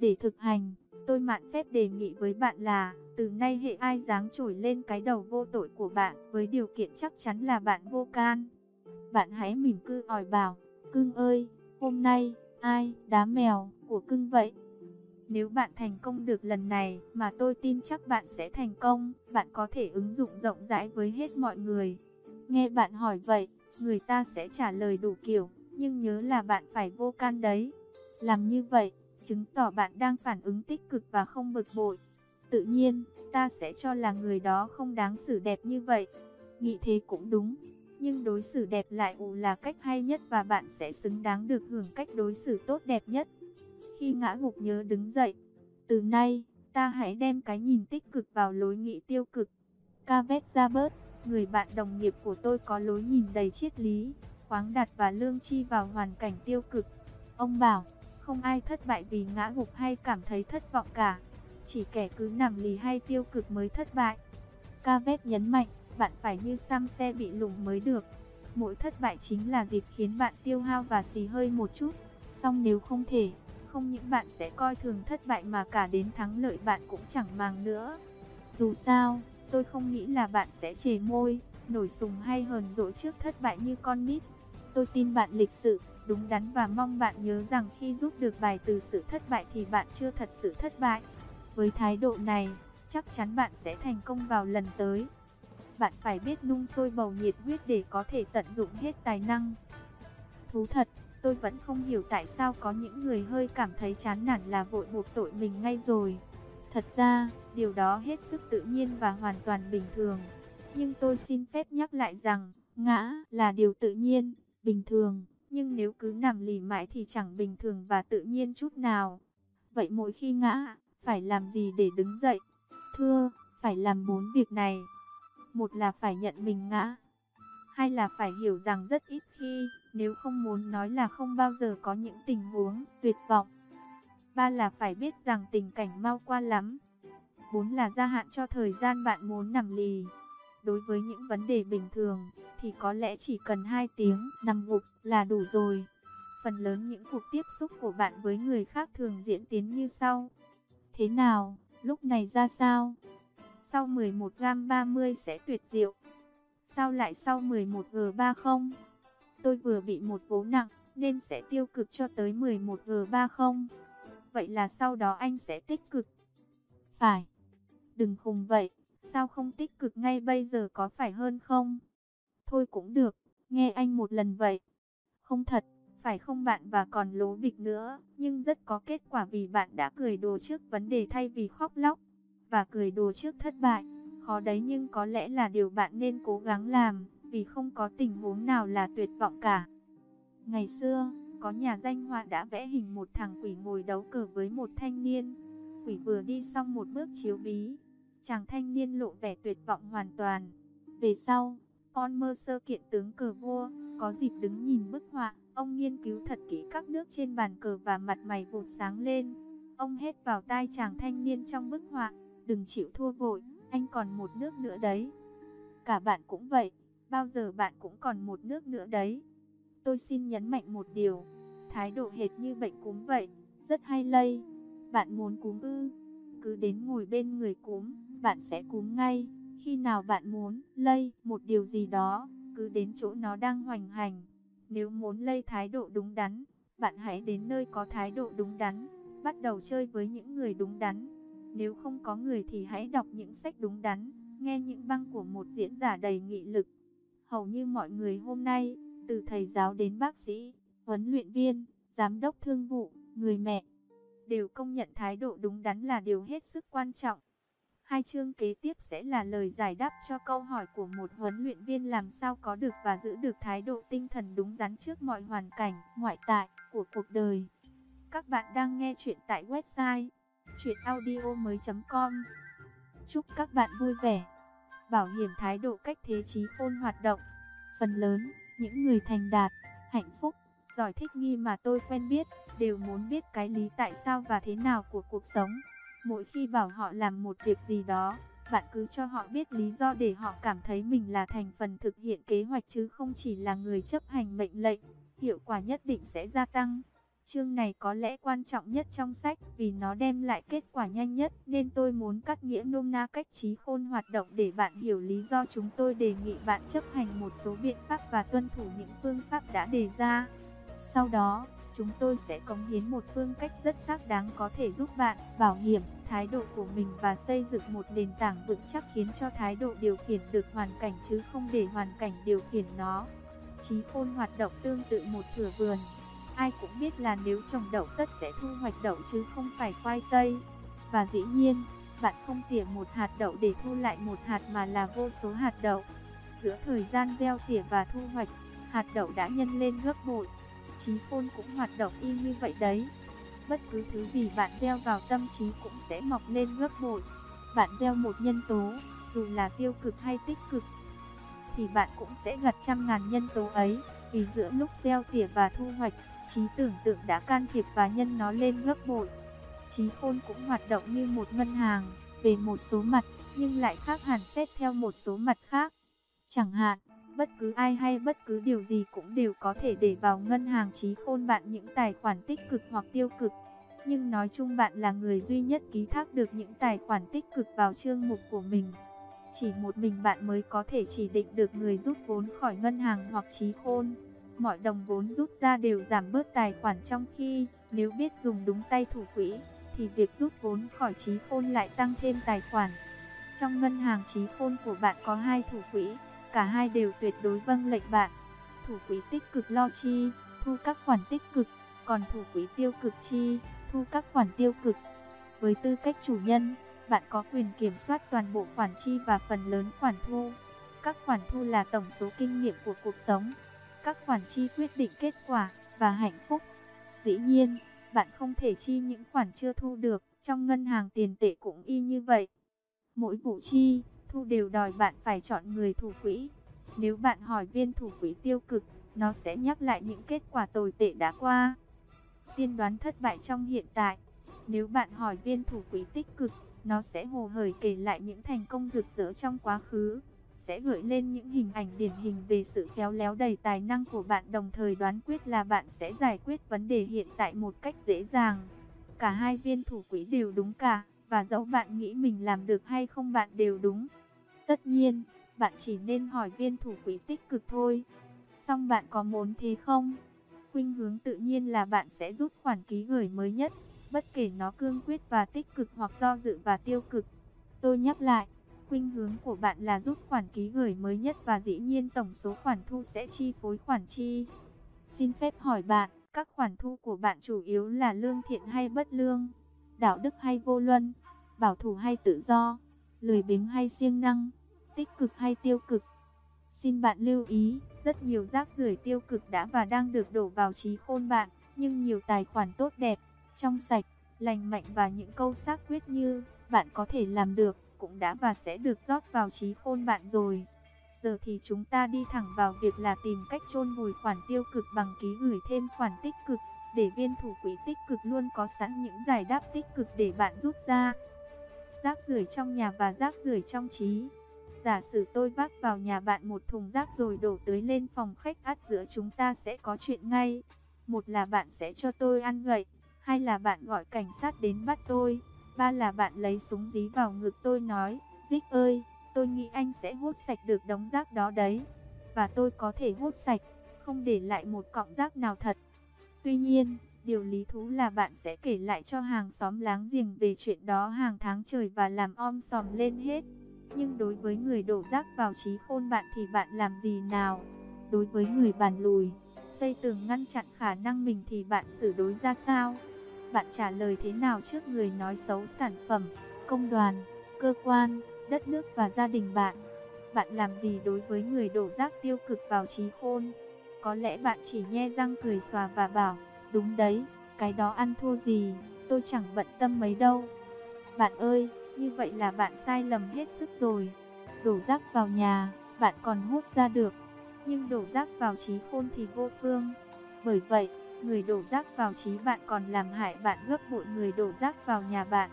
Để thực hành, tôi mạn phép đề nghị với bạn là, từ nay hệ ai dáng trổi lên cái đầu vô tội của bạn, với điều kiện chắc chắn là bạn vô can. Bạn hãy mỉm cư ỏi bảo, cưng ơi, hôm nay, ai, đá mèo, của cưng vậy? Nếu bạn thành công được lần này, mà tôi tin chắc bạn sẽ thành công, bạn có thể ứng dụng rộng rãi với hết mọi người. Nghe bạn hỏi vậy, người ta sẽ trả lời đủ kiểu, nhưng nhớ là bạn phải vô can đấy. Làm như vậy, chứng tỏ bạn đang phản ứng tích cực và không bực bội. Tự nhiên, ta sẽ cho là người đó không đáng xử đẹp như vậy. Nghĩ thế cũng đúng, nhưng đối xử đẹp lại ủ là cách hay nhất và bạn sẽ xứng đáng được hưởng cách đối xử tốt đẹp nhất. Khi ngã gục nhớ đứng dậy, từ nay, ta hãy đem cái nhìn tích cực vào lối nghĩ tiêu cực. Cavet Zabert, người bạn đồng nghiệp của tôi có lối nhìn đầy triết lý, khoáng đạt và lương chi vào hoàn cảnh tiêu cực. Ông bảo, không ai thất bại vì ngã gục hay cảm thấy thất vọng cả. Chỉ kẻ cứ nằm lì hay tiêu cực mới thất bại. Cavet nhấn mạnh, bạn phải như xăm xe bị lủng mới được. Mỗi thất bại chính là dịp khiến bạn tiêu hao và xì hơi một chút. Song nếu không thể, không những bạn sẽ coi thường thất bại mà cả đến thắng lợi bạn cũng chẳng màng nữa. Dù sao, tôi không nghĩ là bạn sẽ chề môi, nổi sùng hay hờn dỗi trước thất bại như con nít. Tôi tin bạn lịch sự, đúng đắn và mong bạn nhớ rằng khi rút được bài từ sự thất bại thì bạn chưa thật sự thất bại. Với thái độ này, chắc chắn bạn sẽ thành công vào lần tới. Bạn phải biết nung sôi bầu nhiệt huyết để có thể tận dụng hết tài năng. Thú thật, tôi vẫn không hiểu tại sao có những người hơi cảm thấy chán nản là vội buộc tội mình ngay rồi. Thật ra, điều đó hết sức tự nhiên và hoàn toàn bình thường. Nhưng tôi xin phép nhắc lại rằng, ngã là điều tự nhiên, bình thường. Nhưng nếu cứ nằm lì mãi thì chẳng bình thường và tự nhiên chút nào. Vậy mỗi khi ngã, phải làm gì để đứng dậy? Thưa, phải làm bốn việc này. Một là phải nhận mình ngã. Hai là phải hiểu rằng rất ít khi, nếu không muốn nói là không bao giờ có những tình huống tuyệt vọng. Ba là phải biết rằng tình cảnh mau qua lắm. Bốn là gia hạn cho thời gian bạn muốn nằm lì. Đối với những vấn đề bình thường, thì có lẽ chỉ cần 2 tiếng nằm ngục là đủ rồi. Phần lớn những cuộc tiếp xúc của bạn với người khác thường diễn tiến như sau. Thế nào, lúc này ra sao? Sau 11 gram 30 sẽ tuyệt diệu. Sao lại sau 11 G30? Tôi vừa bị một vố nặng, nên sẽ tiêu cực cho tới 11 G30. Vậy là sau đó anh sẽ tích cực. Phải. Đừng khùng vậy, sao không tích cực ngay bây giờ có phải hơn không? Thôi cũng được, nghe anh một lần vậy. Không thật, phải không bạn và còn lố bịch nữa, nhưng rất có kết quả vì bạn đã cười đồ trước vấn đề thay vì khóc lóc, và cười đồ trước thất bại. Khó đấy nhưng có lẽ là điều bạn nên cố gắng làm, vì không có tình huống nào là tuyệt vọng cả. Ngày xưa, có nhà danh họa đã vẽ hình một thằng quỷ ngồi đấu cờ với một thanh niên. Quỷ vừa đi xong một bước chiếu bí, chàng thanh niên lộ vẻ tuyệt vọng hoàn toàn. Về sau, con mơ sơ kiện tướng cờ vua, có dịp đứng nhìn bức họa, ông nghiên cứu thật kỹ các nước trên bàn cờ và mặt mày vụt sáng lên. Ông hét vào tai chàng thanh niên trong bức họa, đừng chịu thua vội, anh còn một nước nữa đấy. Cả bạn cũng vậy, bao giờ bạn cũng còn một nước nữa đấy. Tôi xin nhấn mạnh một điều, thái độ hệt như bệnh cúm vậy, rất hay lây. Bạn muốn cúm ư? Cứ đến ngồi bên người cúm, bạn sẽ cúm ngay. Khi nào bạn muốn lây một điều gì đó, cứ đến chỗ nó đang hoành hành. Nếu muốn lây thái độ đúng đắn, bạn hãy đến nơi có thái độ đúng đắn, bắt đầu chơi với những người đúng đắn. Nếu không có người thì hãy đọc những sách đúng đắn, nghe những băng của một diễn giả đầy nghị lực. Hầu như mọi người hôm nay, từ thầy giáo đến bác sĩ, huấn luyện viên, giám đốc thương vụ, người mẹ, đều công nhận thái độ đúng đắn là điều hết sức quan trọng. Hai chương kế tiếp sẽ là lời giải đáp cho câu hỏi của một huấn luyện viên làm sao có được và giữ được thái độ tinh thần đúng đắn trước mọi hoàn cảnh, ngoại tại của cuộc đời. Các bạn đang nghe chuyện tại website chuyenaudio.com Chúc các bạn vui vẻ. Bảo hiểm thái độ cách thế trí khôn hoạt động. Phần lớn, những người thành đạt, hạnh phúc, giỏi thích nghi mà tôi quen biết, đều muốn biết cái lý tại sao và thế nào của cuộc sống. Mỗi khi bảo họ làm một việc gì đó, bạn cứ cho họ biết lý do để họ cảm thấy mình là thành phần thực hiện kế hoạch chứ không chỉ là người chấp hành mệnh lệnh. Hiệu quả nhất định sẽ gia tăng. Chương này có lẽ quan trọng nhất trong sách vì nó đem lại kết quả nhanh nhất nên tôi muốn cắt nghĩa nôm na cách trí khôn hoạt động để bạn hiểu lý do chúng tôi đề nghị bạn chấp hành một số biện pháp và tuân thủ những phương pháp đã đề ra. Sau đó, chúng tôi sẽ cống hiến một phương cách rất xác đáng có thể giúp bạn bảo hiểm thái độ của mình và xây dựng một nền tảng vững chắc khiến cho thái độ điều khiển được hoàn cảnh chứ không để hoàn cảnh điều khiển nó. Trí khôn hoạt động tương tự một thửa vườn. Ai cũng biết là nếu trồng đậu tất sẽ thu hoạch đậu chứ không phải khoai tây. Và dĩ nhiên, bạn không tỉa một hạt đậu để thu lại một hạt mà là vô số hạt đậu. Giữa thời gian gieo tỉa và thu hoạch, hạt đậu đã nhân lên gấp bội trí khôn cũng hoạt động y như vậy đấy. Bất cứ thứ gì bạn gieo vào tâm trí cũng sẽ mọc lên gấp bội. Bạn gieo một nhân tố, dù là tiêu cực hay tích cực, thì bạn cũng sẽ gặt trăm ngàn nhân tố ấy. Vì giữa lúc gieo tỉa và thu hoạch, trí tưởng tượng đã can thiệp và nhân nó lên gấp bội. Trí khôn cũng hoạt động như một ngân hàng, về một số mặt, nhưng lại khác hẳn xét theo một số mặt khác. Chẳng hạn, Bất cứ ai hay bất cứ điều gì cũng đều có thể để vào ngân hàng trí khôn bạn những tài khoản tích cực hoặc tiêu cực. Nhưng nói chung bạn là người duy nhất ký thác được những tài khoản tích cực vào chương mục của mình. Chỉ một mình bạn mới có thể chỉ định được người rút vốn khỏi ngân hàng hoặc trí khôn. Mọi đồng vốn rút ra đều giảm bớt tài khoản trong khi nếu biết dùng đúng tay thủ quỹ thì việc rút vốn khỏi trí khôn lại tăng thêm tài khoản. Trong ngân hàng trí khôn của bạn có hai thủ quỹ Cả hai đều tuyệt đối vâng lệnh bạn. Thủ quỹ tích cực lo chi, thu các khoản tích cực, còn thủ quỹ tiêu cực chi, thu các khoản tiêu cực. Với tư cách chủ nhân, bạn có quyền kiểm soát toàn bộ khoản chi và phần lớn khoản thu. Các khoản thu là tổng số kinh nghiệm của cuộc sống. Các khoản chi quyết định kết quả và hạnh phúc. Dĩ nhiên, bạn không thể chi những khoản chưa thu được, trong ngân hàng tiền tệ cũng y như vậy. Mỗi vụ chi, thu đều đòi bạn phải chọn người thủ quỹ. Nếu bạn hỏi viên thủ quỹ tiêu cực, nó sẽ nhắc lại những kết quả tồi tệ đã qua. Tiên đoán thất bại trong hiện tại. Nếu bạn hỏi viên thủ quỹ tích cực, nó sẽ hồ hởi kể lại những thành công rực rỡ trong quá khứ. Sẽ gợi lên những hình ảnh điển hình về sự khéo léo đầy tài năng của bạn đồng thời đoán quyết là bạn sẽ giải quyết vấn đề hiện tại một cách dễ dàng. Cả hai viên thủ quỹ đều đúng cả, và dẫu bạn nghĩ mình làm được hay không bạn đều đúng. Tất nhiên, bạn chỉ nên hỏi viên thủ quỹ tích cực thôi. Xong bạn có muốn thế không? Khuynh hướng tự nhiên là bạn sẽ rút khoản ký gửi mới nhất, bất kể nó cương quyết và tích cực hoặc do dự và tiêu cực. Tôi nhắc lại, khuynh hướng của bạn là rút khoản ký gửi mới nhất và dĩ nhiên tổng số khoản thu sẽ chi phối khoản chi. Xin phép hỏi bạn, các khoản thu của bạn chủ yếu là lương thiện hay bất lương, đạo đức hay vô luân, bảo thủ hay tự do, lười biếng hay siêng năng? Tích cực hay tiêu cực. Xin bạn lưu ý, rất nhiều rác rưởi tiêu cực đã và đang được đổ vào trí khôn bạn, nhưng nhiều tài khoản tốt đẹp, trong sạch, lành mạnh và những câu xác quyết như bạn có thể làm được, cũng đã và sẽ được rót vào trí khôn bạn rồi. Giờ thì chúng ta đi thẳng vào việc là tìm cách chôn vùi khoản tiêu cực bằng ký gửi thêm khoản tích cực, để viên thủ quỹ tích cực luôn có sẵn những giải đáp tích cực để bạn rút ra. Rác rưởi trong nhà và rác rưởi trong trí. Giả sử tôi vác vào nhà bạn một thùng rác rồi đổ tới lên phòng khách ắt giữa chúng ta sẽ có chuyện ngay. Một là bạn sẽ cho tôi ăn gậy, Hai là bạn gọi cảnh sát đến bắt tôi. Ba là bạn lấy súng dí vào ngực tôi nói, Dích ơi, tôi nghĩ anh sẽ hút sạch được đống rác đó đấy. Và tôi có thể hút sạch, không để lại một cọng rác nào thật. Tuy nhiên, điều lý thú là bạn sẽ kể lại cho hàng xóm láng giềng về chuyện đó hàng tháng trời và làm om sòm lên hết. Nhưng đối với người đổ rác vào trí khôn bạn thì bạn làm gì nào? Đối với người bàn lùi, xây tường ngăn chặn khả năng mình thì bạn xử đối ra sao? Bạn trả lời thế nào trước người nói xấu sản phẩm, công đoàn, cơ quan, đất nước và gia đình bạn? Bạn làm gì đối với người đổ rác tiêu cực vào trí khôn? Có lẽ bạn chỉ nhe răng cười xòa và bảo, đúng đấy, cái đó ăn thua gì, tôi chẳng bận tâm mấy đâu. Bạn ơi, như vậy là bạn sai lầm hết sức rồi. Đổ rác vào nhà, bạn còn hút ra được, nhưng đổ rác vào trí khôn thì vô phương. Bởi vậy, người đổ rác vào trí bạn còn làm hại bạn gấp bội người đổ rác vào nhà bạn.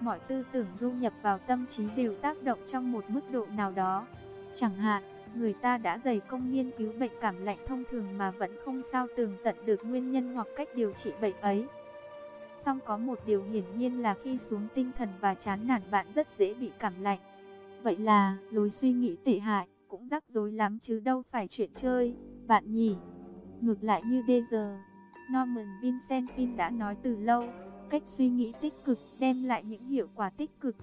Mọi tư tưởng du nhập vào tâm trí đều tác động trong một mức độ nào đó. Chẳng hạn, người ta đã dày công nghiên cứu bệnh cảm lạnh thông thường mà vẫn không sao tường tận được nguyên nhân hoặc cách điều trị bệnh ấy. Song có một điều hiển nhiên là khi xuống tinh thần và chán nản bạn rất dễ bị cảm lạnh. Vậy là lối suy nghĩ tệ hại cũng rắc rối lắm chứ đâu phải chuyện chơi, bạn nhỉ. Ngược lại như bây giờ, Norman Vincent Peale đã nói từ lâu, cách suy nghĩ tích cực đem lại những hiệu quả tích cực.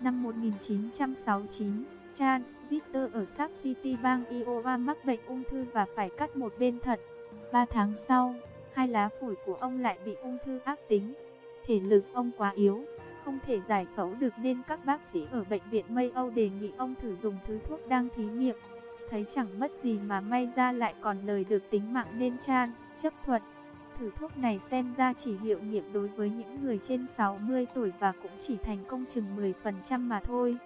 Năm 1969, Charles Zitter ở Sac City bang Iowa mắc bệnh ung thư và phải cắt một bên thận. Ba tháng sau, hai lá phổi của ông lại bị ung thư ác tính. Thể lực ông quá yếu, không thể giải phẫu được nên các bác sĩ ở bệnh viện Mayo đề nghị ông thử dùng thứ thuốc đang thí nghiệm. Thấy chẳng mất gì mà may ra lại còn lời được tính mạng nên Chan chấp thuận. Thử thuốc này xem ra chỉ hiệu nghiệm đối với những người trên 60 tuổi và cũng chỉ thành công chừng 10% mà thôi.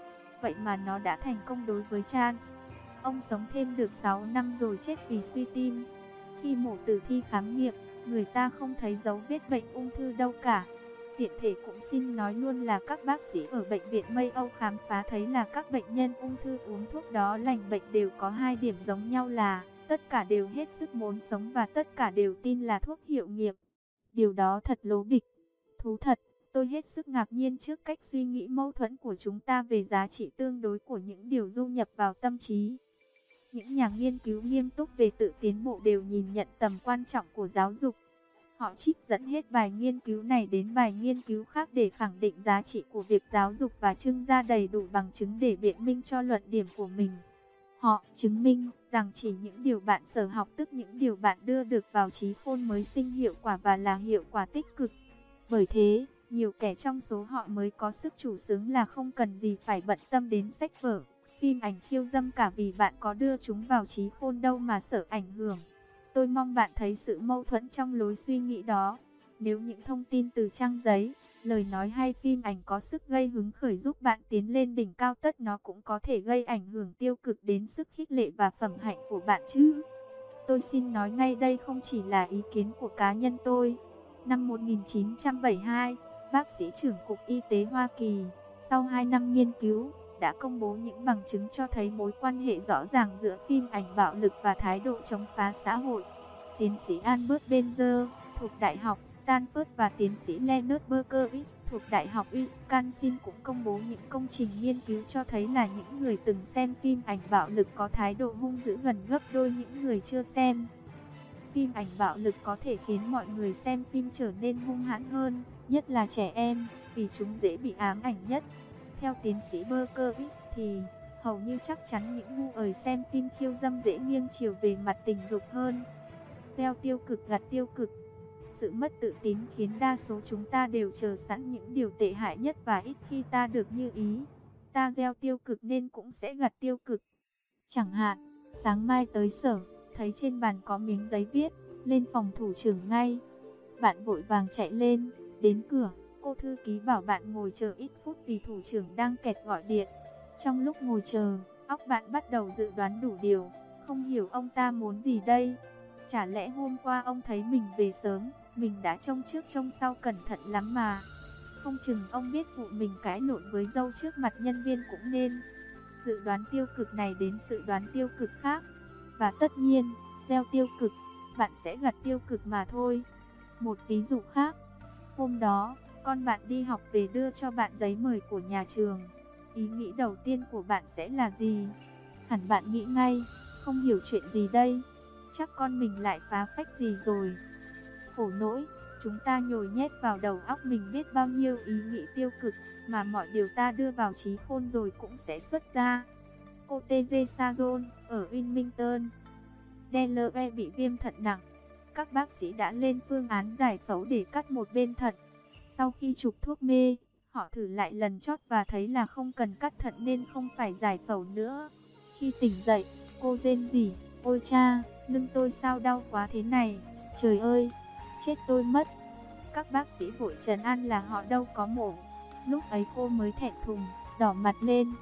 Vậy mà nó đã thành công đối với Chan. Ông sống thêm được 6 năm rồi chết vì suy tim. Khi mổ tử thi khám nghiệm, người ta không thấy dấu vết bệnh ung thư đâu cả. Tiện thể cũng xin nói luôn là các bác sĩ ở bệnh viện Mây Âu khám phá thấy là các bệnh nhân ung thư uống thuốc đó lành bệnh đều có hai điểm giống nhau là tất cả đều hết sức muốn sống và tất cả đều tin là thuốc hiệu nghiệm. Điều đó thật lố bịch, thú thật. Tôi hết sức ngạc nhiên trước cách suy nghĩ mâu thuẫn của chúng ta về giá trị tương đối của những điều du nhập vào tâm trí. Những nhà nghiên cứu nghiêm túc về tự tiến bộ đều nhìn nhận tầm quan trọng của giáo dục. Họ trích dẫn hết bài nghiên cứu này đến bài nghiên cứu khác để khẳng định giá trị của việc giáo dục và trưng ra đầy đủ bằng chứng để biện minh cho luận điểm của mình. Họ chứng minh rằng chỉ những điều bạn sở học tức những điều bạn đưa được vào trí khôn mới sinh hiệu quả và là hiệu quả tích cực. Bởi thế, nhiều kẻ trong số họ mới có sức chủ sướng là không cần gì phải bận tâm đến sách vở, phim ảnh khiêu dâm cả vì bạn có đưa chúng vào trí khôn đâu mà sợ ảnh hưởng. Tôi mong bạn thấy sự mâu thuẫn trong lối suy nghĩ đó. Nếu những thông tin từ trang giấy, lời nói hay phim ảnh có sức gây hứng khởi giúp bạn tiến lên đỉnh cao tất nó cũng có thể gây ảnh hưởng tiêu cực đến sức khích lệ và phẩm hạnh của bạn chứ. Tôi xin nói ngay đây không chỉ là ý kiến của cá nhân tôi. Năm 1972, bác sĩ trưởng Cục Y tế Hoa Kỳ, sau 2 năm nghiên cứu, đã công bố những bằng chứng cho thấy mối quan hệ rõ ràng giữa phim ảnh bạo lực và thái độ chống phá xã hội. Tiến sĩ Albert Benzer thuộc Đại học Stanford và tiến sĩ Leonard Berkowitz thuộc Đại học Wisconsin cũng công bố những công trình nghiên cứu cho thấy là những người từng xem phim ảnh bạo lực có thái độ hung dữ gần gấp đôi những người chưa xem. Phim ảnh bạo lực có thể khiến mọi người xem phim trở nên hung hãn hơn, nhất là trẻ em, vì chúng dễ bị ám ảnh nhất. Theo tiến sĩ Berkowitz thì hầu như chắc chắn những ngu ời xem phim khiêu dâm dễ nghiêng chiều về mặt tình dục hơn. Gieo tiêu cực gặt tiêu cực. Sự mất tự tín khiến đa số chúng ta đều chờ sẵn những điều tệ hại nhất và ít khi ta được như ý. Ta gieo tiêu cực nên cũng sẽ gặt tiêu cực. Chẳng hạn, sáng mai tới sở, thấy trên bàn có miếng giấy viết, lên phòng thủ trưởng ngay. Bạn vội vàng chạy lên, đến cửa, cô thư ký bảo bạn ngồi chờ ít phút vì thủ trưởng đang kẹt gọi điện. Trong lúc ngồi chờ, óc bạn bắt đầu dự đoán đủ điều, không hiểu ông ta muốn gì đây. Chả lẽ hôm qua ông thấy mình về sớm, mình đã trông trước trông sau cẩn thận lắm mà. Không chừng ông biết vụ mình cãi lộn với dâu trước mặt nhân viên cũng nên. Dự đoán tiêu cực này đến sự đoán tiêu cực khác. Và tất nhiên, gieo tiêu cực, bạn sẽ gặt tiêu cực mà thôi. Một ví dụ khác, Hôm đó, con bạn đi học về đưa cho bạn giấy mời của nhà trường. Ý nghĩ đầu tiên của bạn sẽ là gì? Hẳn bạn nghĩ ngay, không hiểu chuyện gì đây. Chắc con mình lại phá phách gì rồi. Khổ nỗi, chúng ta nhồi nhét vào đầu óc mình biết bao nhiêu ý nghĩ tiêu cực, mà mọi điều ta đưa vào trí khôn rồi cũng sẽ xuất ra. Cô T.J. sajons ở Wilmington, Delaware bị viêm thận nặng. Các bác sĩ đã lên phương án giải phẫu để cắt một bên thận. Sau khi chụp thuốc mê, họ thử lại lần chót và thấy là không cần cắt thận nên không phải giải phẫu nữa. Khi tỉnh dậy, cô rên rỉ, ôi cha, lưng tôi sao đau quá thế này, trời ơi, chết tôi mất. Các bác sĩ vội trấn an là họ đâu có mổ. Lúc ấy cô mới thẹn thùng, đỏ mặt lên.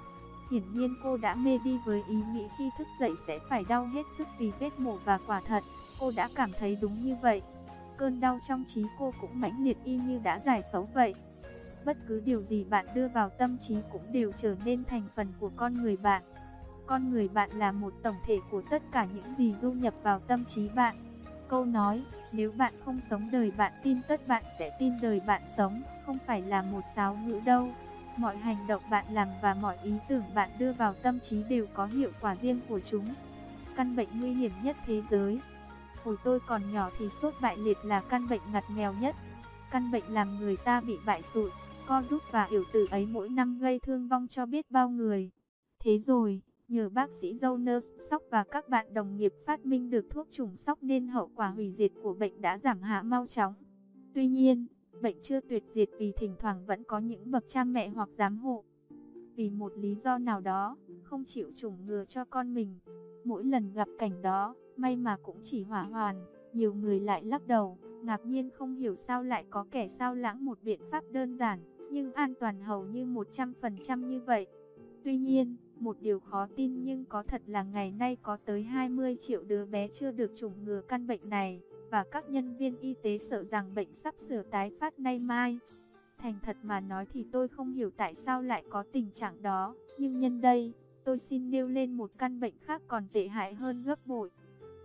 Hiển nhiên cô đã mê đi với ý nghĩ khi thức dậy sẽ phải đau hết sức vì vết mổ và quả thật. Cô đã cảm thấy đúng như vậy. Cơn đau trong trí cô cũng mãnh liệt y như đã giải phẫu vậy. Bất cứ điều gì bạn đưa vào tâm trí cũng đều trở nên thành phần của con người bạn. Con người bạn là một tổng thể của tất cả những gì du nhập vào tâm trí bạn. Câu nói, nếu bạn không sống đời bạn tin tất bạn sẽ tin đời bạn sống, không phải là một sáo ngữ đâu. Mọi hành động bạn làm và mọi ý tưởng bạn đưa vào tâm trí đều có hiệu quả riêng của chúng. Căn bệnh nguy hiểm nhất thế giới. Hồi tôi còn nhỏ thì sốt bại liệt là căn bệnh ngặt nghèo nhất. Căn bệnh làm người ta bị bại sụi, co rút và yểu tử ấy mỗi năm gây thương vong cho biết bao người. Thế rồi, nhờ bác sĩ Jonas Sóc và các bạn đồng nghiệp phát minh được thuốc trùng sóc nên hậu quả hủy diệt của bệnh đã giảm hạ mau chóng. Tuy nhiên, bệnh chưa tuyệt diệt vì thỉnh thoảng vẫn có những bậc cha mẹ hoặc giám hộ. Vì một lý do nào đó, không chịu chủng ngừa cho con mình. Mỗi lần gặp cảnh đó, may mà cũng chỉ hỏa hoàn, nhiều người lại lắc đầu, ngạc nhiên không hiểu sao lại có kẻ sao lãng một biện pháp đơn giản, nhưng an toàn hầu như 100% như vậy. Tuy nhiên, một điều khó tin nhưng có thật là ngày nay có tới 20 triệu đứa bé chưa được chủng ngừa căn bệnh này, và các nhân viên y tế sợ rằng bệnh sắp sửa tái phát nay mai. Thành thật mà nói thì tôi không hiểu tại sao lại có tình trạng đó, nhưng nhân đây, tôi xin nêu lên một căn bệnh khác còn tệ hại hơn gấp bội.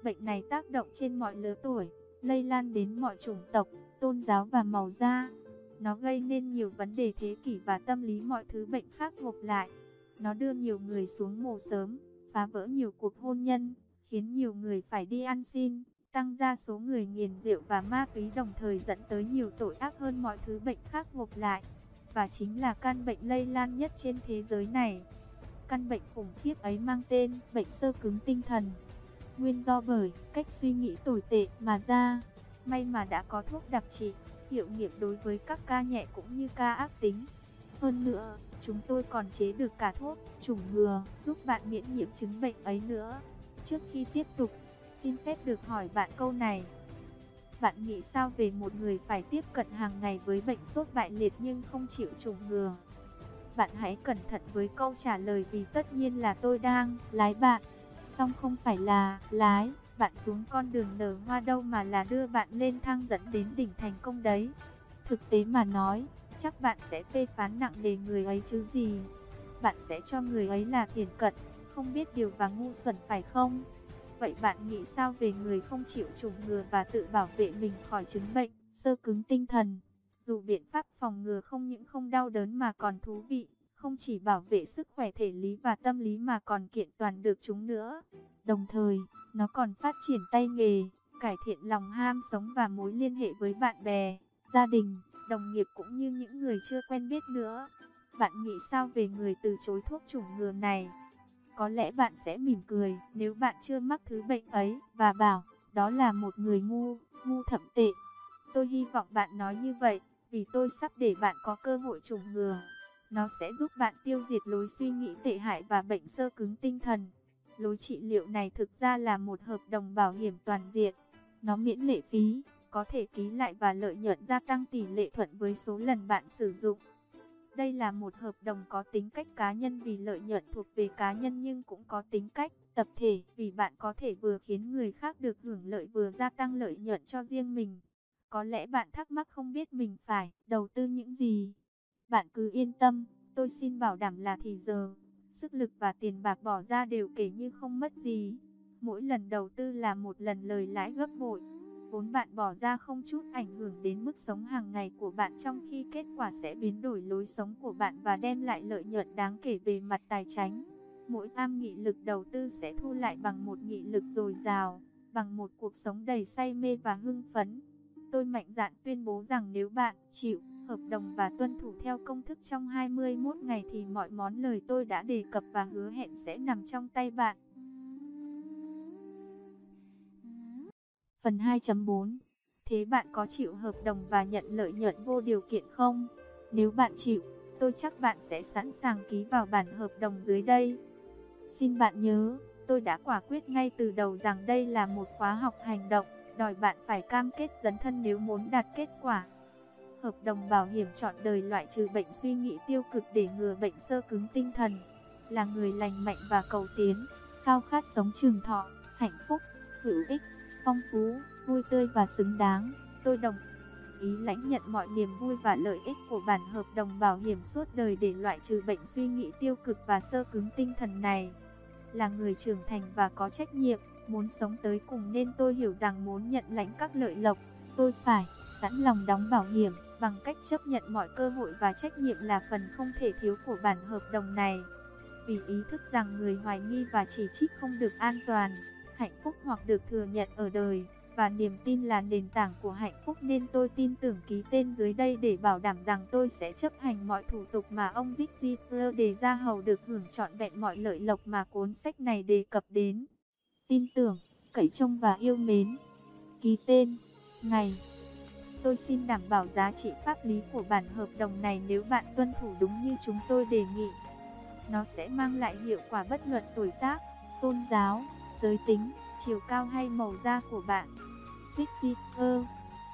Bệnh này tác động trên mọi lứa tuổi, lây lan đến mọi chủng tộc, tôn giáo và màu da. Nó gây nên nhiều vấn đề thế kỷ và tâm lý mọi thứ bệnh khác gộp lại. Nó đưa nhiều người xuống mồ sớm, phá vỡ nhiều cuộc hôn nhân, khiến nhiều người phải đi ăn xin, tăng ra số người nghiền rượu và ma túy đồng thời dẫn tới nhiều tội ác hơn mọi thứ bệnh khác gộp lại. Và chính là căn bệnh lây lan nhất trên thế giới này. Căn bệnh khủng khiếp ấy mang tên bệnh sơ cứng tinh thần. Nguyên do bởi cách suy nghĩ tồi tệ mà ra. May mà đã có thuốc đặc trị, hiệu nghiệm đối với các ca nhẹ cũng như ca ác tính. Hơn nữa, chúng tôi còn chế được cả thuốc chủng ngừa giúp bạn miễn nhiễm chứng bệnh ấy nữa. Trước khi tiếp tục, xin phép được hỏi bạn câu này. Bạn nghĩ sao về một người phải tiếp cận hàng ngày với bệnh sốt bại liệt nhưng không chịu trùng ngừa? Bạn hãy cẩn thận với câu trả lời vì tất nhiên là tôi đang lái bạn. song không phải là lái bạn xuống con đường nở hoa đâu mà là đưa bạn lên thang dẫn đến đỉnh thành công đấy. Thực tế mà nói, chắc bạn sẽ phê phán nặng đề người ấy chứ gì. Bạn sẽ cho người ấy là thiền cận, không biết điều và ngu xuẩn phải không? Vậy bạn nghĩ sao về người không chịu chủng ngừa và tự bảo vệ mình khỏi chứng bệnh, sơ cứng tinh thần? Dù biện pháp phòng ngừa không những không đau đớn mà còn thú vị, không chỉ bảo vệ sức khỏe thể lý và tâm lý mà còn kiện toàn được chúng nữa. Đồng thời, nó còn phát triển tay nghề, cải thiện lòng ham sống và mối liên hệ với bạn bè, gia đình, đồng nghiệp cũng như những người chưa quen biết nữa. Bạn nghĩ sao về người từ chối thuốc chủng ngừa này? Có lẽ bạn sẽ mỉm cười nếu bạn chưa mắc thứ bệnh ấy và bảo đó là một người ngu, ngu thậm tệ. Tôi hy vọng bạn nói như vậy vì tôi sắp để bạn có cơ hội trùng ngừa. Nó sẽ giúp bạn tiêu diệt lối suy nghĩ tệ hại và bệnh sơ cứng tinh thần. Lối trị liệu này thực ra là một hợp đồng bảo hiểm toàn diện. Nó miễn lệ phí, có thể ký lại và lợi nhuận gia tăng tỷ lệ thuận với số lần bạn sử dụng. Đây là một hợp đồng có tính cách cá nhân vì lợi nhuận thuộc về cá nhân nhưng cũng có tính cách tập thể vì bạn có thể vừa khiến người khác được hưởng lợi vừa gia tăng lợi nhuận cho riêng mình. Có lẽ bạn thắc mắc không biết mình phải đầu tư những gì. Bạn cứ yên tâm, tôi xin bảo đảm là thì giờ, sức lực và tiền bạc bỏ ra đều kể như không mất gì. Mỗi lần đầu tư là một lần lời lãi gấp bội vốn bạn bỏ ra không chút ảnh hưởng đến mức sống hàng ngày của bạn trong khi kết quả sẽ biến đổi lối sống của bạn và đem lại lợi nhuận đáng kể về mặt tài chính. Mỗi am nghị lực đầu tư sẽ thu lại bằng một nghị lực dồi dào, bằng một cuộc sống đầy say mê và hưng phấn. Tôi mạnh dạn tuyên bố rằng nếu bạn chịu hợp đồng và tuân thủ theo công thức trong 21 ngày thì mọi món lời tôi đã đề cập và hứa hẹn sẽ nằm trong tay bạn. Phần 2.4 Thế bạn có chịu hợp đồng và nhận lợi nhuận vô điều kiện không? Nếu bạn chịu, tôi chắc bạn sẽ sẵn sàng ký vào bản hợp đồng dưới đây. Xin bạn nhớ, tôi đã quả quyết ngay từ đầu rằng đây là một khóa học hành động, đòi bạn phải cam kết dấn thân nếu muốn đạt kết quả. Hợp đồng bảo hiểm chọn đời loại trừ bệnh suy nghĩ tiêu cực để ngừa bệnh sơ cứng tinh thần. Là người lành mạnh và cầu tiến, cao khát sống trường thọ, hạnh phúc, hữu ích, phong phú, vui tươi và xứng đáng. Tôi đồng ý lãnh nhận mọi niềm vui và lợi ích của bản hợp đồng bảo hiểm suốt đời để loại trừ bệnh suy nghĩ tiêu cực và sơ cứng tinh thần này. Là người trưởng thành và có trách nhiệm, muốn sống tới cùng nên tôi hiểu rằng muốn nhận lãnh các lợi lộc, tôi phải sẵn lòng đóng bảo hiểm bằng cách chấp nhận mọi cơ hội và trách nhiệm là phần không thể thiếu của bản hợp đồng này. Vì ý thức rằng người hoài nghi và chỉ trích không được an toàn, hạnh phúc hoặc được thừa nhận ở đời, và niềm tin là nền tảng của hạnh phúc nên tôi tin tưởng ký tên dưới đây để bảo đảm rằng tôi sẽ chấp hành mọi thủ tục mà ông Dick đề ra hầu được hưởng trọn vẹn mọi lợi lộc mà cuốn sách này đề cập đến. Tin tưởng, cậy trông và yêu mến. Ký tên, ngày Tôi xin đảm bảo giá trị pháp lý của bản hợp đồng này nếu bạn tuân thủ đúng như chúng tôi đề nghị. Nó sẽ mang lại hiệu quả bất luận tuổi tác, tôn giáo, giới tính, chiều cao hay màu da của bạn. Xích xích ơ,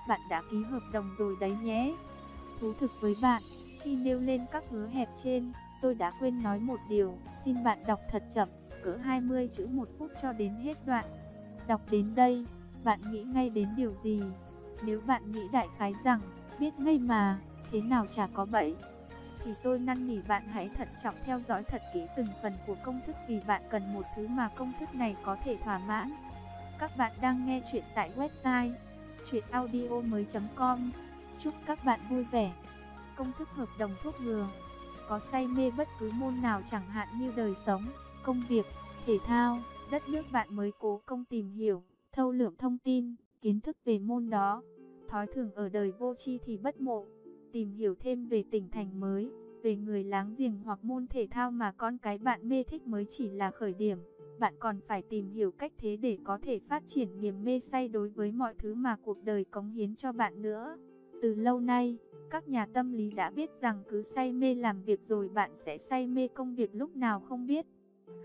bạn đã ký hợp đồng rồi đấy nhé. Thú thực với bạn, khi nêu lên các hứa hẹp trên, tôi đã quên nói một điều, xin bạn đọc thật chậm, cỡ 20 chữ một phút cho đến hết đoạn. Đọc đến đây, bạn nghĩ ngay đến điều gì? Nếu bạn nghĩ đại khái rằng, biết ngay mà, thế nào chả có bẫy, thì tôi năn nỉ bạn hãy thận trọng theo dõi thật kỹ từng phần của công thức vì bạn cần một thứ mà công thức này có thể thỏa mãn. Các bạn đang nghe chuyện tại website chuyenaudio.com Chúc các bạn vui vẻ. Công thức hợp đồng thuốc ngừa Có say mê bất cứ môn nào chẳng hạn như đời sống, công việc, thể thao, đất nước bạn mới cố công tìm hiểu, thâu lượm thông tin kiến thức về môn đó. Thói thường ở đời vô tri thì bất mộ, tìm hiểu thêm về tỉnh thành mới, về người láng giềng hoặc môn thể thao mà con cái bạn mê thích mới chỉ là khởi điểm. Bạn còn phải tìm hiểu cách thế để có thể phát triển niềm mê say đối với mọi thứ mà cuộc đời cống hiến cho bạn nữa. Từ lâu nay, các nhà tâm lý đã biết rằng cứ say mê làm việc rồi bạn sẽ say mê công việc lúc nào không biết.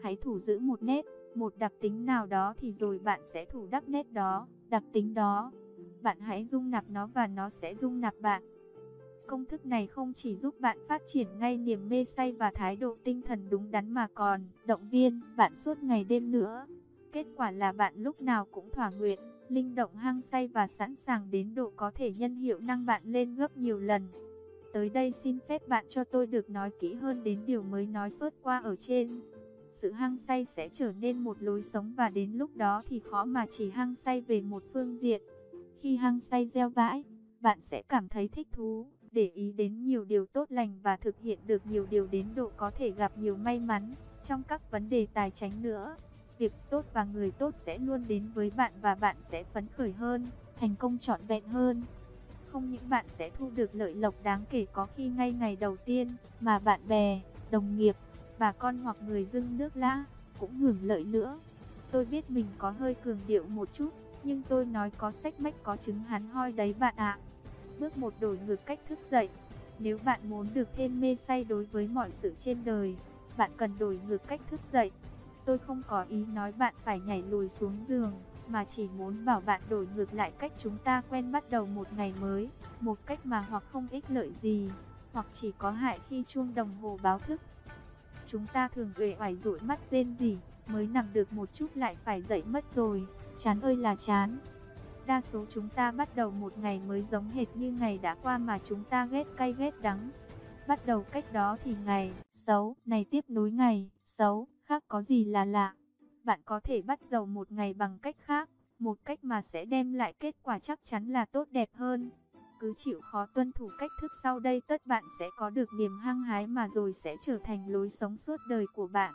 Hãy thủ giữ một nét, một đặc tính nào đó thì rồi bạn sẽ thủ đắc nét đó đặc tính đó. Bạn hãy dung nạp nó và nó sẽ dung nạp bạn. Công thức này không chỉ giúp bạn phát triển ngay niềm mê say và thái độ tinh thần đúng đắn mà còn động viên bạn suốt ngày đêm nữa. Kết quả là bạn lúc nào cũng thỏa nguyện, linh động hăng say và sẵn sàng đến độ có thể nhân hiệu năng bạn lên gấp nhiều lần. Tới đây xin phép bạn cho tôi được nói kỹ hơn đến điều mới nói phớt qua ở trên sự hăng say sẽ trở nên một lối sống và đến lúc đó thì khó mà chỉ hăng say về một phương diện. Khi hăng say gieo vãi, bạn sẽ cảm thấy thích thú, để ý đến nhiều điều tốt lành và thực hiện được nhiều điều đến độ có thể gặp nhiều may mắn trong các vấn đề tài chính nữa. Việc tốt và người tốt sẽ luôn đến với bạn và bạn sẽ phấn khởi hơn, thành công trọn vẹn hơn. Không những bạn sẽ thu được lợi lộc đáng kể có khi ngay ngày đầu tiên, mà bạn bè, đồng nghiệp, bà con hoặc người dưng nước lã, cũng hưởng lợi nữa. Tôi biết mình có hơi cường điệu một chút, nhưng tôi nói có sách mách có chứng hắn hoi đấy bạn ạ. Bước một đổi ngược cách thức dậy. Nếu bạn muốn được thêm mê say đối với mọi sự trên đời, bạn cần đổi ngược cách thức dậy. Tôi không có ý nói bạn phải nhảy lùi xuống giường, mà chỉ muốn bảo bạn đổi ngược lại cách chúng ta quen bắt đầu một ngày mới, một cách mà hoặc không ích lợi gì, hoặc chỉ có hại khi chuông đồng hồ báo thức. Chúng ta thường uể oải dụi mắt rên gì, mới nằm được một chút lại phải dậy mất rồi, chán ơi là chán. Đa số chúng ta bắt đầu một ngày mới giống hệt như ngày đã qua mà chúng ta ghét cay ghét đắng. Bắt đầu cách đó thì ngày xấu này tiếp nối ngày xấu, khác có gì là lạ. Bạn có thể bắt đầu một ngày bằng cách khác, một cách mà sẽ đem lại kết quả chắc chắn là tốt đẹp hơn. Cứ chịu khó tuân thủ cách thức sau đây tất bạn sẽ có được niềm hăng hái mà rồi sẽ trở thành lối sống suốt đời của bạn.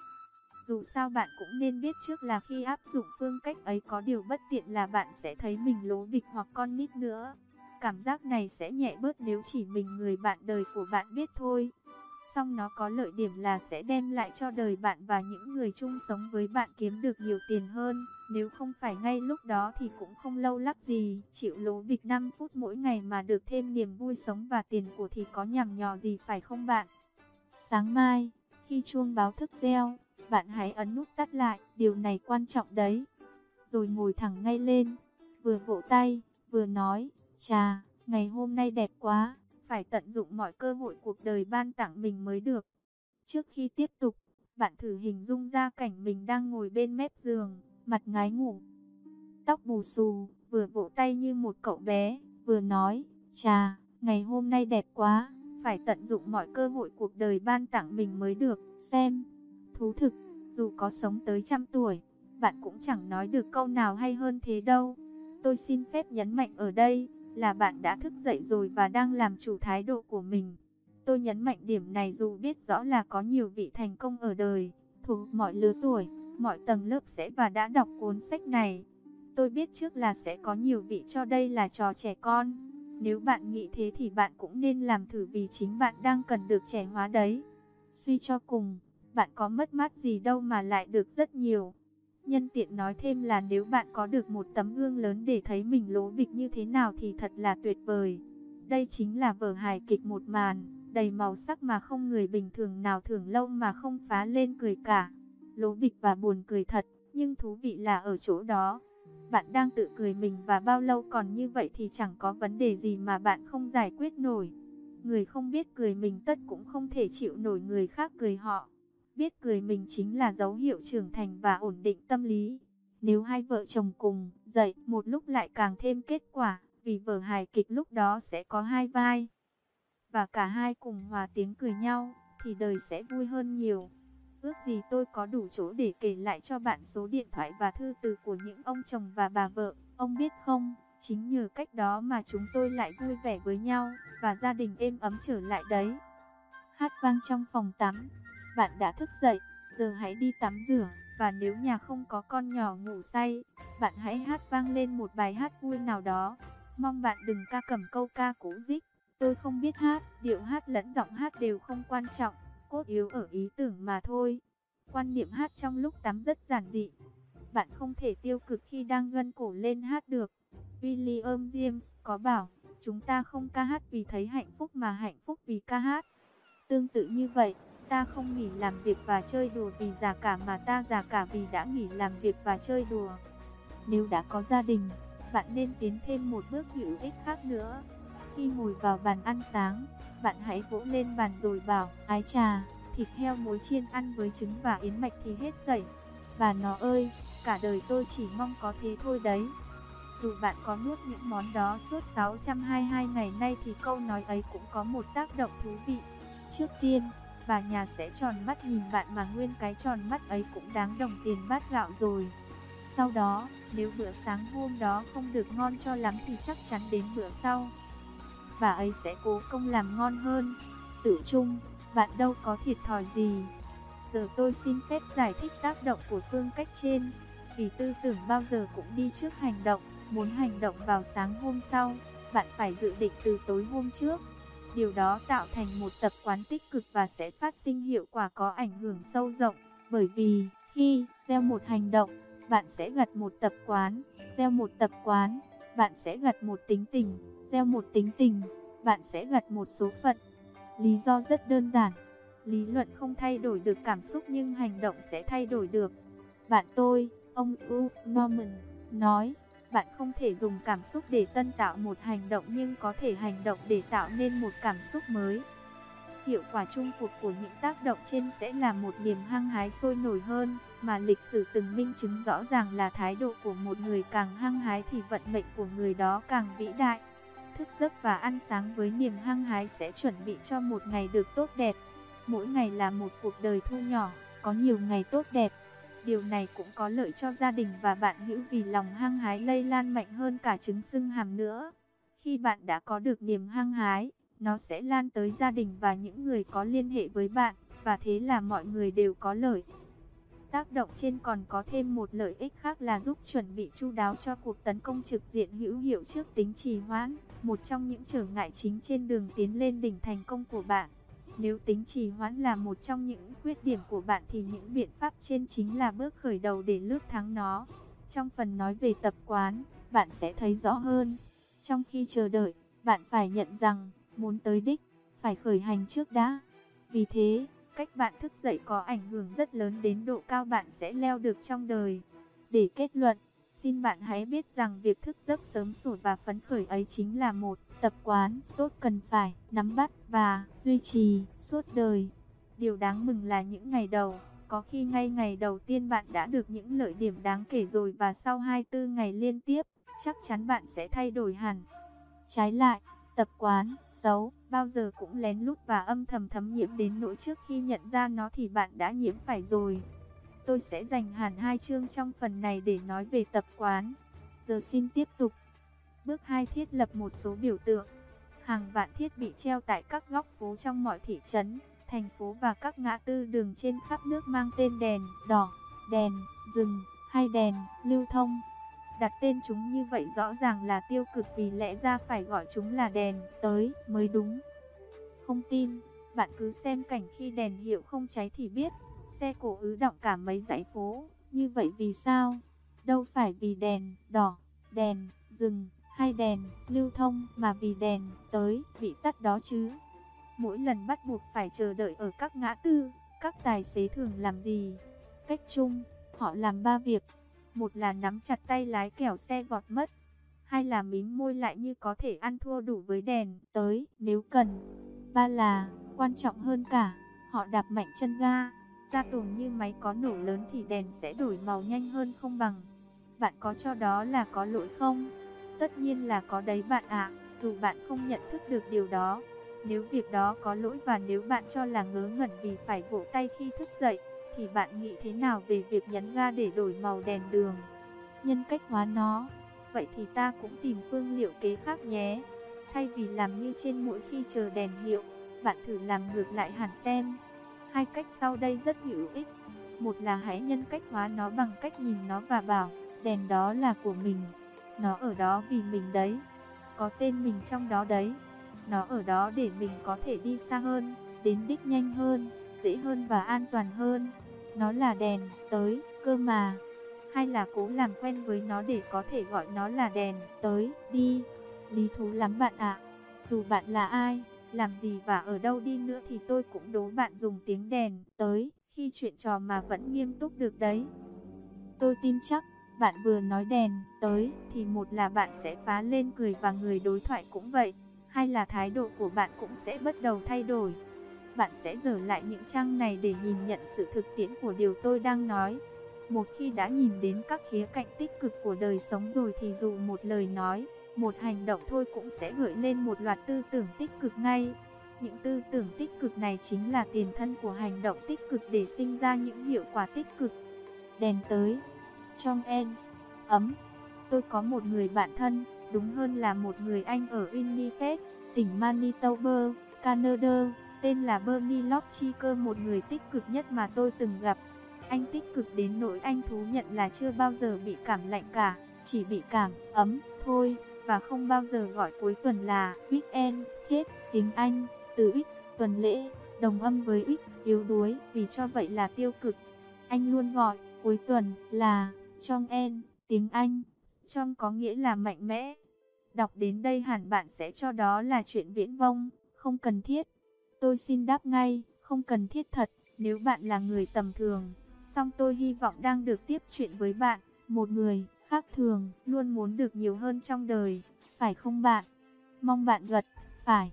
Dù sao bạn cũng nên biết trước là khi áp dụng phương cách ấy có điều bất tiện là bạn sẽ thấy mình lố bịch hoặc con nít nữa. Cảm giác này sẽ nhẹ bớt nếu chỉ mình người bạn đời của bạn biết thôi. song nó có lợi điểm là sẽ đem lại cho đời bạn và những người chung sống với bạn kiếm được nhiều tiền hơn. Nếu không phải ngay lúc đó thì cũng không lâu lắc gì. Chịu lố bịch 5 phút mỗi ngày mà được thêm niềm vui sống và tiền của thì có nhằm nhò gì phải không bạn? Sáng mai, khi chuông báo thức reo, bạn hãy ấn nút tắt lại, điều này quan trọng đấy. Rồi ngồi thẳng ngay lên, vừa vỗ tay, vừa nói, chà, ngày hôm nay đẹp quá, phải tận dụng mọi cơ hội cuộc đời ban tặng mình mới được. Trước khi tiếp tục, bạn thử hình dung ra cảnh mình đang ngồi bên mép giường, mặt ngái ngủ. Tóc bù xù, vừa vỗ tay như một cậu bé, vừa nói, chà, ngày hôm nay đẹp quá, phải tận dụng mọi cơ hội cuộc đời ban tặng mình mới được, xem. Thú thực, dù có sống tới trăm tuổi, bạn cũng chẳng nói được câu nào hay hơn thế đâu. Tôi xin phép nhấn mạnh ở đây, là bạn đã thức dậy rồi và đang làm chủ thái độ của mình. Tôi nhấn mạnh điểm này dù biết rõ là có nhiều vị thành công ở đời, thuộc mọi lứa tuổi, mọi tầng lớp sẽ và đã đọc cuốn sách này. Tôi biết trước là sẽ có nhiều vị cho đây là trò trẻ con. Nếu bạn nghĩ thế thì bạn cũng nên làm thử vì chính bạn đang cần được trẻ hóa đấy. Suy cho cùng, bạn có mất mát gì đâu mà lại được rất nhiều. Nhân tiện nói thêm là nếu bạn có được một tấm gương lớn để thấy mình lố bịch như thế nào thì thật là tuyệt vời. Đây chính là vở hài kịch một màn, đầy màu sắc mà không người bình thường nào thường lâu mà không phá lên cười cả. Lố bịch và buồn cười thật, nhưng thú vị là ở chỗ đó. Bạn đang tự cười mình và bao lâu còn như vậy thì chẳng có vấn đề gì mà bạn không giải quyết nổi. Người không biết cười mình tất cũng không thể chịu nổi người khác cười họ. Biết cười mình chính là dấu hiệu trưởng thành và ổn định tâm lý. Nếu hai vợ chồng cùng dậy một lúc lại càng thêm kết quả, vì vở hài kịch lúc đó sẽ có hai vai. Và cả hai cùng hòa tiếng cười nhau, thì đời sẽ vui hơn nhiều. Ước gì tôi có đủ chỗ để kể lại cho bạn số điện thoại và thư từ của những ông chồng và bà vợ. Ông biết không, chính nhờ cách đó mà chúng tôi lại vui vẻ với nhau, và gia đình êm ấm trở lại đấy. Hát vang trong phòng tắm, bạn đã thức dậy, giờ hãy đi tắm rửa, và nếu nhà không có con nhỏ ngủ say, bạn hãy hát vang lên một bài hát vui nào đó. Mong bạn đừng ca cầm câu ca cũ dích. Tôi không biết hát, điệu hát lẫn giọng hát đều không quan trọng, cốt yếu ở ý tưởng mà thôi. Quan niệm hát trong lúc tắm rất giản dị. Bạn không thể tiêu cực khi đang gân cổ lên hát được. William James có bảo, chúng ta không ca hát vì thấy hạnh phúc mà hạnh phúc vì ca hát. Tương tự như vậy, Ta không nghỉ làm việc và chơi đùa vì già cả mà ta già cả vì đã nghỉ làm việc và chơi đùa. Nếu đã có gia đình, bạn nên tiến thêm một bước hữu ích khác nữa. Khi ngồi vào bàn ăn sáng, bạn hãy vỗ lên bàn rồi bảo, ái trà, thịt heo muối chiên ăn với trứng và yến mạch thì hết sẩy. Và nó ơi, cả đời tôi chỉ mong có thế thôi đấy. Dù bạn có nuốt những món đó suốt 622 ngày nay thì câu nói ấy cũng có một tác động thú vị. Trước tiên, bà nhà sẽ tròn mắt nhìn bạn mà nguyên cái tròn mắt ấy cũng đáng đồng tiền bát gạo rồi. Sau đó, nếu bữa sáng hôm đó không được ngon cho lắm thì chắc chắn đến bữa sau. Bà ấy sẽ cố công làm ngon hơn. Tự chung, bạn đâu có thiệt thòi gì. Giờ tôi xin phép giải thích tác động của phương cách trên. Vì tư tưởng bao giờ cũng đi trước hành động, muốn hành động vào sáng hôm sau, bạn phải dự định từ tối hôm trước. Điều đó tạo thành một tập quán tích cực và sẽ phát sinh hiệu quả có ảnh hưởng sâu rộng. Bởi vì, khi gieo một hành động, bạn sẽ gặt một tập quán. Gieo một tập quán, bạn sẽ gặt một tính tình. Gieo một tính tình, bạn sẽ gặt một số phận. Lý do rất đơn giản. Lý luận không thay đổi được cảm xúc nhưng hành động sẽ thay đổi được. Bạn tôi, ông Bruce Norman, nói, bạn không thể dùng cảm xúc để tân tạo một hành động nhưng có thể hành động để tạo nên một cảm xúc mới. Hiệu quả chung cuộc của những tác động trên sẽ là một niềm hăng hái sôi nổi hơn, mà lịch sử từng minh chứng rõ ràng là thái độ của một người càng hăng hái thì vận mệnh của người đó càng vĩ đại. Thức giấc và ăn sáng với niềm hăng hái sẽ chuẩn bị cho một ngày được tốt đẹp. Mỗi ngày là một cuộc đời thu nhỏ, có nhiều ngày tốt đẹp. Điều này cũng có lợi cho gia đình và bạn hữu vì lòng hăng hái lây lan mạnh hơn cả trứng sưng hàm nữa. Khi bạn đã có được niềm hăng hái, nó sẽ lan tới gia đình và những người có liên hệ với bạn, và thế là mọi người đều có lợi. Tác động trên còn có thêm một lợi ích khác là giúp chuẩn bị chu đáo cho cuộc tấn công trực diện hữu hiệu trước tính trì hoãn, một trong những trở ngại chính trên đường tiến lên đỉnh thành công của bạn. Nếu tính trì hoãn là một trong những khuyết điểm của bạn thì những biện pháp trên chính là bước khởi đầu để lướt thắng nó. Trong phần nói về tập quán, bạn sẽ thấy rõ hơn. Trong khi chờ đợi, bạn phải nhận rằng, muốn tới đích, phải khởi hành trước đã. Vì thế, cách bạn thức dậy có ảnh hưởng rất lớn đến độ cao bạn sẽ leo được trong đời. Để kết luận, xin bạn hãy biết rằng việc thức giấc sớm sủa và phấn khởi ấy chính là một tập quán tốt cần phải nắm bắt và duy trì suốt đời. Điều đáng mừng là những ngày đầu, có khi ngay ngày đầu tiên bạn đã được những lợi điểm đáng kể rồi và sau 24 ngày liên tiếp, chắc chắn bạn sẽ thay đổi hẳn. Trái lại, tập quán xấu bao giờ cũng lén lút và âm thầm thấm nhiễm đến nỗi trước khi nhận ra nó thì bạn đã nhiễm phải rồi. Tôi sẽ dành hẳn hai chương trong phần này để nói về tập quán. Giờ xin tiếp tục. Bước 2 thiết lập một số biểu tượng. Hàng vạn thiết bị treo tại các góc phố trong mọi thị trấn, thành phố và các ngã tư đường trên khắp nước mang tên đèn đỏ, đèn rừng hay đèn lưu thông. Đặt tên chúng như vậy rõ ràng là tiêu cực vì lẽ ra phải gọi chúng là đèn tới mới đúng. Không tin, bạn cứ xem cảnh khi đèn hiệu không cháy thì biết. Xe cổ ứ động cả mấy dãy phố, như vậy vì sao? Đâu phải vì đèn đỏ, đèn dừng hay đèn lưu thông mà vì đèn tới bị tắt đó chứ. Mỗi lần bắt buộc phải chờ đợi ở các ngã tư, các tài xế thường làm gì? Cách chung, họ làm ba việc. Một là nắm chặt tay lái kẻo xe vọt mất. Hai là mím môi lại như có thể ăn thua đủ với đèn tới nếu cần. Ba là, quan trọng hơn cả, họ đạp mạnh chân ga. Ra tồn như máy có nổ lớn thì đèn sẽ đổi màu nhanh hơn không bằng. Bạn có cho đó là có lỗi không? Tất nhiên là có đấy bạn ạ, dù bạn không nhận thức được điều đó. Nếu việc đó có lỗi và nếu bạn cho là ngớ ngẩn vì phải vỗ tay khi thức dậy, thì bạn nghĩ thế nào về việc nhấn ga để đổi màu đèn đường? Nhân cách hóa nó. Vậy thì ta cũng tìm phương liệu kế khác nhé. Thay vì làm như trên mỗi khi chờ đèn hiệu, bạn thử làm ngược lại hẳn xem. Hai cách sau đây rất hữu ích. Một là hãy nhân cách hóa nó bằng cách nhìn nó và bảo, đèn đó là của mình. Nó ở đó vì mình đấy. Có tên mình trong đó đấy. Nó ở đó để mình có thể đi xa hơn, đến đích nhanh hơn, dễ hơn và an toàn hơn. Nó là đèn, tới, cơ mà. Hay là cố làm quen với nó để có thể gọi nó là đèn, tới, đi. Lý thú lắm bạn ạ. Dù bạn là ai, làm gì và ở đâu đi nữa thì tôi cũng đố bạn dùng tiếng đèn, tới, khi chuyện trò mà vẫn nghiêm túc được đấy. Tôi tin chắc, bạn vừa nói đèn, tới, thì một là bạn sẽ phá lên cười và người đối thoại cũng vậy. Hai là thái độ của bạn cũng sẽ bắt đầu thay đổi bạn sẽ dở lại những trang này để nhìn nhận sự thực tiễn của điều tôi đang nói. Một khi đã nhìn đến các khía cạnh tích cực của đời sống rồi thì dù một lời nói, một hành động thôi cũng sẽ gợi lên một loạt tư tưởng tích cực ngay. Những tư tưởng tích cực này chính là tiền thân của hành động tích cực để sinh ra những hiệu quả tích cực. Đèn tới, trong en ấm. Tôi có một người bạn thân, đúng hơn là một người anh ở Winnipeg, tỉnh Manitoba, Canada tên là Bernie Lofchiker một người tích cực nhất mà tôi từng gặp. Anh tích cực đến nỗi anh thú nhận là chưa bao giờ bị cảm lạnh cả, chỉ bị cảm ấm thôi, và không bao giờ gọi cuối tuần là weekend, hết tiếng Anh, từ week, tuần lễ, đồng âm với week, yếu đuối, vì cho vậy là tiêu cực. Anh luôn gọi cuối tuần là trong en, tiếng Anh, trong có nghĩa là mạnh mẽ. Đọc đến đây hẳn bạn sẽ cho đó là chuyện viễn vông, không cần thiết. Tôi xin đáp ngay, không cần thiết thật, nếu bạn là người tầm thường. Song tôi hy vọng đang được tiếp chuyện với bạn, một người khác thường, luôn muốn được nhiều hơn trong đời, phải không bạn? Mong bạn gật, phải.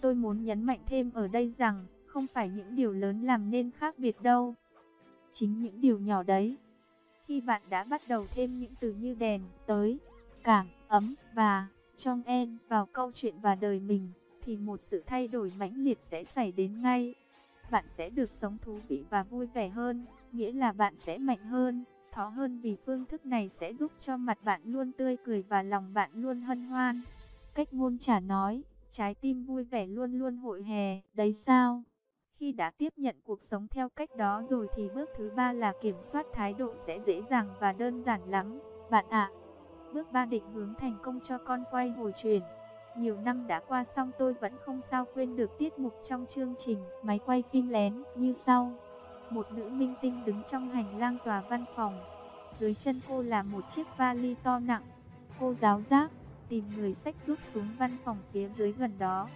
Tôi muốn nhấn mạnh thêm ở đây rằng, không phải những điều lớn làm nên khác biệt đâu. Chính những điều nhỏ đấy. Khi bạn đã bắt đầu thêm những từ như đèn, tới, cảm, ấm và trong en vào câu chuyện và đời mình, thì một sự thay đổi mãnh liệt sẽ xảy đến ngay. Bạn sẽ được sống thú vị và vui vẻ hơn, nghĩa là bạn sẽ mạnh hơn, thó hơn vì phương thức này sẽ giúp cho mặt bạn luôn tươi cười và lòng bạn luôn hân hoan. Cách ngôn trả nói, trái tim vui vẻ luôn luôn hội hè, đấy sao? Khi đã tiếp nhận cuộc sống theo cách đó rồi thì bước thứ ba là kiểm soát thái độ sẽ dễ dàng và đơn giản lắm. Bạn ạ, bước ba định hướng thành công cho con quay hồi truyền. Nhiều năm đã qua xong tôi vẫn không sao quên được tiết mục trong chương trình máy quay phim lén như sau. Một nữ minh tinh đứng trong hành lang tòa văn phòng. Dưới chân cô là một chiếc vali to nặng. Cô giáo giác, tìm người sách rút xuống văn phòng phía dưới gần đó.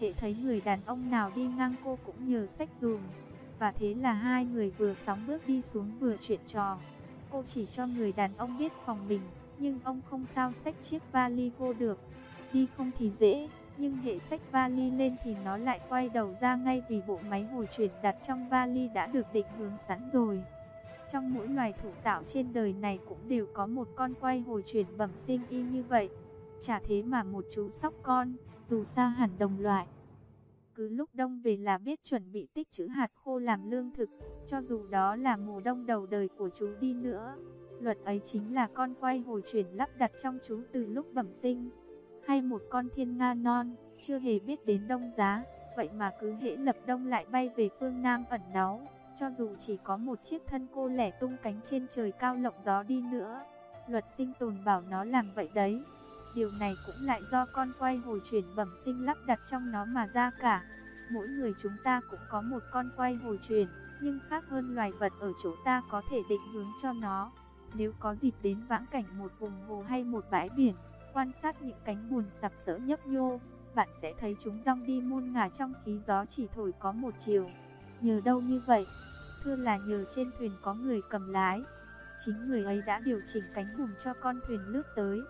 Hệ thấy người đàn ông nào đi ngang cô cũng nhờ sách dùm. Và thế là hai người vừa sóng bước đi xuống vừa chuyện trò. Cô chỉ cho người đàn ông biết phòng mình, nhưng ông không sao sách chiếc vali vô được. Đi không thì dễ, nhưng hệ sách vali lên thì nó lại quay đầu ra ngay vì bộ máy hồi chuyển đặt trong vali đã được định hướng sẵn rồi. Trong mỗi loài thủ tạo trên đời này cũng đều có một con quay hồi chuyển bẩm sinh y như vậy. Chả thế mà một chú sóc con, dù sao hẳn đồng loại. Cứ lúc đông về là biết chuẩn bị tích trữ hạt khô làm lương thực, cho dù đó là mùa đông đầu đời của chú đi nữa. Luật ấy chính là con quay hồi chuyển lắp đặt trong chú từ lúc bẩm sinh. Hay một con thiên nga non, chưa hề biết đến đông giá, vậy mà cứ hễ lập đông lại bay về phương Nam ẩn náu. Cho dù chỉ có một chiếc thân cô lẻ tung cánh trên trời cao lộng gió đi nữa, luật sinh tồn bảo nó làm vậy đấy. Điều này cũng lại do con quay hồi chuyển bẩm sinh lắp đặt trong nó mà ra cả. Mỗi người chúng ta cũng có một con quay hồi chuyển, nhưng khác hơn loài vật ở chỗ ta có thể định hướng cho nó. Nếu có dịp đến vãng cảnh một vùng hồ hay một bãi biển, quan sát những cánh buồn sặc sỡ nhấp nhô, bạn sẽ thấy chúng rong đi muôn ngả trong khí gió chỉ thổi có một chiều. Nhờ đâu như vậy? Thưa là nhờ trên thuyền có người cầm lái. Chính người ấy đã điều chỉnh cánh buồm cho con thuyền lướt tới.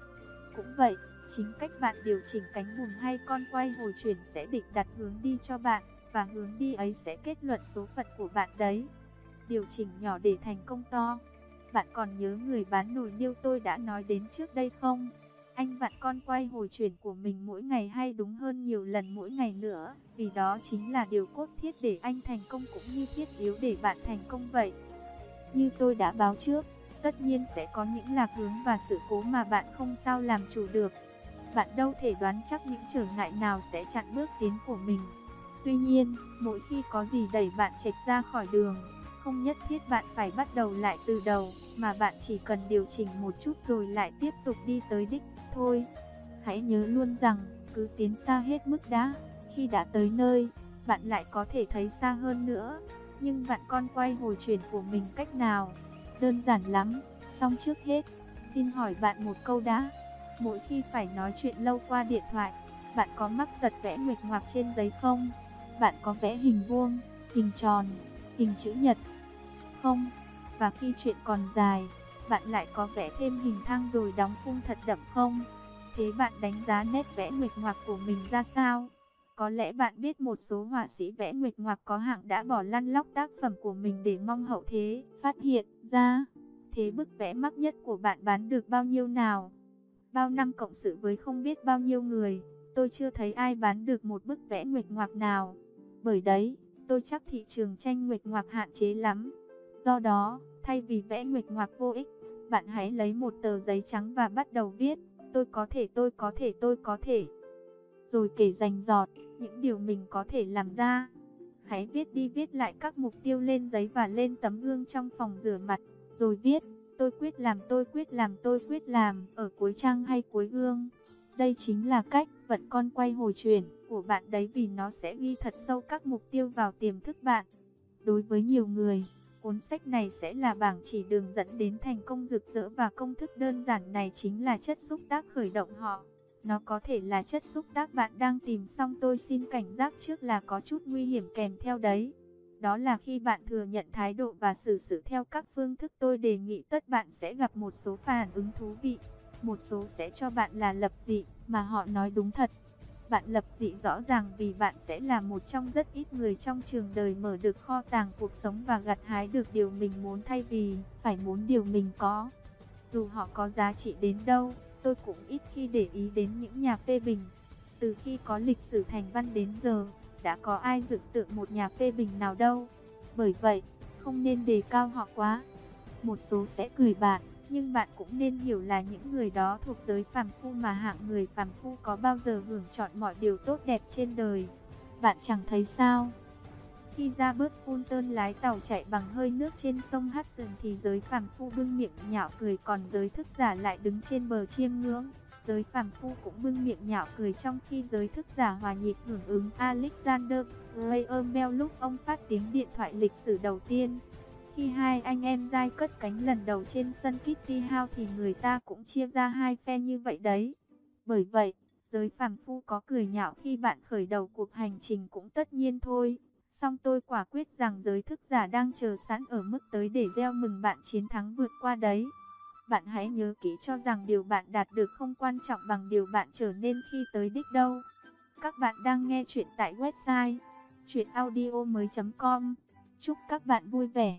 Cũng vậy, chính cách bạn điều chỉnh cánh buồm hay con quay hồi chuyển sẽ định đặt hướng đi cho bạn, và hướng đi ấy sẽ kết luận số phận của bạn đấy. Điều chỉnh nhỏ để thành công to. Bạn còn nhớ người bán nồi niêu tôi đã nói đến trước đây không? Anh vặn con quay hồi chuyển của mình mỗi ngày hay đúng hơn nhiều lần mỗi ngày nữa, vì đó chính là điều cốt thiết để anh thành công cũng như thiết yếu để bạn thành công vậy. Như tôi đã báo trước, tất nhiên sẽ có những lạc hướng và sự cố mà bạn không sao làm chủ được. Bạn đâu thể đoán chắc những trở ngại nào sẽ chặn bước tiến của mình. Tuy nhiên, mỗi khi có gì đẩy bạn chệch ra khỏi đường, không nhất thiết bạn phải bắt đầu lại từ đầu, mà bạn chỉ cần điều chỉnh một chút rồi lại tiếp tục đi tới đích thôi. Hãy nhớ luôn rằng, cứ tiến xa hết mức đã, khi đã tới nơi, bạn lại có thể thấy xa hơn nữa. Nhưng bạn con quay hồi chuyển của mình cách nào? Đơn giản lắm, xong trước hết, xin hỏi bạn một câu đã. Mỗi khi phải nói chuyện lâu qua điện thoại, bạn có mắc tật vẽ nguyệt ngoạc trên giấy không? Bạn có vẽ hình vuông, hình tròn, hình chữ nhật không? Và khi chuyện còn dài, bạn lại có vẽ thêm hình thang rồi đóng khung thật đậm không? Thế bạn đánh giá nét vẽ nguyệt ngoạc của mình ra sao? Có lẽ bạn biết một số họa sĩ vẽ nguyệt ngoạc có hạng đã bỏ lăn lóc tác phẩm của mình để mong hậu thế phát hiện ra. Thế bức vẽ mắc nhất của bạn bán được bao nhiêu nào? Bao năm cộng sự với không biết bao nhiêu người, tôi chưa thấy ai bán được một bức vẽ nguyệt ngoạc nào. Bởi đấy, tôi chắc thị trường tranh nguyệt ngoạc hạn chế lắm. Do đó, thay vì vẽ nguyệt ngoạc vô ích, bạn hãy lấy một tờ giấy trắng và bắt đầu viết, tôi có thể, tôi có thể, tôi có thể. Rồi kể dành giọt, những điều mình có thể làm ra. Hãy viết đi viết lại các mục tiêu lên giấy và lên tấm gương trong phòng rửa mặt, rồi viết, tôi quyết làm, tôi quyết làm, tôi quyết làm, ở cuối trang hay cuối gương. Đây chính là cách vận con quay hồi chuyển của bạn đấy vì nó sẽ ghi thật sâu các mục tiêu vào tiềm thức bạn. Đối với nhiều người, Cuốn sách này sẽ là bảng chỉ đường dẫn đến thành công rực rỡ và công thức đơn giản này chính là chất xúc tác khởi động họ. Nó có thể là chất xúc tác bạn đang tìm xong tôi xin cảnh giác trước là có chút nguy hiểm kèm theo đấy. Đó là khi bạn thừa nhận thái độ và xử sự theo các phương thức tôi đề nghị tất bạn sẽ gặp một số phản ứng thú vị. Một số sẽ cho bạn là lập dị, mà họ nói đúng thật. Bạn lập dị rõ ràng vì bạn sẽ là một trong rất ít người trong trường đời mở được kho tàng cuộc sống và gặt hái được điều mình muốn thay vì phải muốn điều mình có. Dù họ có giá trị đến đâu, tôi cũng ít khi để ý đến những nhà phê bình. Từ khi có lịch sử thành văn đến giờ, đã có ai dựng tượng một nhà phê bình nào đâu. Bởi vậy, không nên đề cao họ quá. Một số sẽ cười bạn, nhưng bạn cũng nên hiểu là những người đó thuộc tới phàm phu mà hạng người phàm phu có bao giờ hưởng chọn mọi điều tốt đẹp trên đời. Bạn chẳng thấy sao? Khi ra bớt Fulton lái tàu chạy bằng hơi nước trên sông Hudson thì giới phàm phu bưng miệng nhạo cười, còn giới thức giả lại đứng trên bờ chiêm ngưỡng. Giới phàm phu cũng bưng miệng nhạo cười trong khi giới thức giả hòa nhịp hưởng ứng Alexander Graham Bell lúc ông phát tiếng điện thoại lịch sử đầu tiên. Khi hai anh em dai cất cánh lần đầu trên sân Kitty House thì người ta cũng chia ra hai phe như vậy đấy. Bởi vậy, giới phàm phu có cười nhạo khi bạn khởi đầu cuộc hành trình cũng tất nhiên thôi. Song tôi quả quyết rằng giới thức giả đang chờ sẵn ở mức tới để gieo mừng bạn chiến thắng vượt qua đấy. Bạn hãy nhớ kỹ cho rằng điều bạn đạt được không quan trọng bằng điều bạn trở nên khi tới đích đâu. Các bạn đang nghe chuyện tại website chuyenaudio.com Chúc các bạn vui vẻ.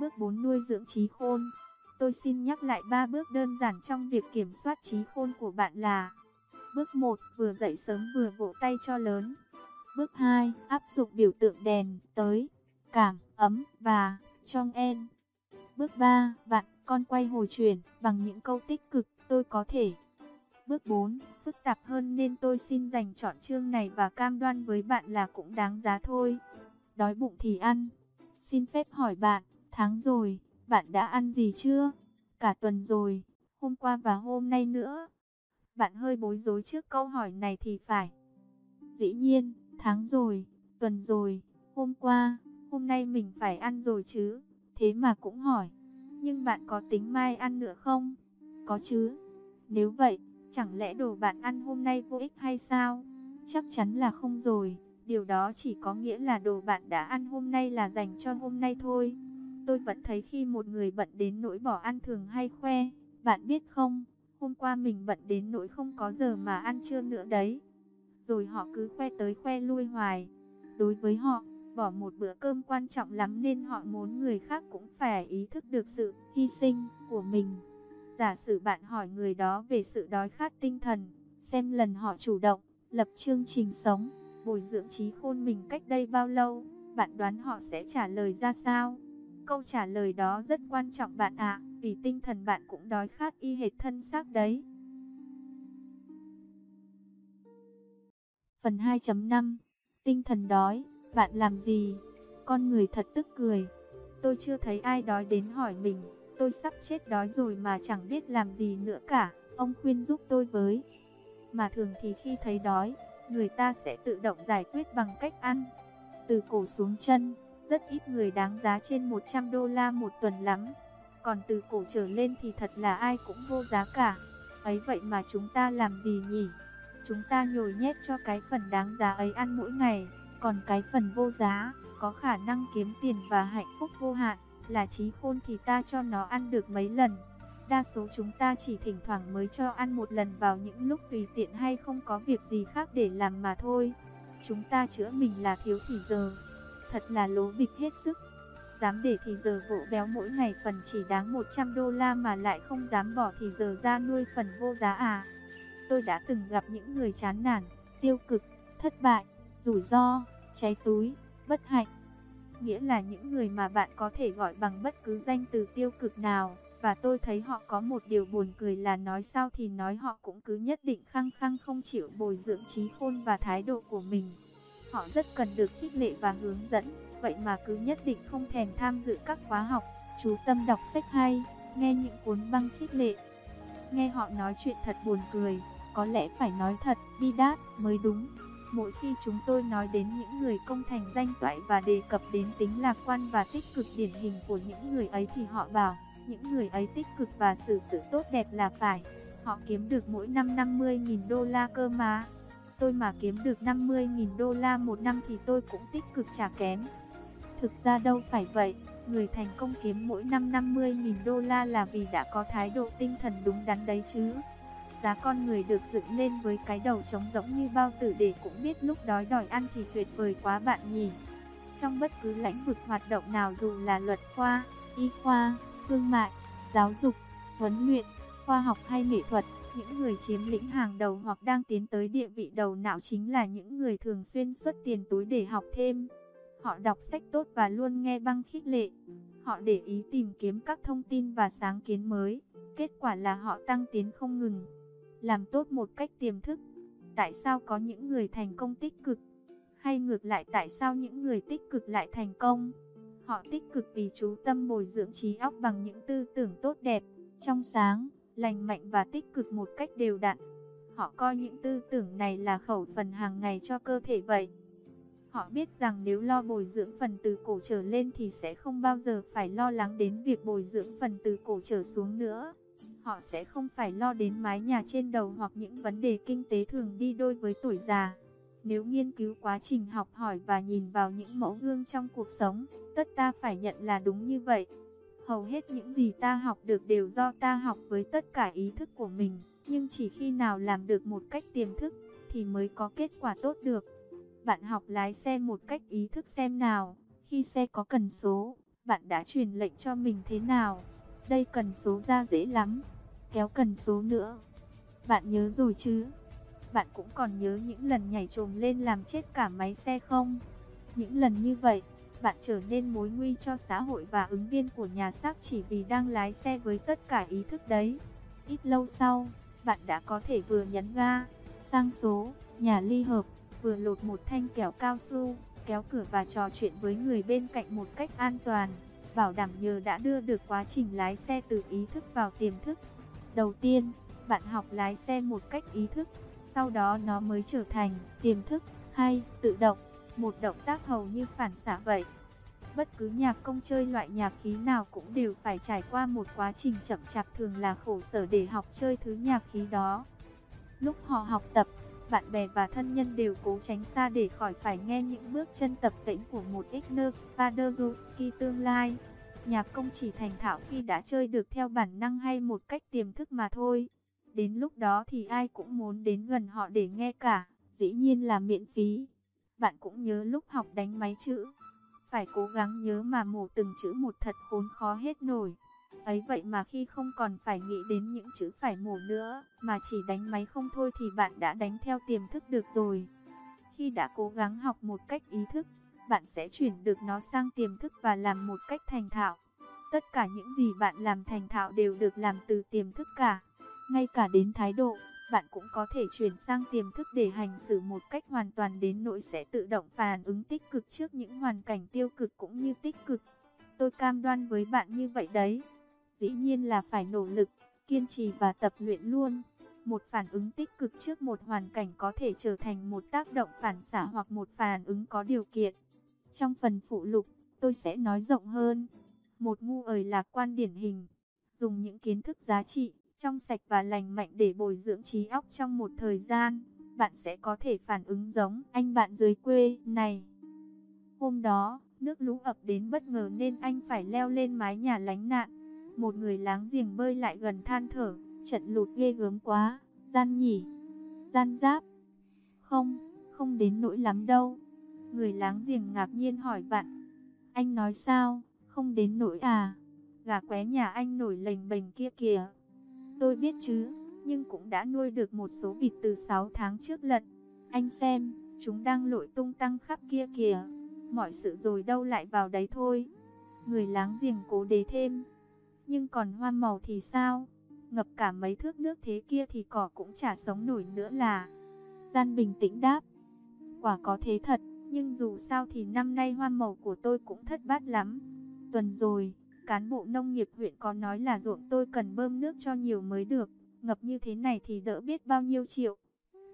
Bước 4 nuôi dưỡng trí khôn. Tôi xin nhắc lại ba bước đơn giản trong việc kiểm soát trí khôn của bạn là Bước 1. Vừa dậy sớm vừa vỗ tay cho lớn. Bước 2. Áp dụng biểu tượng đèn, tới, cảm, ấm và trong en. Bước 3. Bạn con quay hồi chuyển bằng những câu tích cực, tôi có thể. Bước 4. Phức tạp hơn nên tôi xin dành chọn chương này và cam đoan với bạn là cũng đáng giá thôi. Đói bụng thì ăn. Xin phép hỏi bạn, tháng rồi, bạn đã ăn gì chưa? Cả tuần rồi, hôm qua và hôm nay nữa. Bạn hơi bối rối trước câu hỏi này thì phải. Dĩ nhiên, tháng rồi, tuần rồi, hôm qua, hôm nay mình phải ăn rồi chứ. Thế mà cũng hỏi, nhưng bạn có tính mai ăn nữa không? Có chứ. Nếu vậy, chẳng lẽ đồ bạn ăn hôm nay vô ích hay sao? Chắc chắn là không rồi. Điều đó chỉ có nghĩa là đồ bạn đã ăn hôm nay là dành cho hôm nay thôi. Tôi vẫn thấy khi một người bận đến nỗi bỏ ăn thường hay khoe. Bạn biết không, hôm qua mình bận đến nỗi không có giờ mà ăn trưa nữa đấy. Rồi họ cứ khoe tới khoe lui hoài. Đối với họ, bỏ một bữa cơm quan trọng lắm nên họ muốn người khác cũng phải ý thức được sự hy sinh của mình. Giả sử bạn hỏi người đó về sự đói khát tinh thần, xem lần họ chủ động, lập chương trình sống, bồi dưỡng trí khôn mình cách đây bao lâu, bạn đoán họ sẽ trả lời ra sao? Câu trả lời đó rất quan trọng bạn ạ, vì tinh thần bạn cũng đói khát y hệt thân xác đấy. Phần 2.5 Tinh thần đói bạn làm gì? Con người thật tức cười. Tôi chưa thấy ai đói đến hỏi mình, tôi sắp chết đói rồi mà chẳng biết làm gì nữa cả, ông khuyên giúp tôi với. Mà thường thì khi thấy đói, người ta sẽ tự động giải quyết bằng cách ăn. Từ cổ xuống chân, rất ít người đáng giá trên 100 đô la một tuần lắm. Còn từ cổ trở lên thì thật là ai cũng vô giá cả. Ấy vậy mà chúng ta làm gì nhỉ? Chúng ta nhồi nhét cho cái phần đáng giá ấy ăn mỗi ngày. Còn cái phần vô giá, có khả năng kiếm tiền và hạnh phúc vô hạn, là trí khôn thì ta cho nó ăn được mấy lần. Đa số chúng ta chỉ thỉnh thoảng mới cho ăn một lần vào những lúc tùy tiện hay không có việc gì khác để làm mà thôi. Chúng ta chữa mình là thiếu thì giờ. Thật là lố bịch hết sức. Dám để thì giờ vỗ béo mỗi ngày phần chỉ đáng 100 đô la mà lại không dám bỏ thì giờ ra nuôi phần vô giá à. Tôi đã từng gặp những người chán nản, tiêu cực, thất bại, rủi ro, cháy túi, bất hạnh. Nghĩa là những người mà bạn có thể gọi bằng bất cứ danh từ tiêu cực nào. Và tôi thấy họ có một điều buồn cười là nói sao thì nói họ cũng cứ nhất định khăng khăng không chịu bồi dưỡng trí khôn và thái độ của mình. Họ rất cần được khích lệ và hướng dẫn, vậy mà cứ nhất định không thèm tham dự các khóa học, chú tâm đọc sách hay, nghe những cuốn băng khích lệ. Nghe họ nói chuyện thật buồn cười, có lẽ phải nói thật, bi đát mới đúng. Mỗi khi chúng tôi nói đến những người công thành danh toại và đề cập đến tính lạc quan và tích cực điển hình của những người ấy thì họ bảo, những người ấy tích cực và xử sự tốt đẹp là phải. Họ kiếm được mỗi năm 50.000 đô la cơ mà. Tôi mà kiếm được 50.000 đô la một năm thì tôi cũng tích cực trả kém. Thực ra đâu phải vậy, người thành công kiếm mỗi năm 50.000 đô la là vì đã có thái độ tinh thần đúng đắn đấy chứ giá con người được dựng lên với cái đầu trống rỗng như bao tử để cũng biết lúc đói đòi ăn thì tuyệt vời quá bạn nhỉ. Trong bất cứ lĩnh vực hoạt động nào dù là luật khoa, y khoa, thương mại, giáo dục, huấn luyện, khoa học hay nghệ thuật, những người chiếm lĩnh hàng đầu hoặc đang tiến tới địa vị đầu não chính là những người thường xuyên xuất tiền túi để học thêm. Họ đọc sách tốt và luôn nghe băng khích lệ. Họ để ý tìm kiếm các thông tin và sáng kiến mới. Kết quả là họ tăng tiến không ngừng. Làm tốt một cách tiềm thức. Tại sao có những người thành công tích cực? Hay ngược lại tại sao những người tích cực lại thành công? Họ tích cực vì chú tâm bồi dưỡng trí óc bằng những tư tưởng tốt đẹp, trong sáng, lành mạnh và tích cực một cách đều đặn. Họ coi những tư tưởng này là khẩu phần hàng ngày cho cơ thể vậy. Họ biết rằng nếu lo bồi dưỡng phần từ cổ trở lên thì sẽ không bao giờ phải lo lắng đến việc bồi dưỡng phần từ cổ trở xuống nữa. Họ sẽ không phải lo đến mái nhà trên đầu hoặc những vấn đề kinh tế thường đi đôi với tuổi già. Nếu nghiên cứu quá trình học hỏi và nhìn vào những mẫu gương trong cuộc sống, tất ta phải nhận là đúng như vậy. Hầu hết những gì ta học được đều do ta học với tất cả ý thức của mình, nhưng chỉ khi nào làm được một cách tiềm thức, thì mới có kết quả tốt được. Bạn học lái xe một cách ý thức xem nào, khi xe có cần số, bạn đã truyền lệnh cho mình thế nào. Đây cần số ra dễ lắm, kéo cần số nữa. Bạn nhớ rồi chứ? Bạn cũng còn nhớ những lần nhảy trồm lên làm chết cả máy xe không? Những lần như vậy, bạn trở nên mối nguy cho xã hội và ứng viên của nhà xác chỉ vì đang lái xe với tất cả ý thức đấy. Ít lâu sau, bạn đã có thể vừa nhấn ga, sang số, nhà ly hợp, vừa lột một thanh kẹo cao su, kéo cửa và trò chuyện với người bên cạnh một cách an toàn, bảo đảm nhờ đã đưa được quá trình lái xe từ ý thức vào tiềm thức. Đầu tiên, bạn học lái xe một cách ý thức, sau đó nó mới trở thành tiềm thức hay tự động, một động tác hầu như phản xạ vậy. Bất cứ nhạc công chơi loại nhạc khí nào cũng đều phải trải qua một quá trình chậm chạp thường là khổ sở để học chơi thứ nhạc khí đó. Lúc họ học tập, bạn bè và thân nhân đều cố tránh xa để khỏi phải nghe những bước chân tập tễnh của một Ignace Paderewski tương lai. Nhạc công chỉ thành thạo khi đã chơi được theo bản năng hay một cách tiềm thức mà thôi. Đến lúc đó thì ai cũng muốn đến gần họ để nghe cả, dĩ nhiên là miễn phí. Bạn cũng nhớ lúc học đánh máy chữ, phải cố gắng nhớ mà mổ từng chữ một thật khốn khó hết nổi. Ấy vậy mà khi không còn phải nghĩ đến những chữ phải mổ nữa, mà chỉ đánh máy không thôi thì bạn đã đánh theo tiềm thức được rồi. Khi đã cố gắng học một cách ý thức, bạn sẽ chuyển được nó sang tiềm thức và làm một cách thành thạo. Tất cả những gì bạn làm thành thạo đều được làm từ tiềm thức cả. Ngay cả đến thái độ, bạn cũng có thể chuyển sang tiềm thức để hành xử một cách hoàn toàn đến nỗi sẽ tự động phản ứng tích cực trước những hoàn cảnh tiêu cực cũng như tích cực. Tôi cam đoan với bạn như vậy đấy. Dĩ nhiên là phải nỗ lực, kiên trì và tập luyện luôn. Một phản ứng tích cực trước một hoàn cảnh có thể trở thành một tác động phản xạ hoặc một phản ứng có điều kiện. Trong phần phụ lục, tôi sẽ nói rộng hơn. Một ngu ời lạc quan điển hình. Dùng những kiến thức giá trị, trong sạch và lành mạnh để bồi dưỡng trí óc trong một thời gian, bạn sẽ có thể phản ứng giống anh bạn dưới quê này. Hôm đó, nước lũ ập đến bất ngờ nên anh phải leo lên mái nhà lánh nạn. Một người láng giềng bơi lại gần than thở, trận lụt ghê gớm quá, gian nhỉ, gian giáp. Không, không đến nỗi lắm đâu. Người láng giềng ngạc nhiên hỏi bạn. Anh nói sao, không đến nỗi à? Gà qué nhà anh nổi lềnh bềnh kia kìa. Tôi biết chứ, nhưng cũng đã nuôi được một số vịt từ 6 tháng trước lận. Anh xem, chúng đang lội tung tăng khắp kia kìa. Mọi sự rồi đâu lại vào đấy thôi. Người láng giềng cố đề thêm. Nhưng còn hoa màu thì sao? Ngập cả mấy thước nước thế kia thì cỏ cũng chả sống nổi nữa là. Gian bình tĩnh đáp. Quả có thế thật, nhưng dù sao thì năm nay hoa màu của tôi cũng thất bát lắm. Tuần rồi, Cán bộ nông nghiệp huyện có nói là ruộng tôi cần bơm nước cho nhiều mới được, ngập như thế này thì đỡ biết bao nhiêu triệu.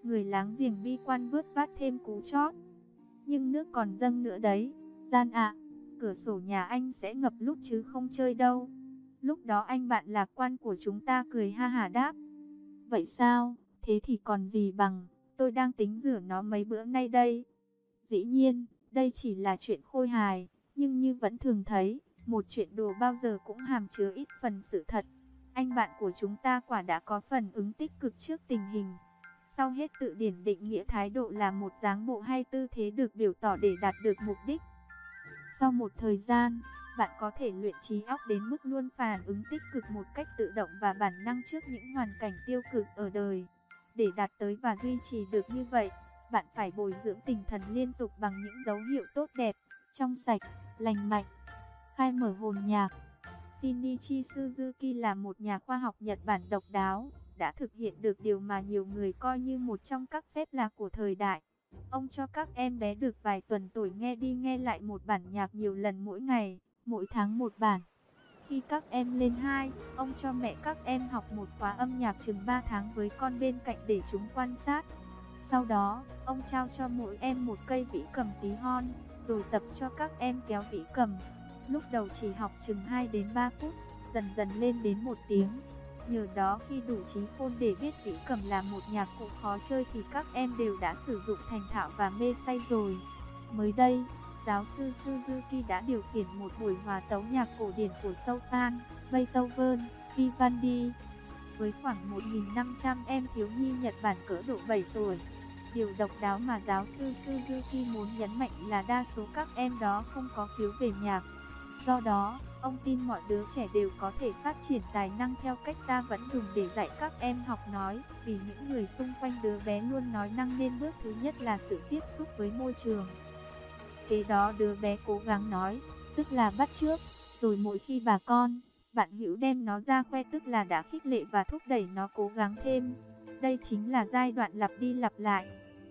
Người láng giềng bi quan vớt vát thêm cú chót. Nhưng nước còn dâng nữa đấy, gian ạ, cửa sổ nhà anh sẽ ngập lúc chứ không chơi đâu. Lúc đó anh bạn lạc quan của chúng ta cười ha hà đáp. Vậy sao, thế thì còn gì bằng, tôi đang tính rửa nó mấy bữa nay đây. Dĩ nhiên, đây chỉ là chuyện khôi hài, nhưng như vẫn thường thấy, một chuyện đùa bao giờ cũng hàm chứa ít phần sự thật. Anh bạn của chúng ta quả đã có phần ứng tích cực trước tình hình. Sau hết tự điển định nghĩa thái độ là một dáng bộ hay tư thế được biểu tỏ để đạt được mục đích. Sau một thời gian, bạn có thể luyện trí óc đến mức luôn phản ứng tích cực một cách tự động và bản năng trước những hoàn cảnh tiêu cực ở đời. Để đạt tới và duy trì được như vậy, bạn phải bồi dưỡng tinh thần liên tục bằng những dấu hiệu tốt đẹp, trong sạch, lành mạnh, khai mở hồn nhạc. Shinichi Suzuki là một nhà khoa học Nhật Bản độc đáo, đã thực hiện được điều mà nhiều người coi như một trong các phép lạ của thời đại. Ông cho các em bé được vài tuần tuổi nghe đi nghe lại một bản nhạc nhiều lần mỗi ngày, mỗi tháng một bản. Khi các em lên 2, ông cho mẹ các em học một khóa âm nhạc chừng 3 tháng với con bên cạnh để chúng quan sát. Sau đó, ông trao cho mỗi em một cây vĩ cầm tí hon, rồi tập cho các em kéo vĩ cầm. Lúc đầu chỉ học chừng 2 đến 3 phút, dần dần lên đến 1 tiếng. Nhờ đó khi đủ trí khôn để biết vĩ cầm là một nhạc cụ khó chơi thì các em đều đã sử dụng thành thạo và mê say rồi. Mới đây, giáo sư Suzuki đã điều khiển một buổi hòa tấu nhạc cổ điển của Chopin, Beethoven, Vivaldi với khoảng 1.500 em thiếu nhi Nhật Bản cỡ độ 7 tuổi. Điều độc đáo mà giáo sư Suzuki muốn nhấn mạnh là đa số các em đó không có khiếu về nhạc. Do đó, ông tin mọi đứa trẻ đều có thể phát triển tài năng theo cách ta vẫn dùng để dạy các em học nói, vì những người xung quanh đứa bé luôn nói năng nên bước thứ nhất là sự tiếp xúc với môi trường. Kế đó đứa bé cố gắng nói, tức là bắt trước, rồi mỗi khi bà con, bạn hữu đem nó ra khoe tức là đã khích lệ và thúc đẩy nó cố gắng thêm. Đây chính là giai đoạn lặp đi lặp lại.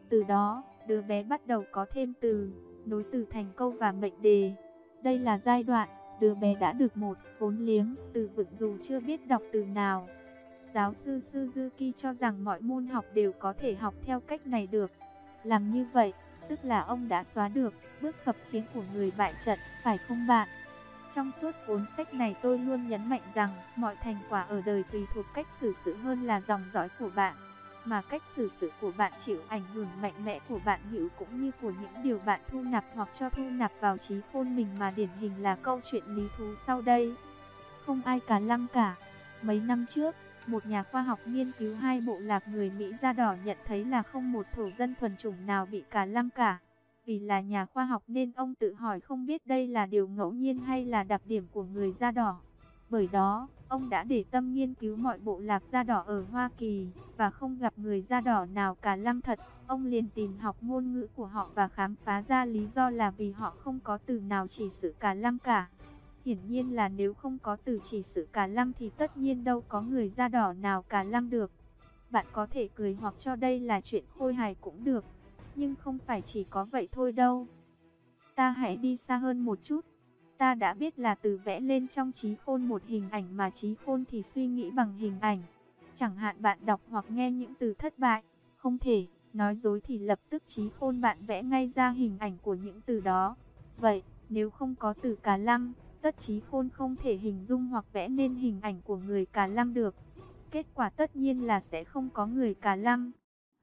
Từ đó, đứa bé bắt đầu có thêm từ, nối từ thành câu và mệnh đề. Đây là giai đoạn, đứa bé đã được một vốn liếng từ vựng dù chưa biết đọc từ nào. Giáo sư Suzuki cho rằng mọi môn học đều có thể học theo cách này được. Làm như vậy, tức là ông đã xóa được bước khập khiến của người bại trận, phải không bạn? Trong suốt cuốn sách này tôi luôn nhấn mạnh rằng mọi thành quả ở đời tùy thuộc cách xử sự hơn là dòng dõi của bạn. Mà cách xử sự của bạn chịu ảnh hưởng mạnh mẽ của bạn hữu cũng như của những điều bạn thu nạp hoặc cho thu nạp vào trí khôn mình mà điển hình là câu chuyện lý thú sau đây. Không ai cả lăng cả. Mấy năm trước, một nhà khoa học nghiên cứu hai bộ lạc người Mỹ da đỏ nhận thấy là không một thổ dân thuần chủng nào bị cả lăng cả. Vì là nhà khoa học nên ông tự hỏi không biết đây là điều ngẫu nhiên hay là đặc điểm của người da đỏ. Bởi đó, ông đã để tâm nghiên cứu mọi bộ lạc da đỏ ở Hoa Kỳ và không gặp người da đỏ nào cả lăm thật. Ông liền tìm học ngôn ngữ của họ và khám phá ra lý do là vì họ không có từ nào chỉ sự cả lăm cả. Hiển nhiên là nếu không có từ chỉ sự cả lăm thì tất nhiên đâu có người da đỏ nào cả lăm được. Bạn có thể cười hoặc cho đây là chuyện khôi hài cũng được, nhưng không phải chỉ có vậy thôi đâu. Ta hãy đi xa hơn một chút. Ta đã biết là từ vẽ lên trong trí khôn một hình ảnh mà trí khôn thì suy nghĩ bằng hình ảnh. Chẳng hạn bạn đọc hoặc nghe những từ thất bại, không thể, nói dối thì lập tức trí khôn bạn vẽ ngay ra hình ảnh của những từ đó. Vậy, nếu không có từ cả lăm, tất trí khôn không thể hình dung hoặc vẽ nên hình ảnh của người cả lăm được. Kết quả tất nhiên là sẽ không có người cả lăm.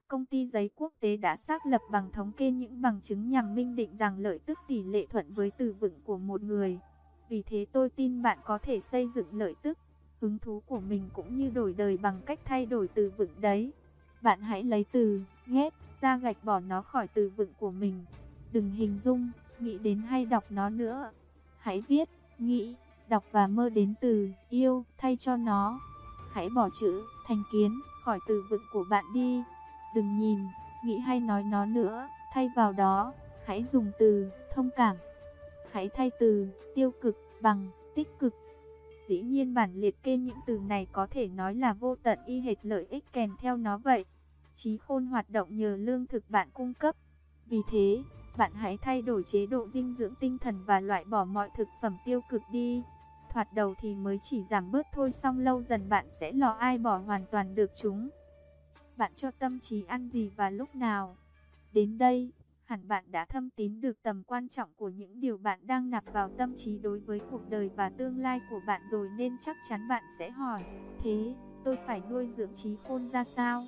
Công ty giấy quốc tế đã xác lập bằng thống kê những bằng chứng nhằm minh định rằng lợi tức tỷ lệ thuận với từ vựng của một người. Vì thế tôi tin bạn có thể xây dựng lợi tức, hứng thú của mình cũng như đổi đời bằng cách thay đổi từ vựng đấy. Bạn hãy lấy từ ghét ra gạch bỏ nó khỏi từ vựng của mình. Đừng hình dung, nghĩ đến hay đọc nó nữa. Hãy viết, nghĩ, đọc và mơ đến từ yêu thay cho nó. Hãy bỏ chữ thành kiến khỏi từ vựng của bạn đi. Đừng nhìn, nghĩ hay nói nó nữa, thay vào đó, hãy dùng từ thông cảm. Hãy thay từ tiêu cực bằng tích cực. Dĩ nhiên bản liệt kê những từ này có thể nói là vô tận y hệt lợi ích kèm theo nó vậy. Trí khôn hoạt động nhờ lương thực bạn cung cấp. Vì thế, bạn hãy thay đổi chế độ dinh dưỡng tinh thần và loại bỏ mọi thực phẩm tiêu cực đi. Thoạt đầu thì mới chỉ giảm bớt thôi xong lâu dần bạn sẽ lò ai bỏ hoàn toàn được chúng bạn cho tâm trí ăn gì và lúc nào. Đến đây, hẳn bạn đã thâm tín được tầm quan trọng của những điều bạn đang nạp vào tâm trí đối với cuộc đời và tương lai của bạn rồi nên chắc chắn bạn sẽ hỏi, thế tôi phải nuôi dưỡng trí khôn ra sao?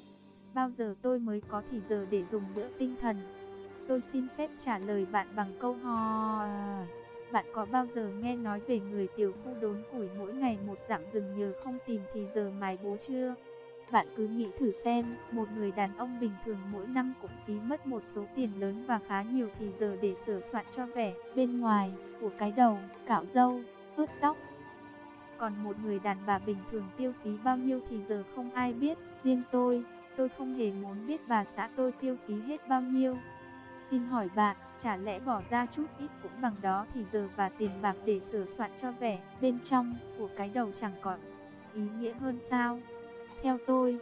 Bao giờ tôi mới có thì giờ để dùng bữa tinh thần? Tôi xin phép trả lời bạn bằng câu hò. Bạn có bao giờ nghe nói về người tiểu khu đốn củi mỗi ngày một dặm rừng nhờ không tìm thì giờ mài bố chưa? Bạn cứ nghĩ thử xem, một người đàn ông bình thường mỗi năm cũng phí mất một số tiền lớn và khá nhiều thì giờ để sửa soạn cho vẻ bên ngoài của cái đầu, cạo râu, hớt tóc. Còn một người đàn bà bình thường tiêu phí bao nhiêu thì giờ không ai biết, riêng tôi, tôi không hề muốn biết bà xã tôi tiêu phí hết bao nhiêu. Xin hỏi bạn, Chả lẽ bỏ ra chút ít cũng bằng đó thì giờ và tiền bạc để sửa soạn cho vẻ bên trong của cái đầu chẳng còn ý nghĩa hơn sao? Theo tôi,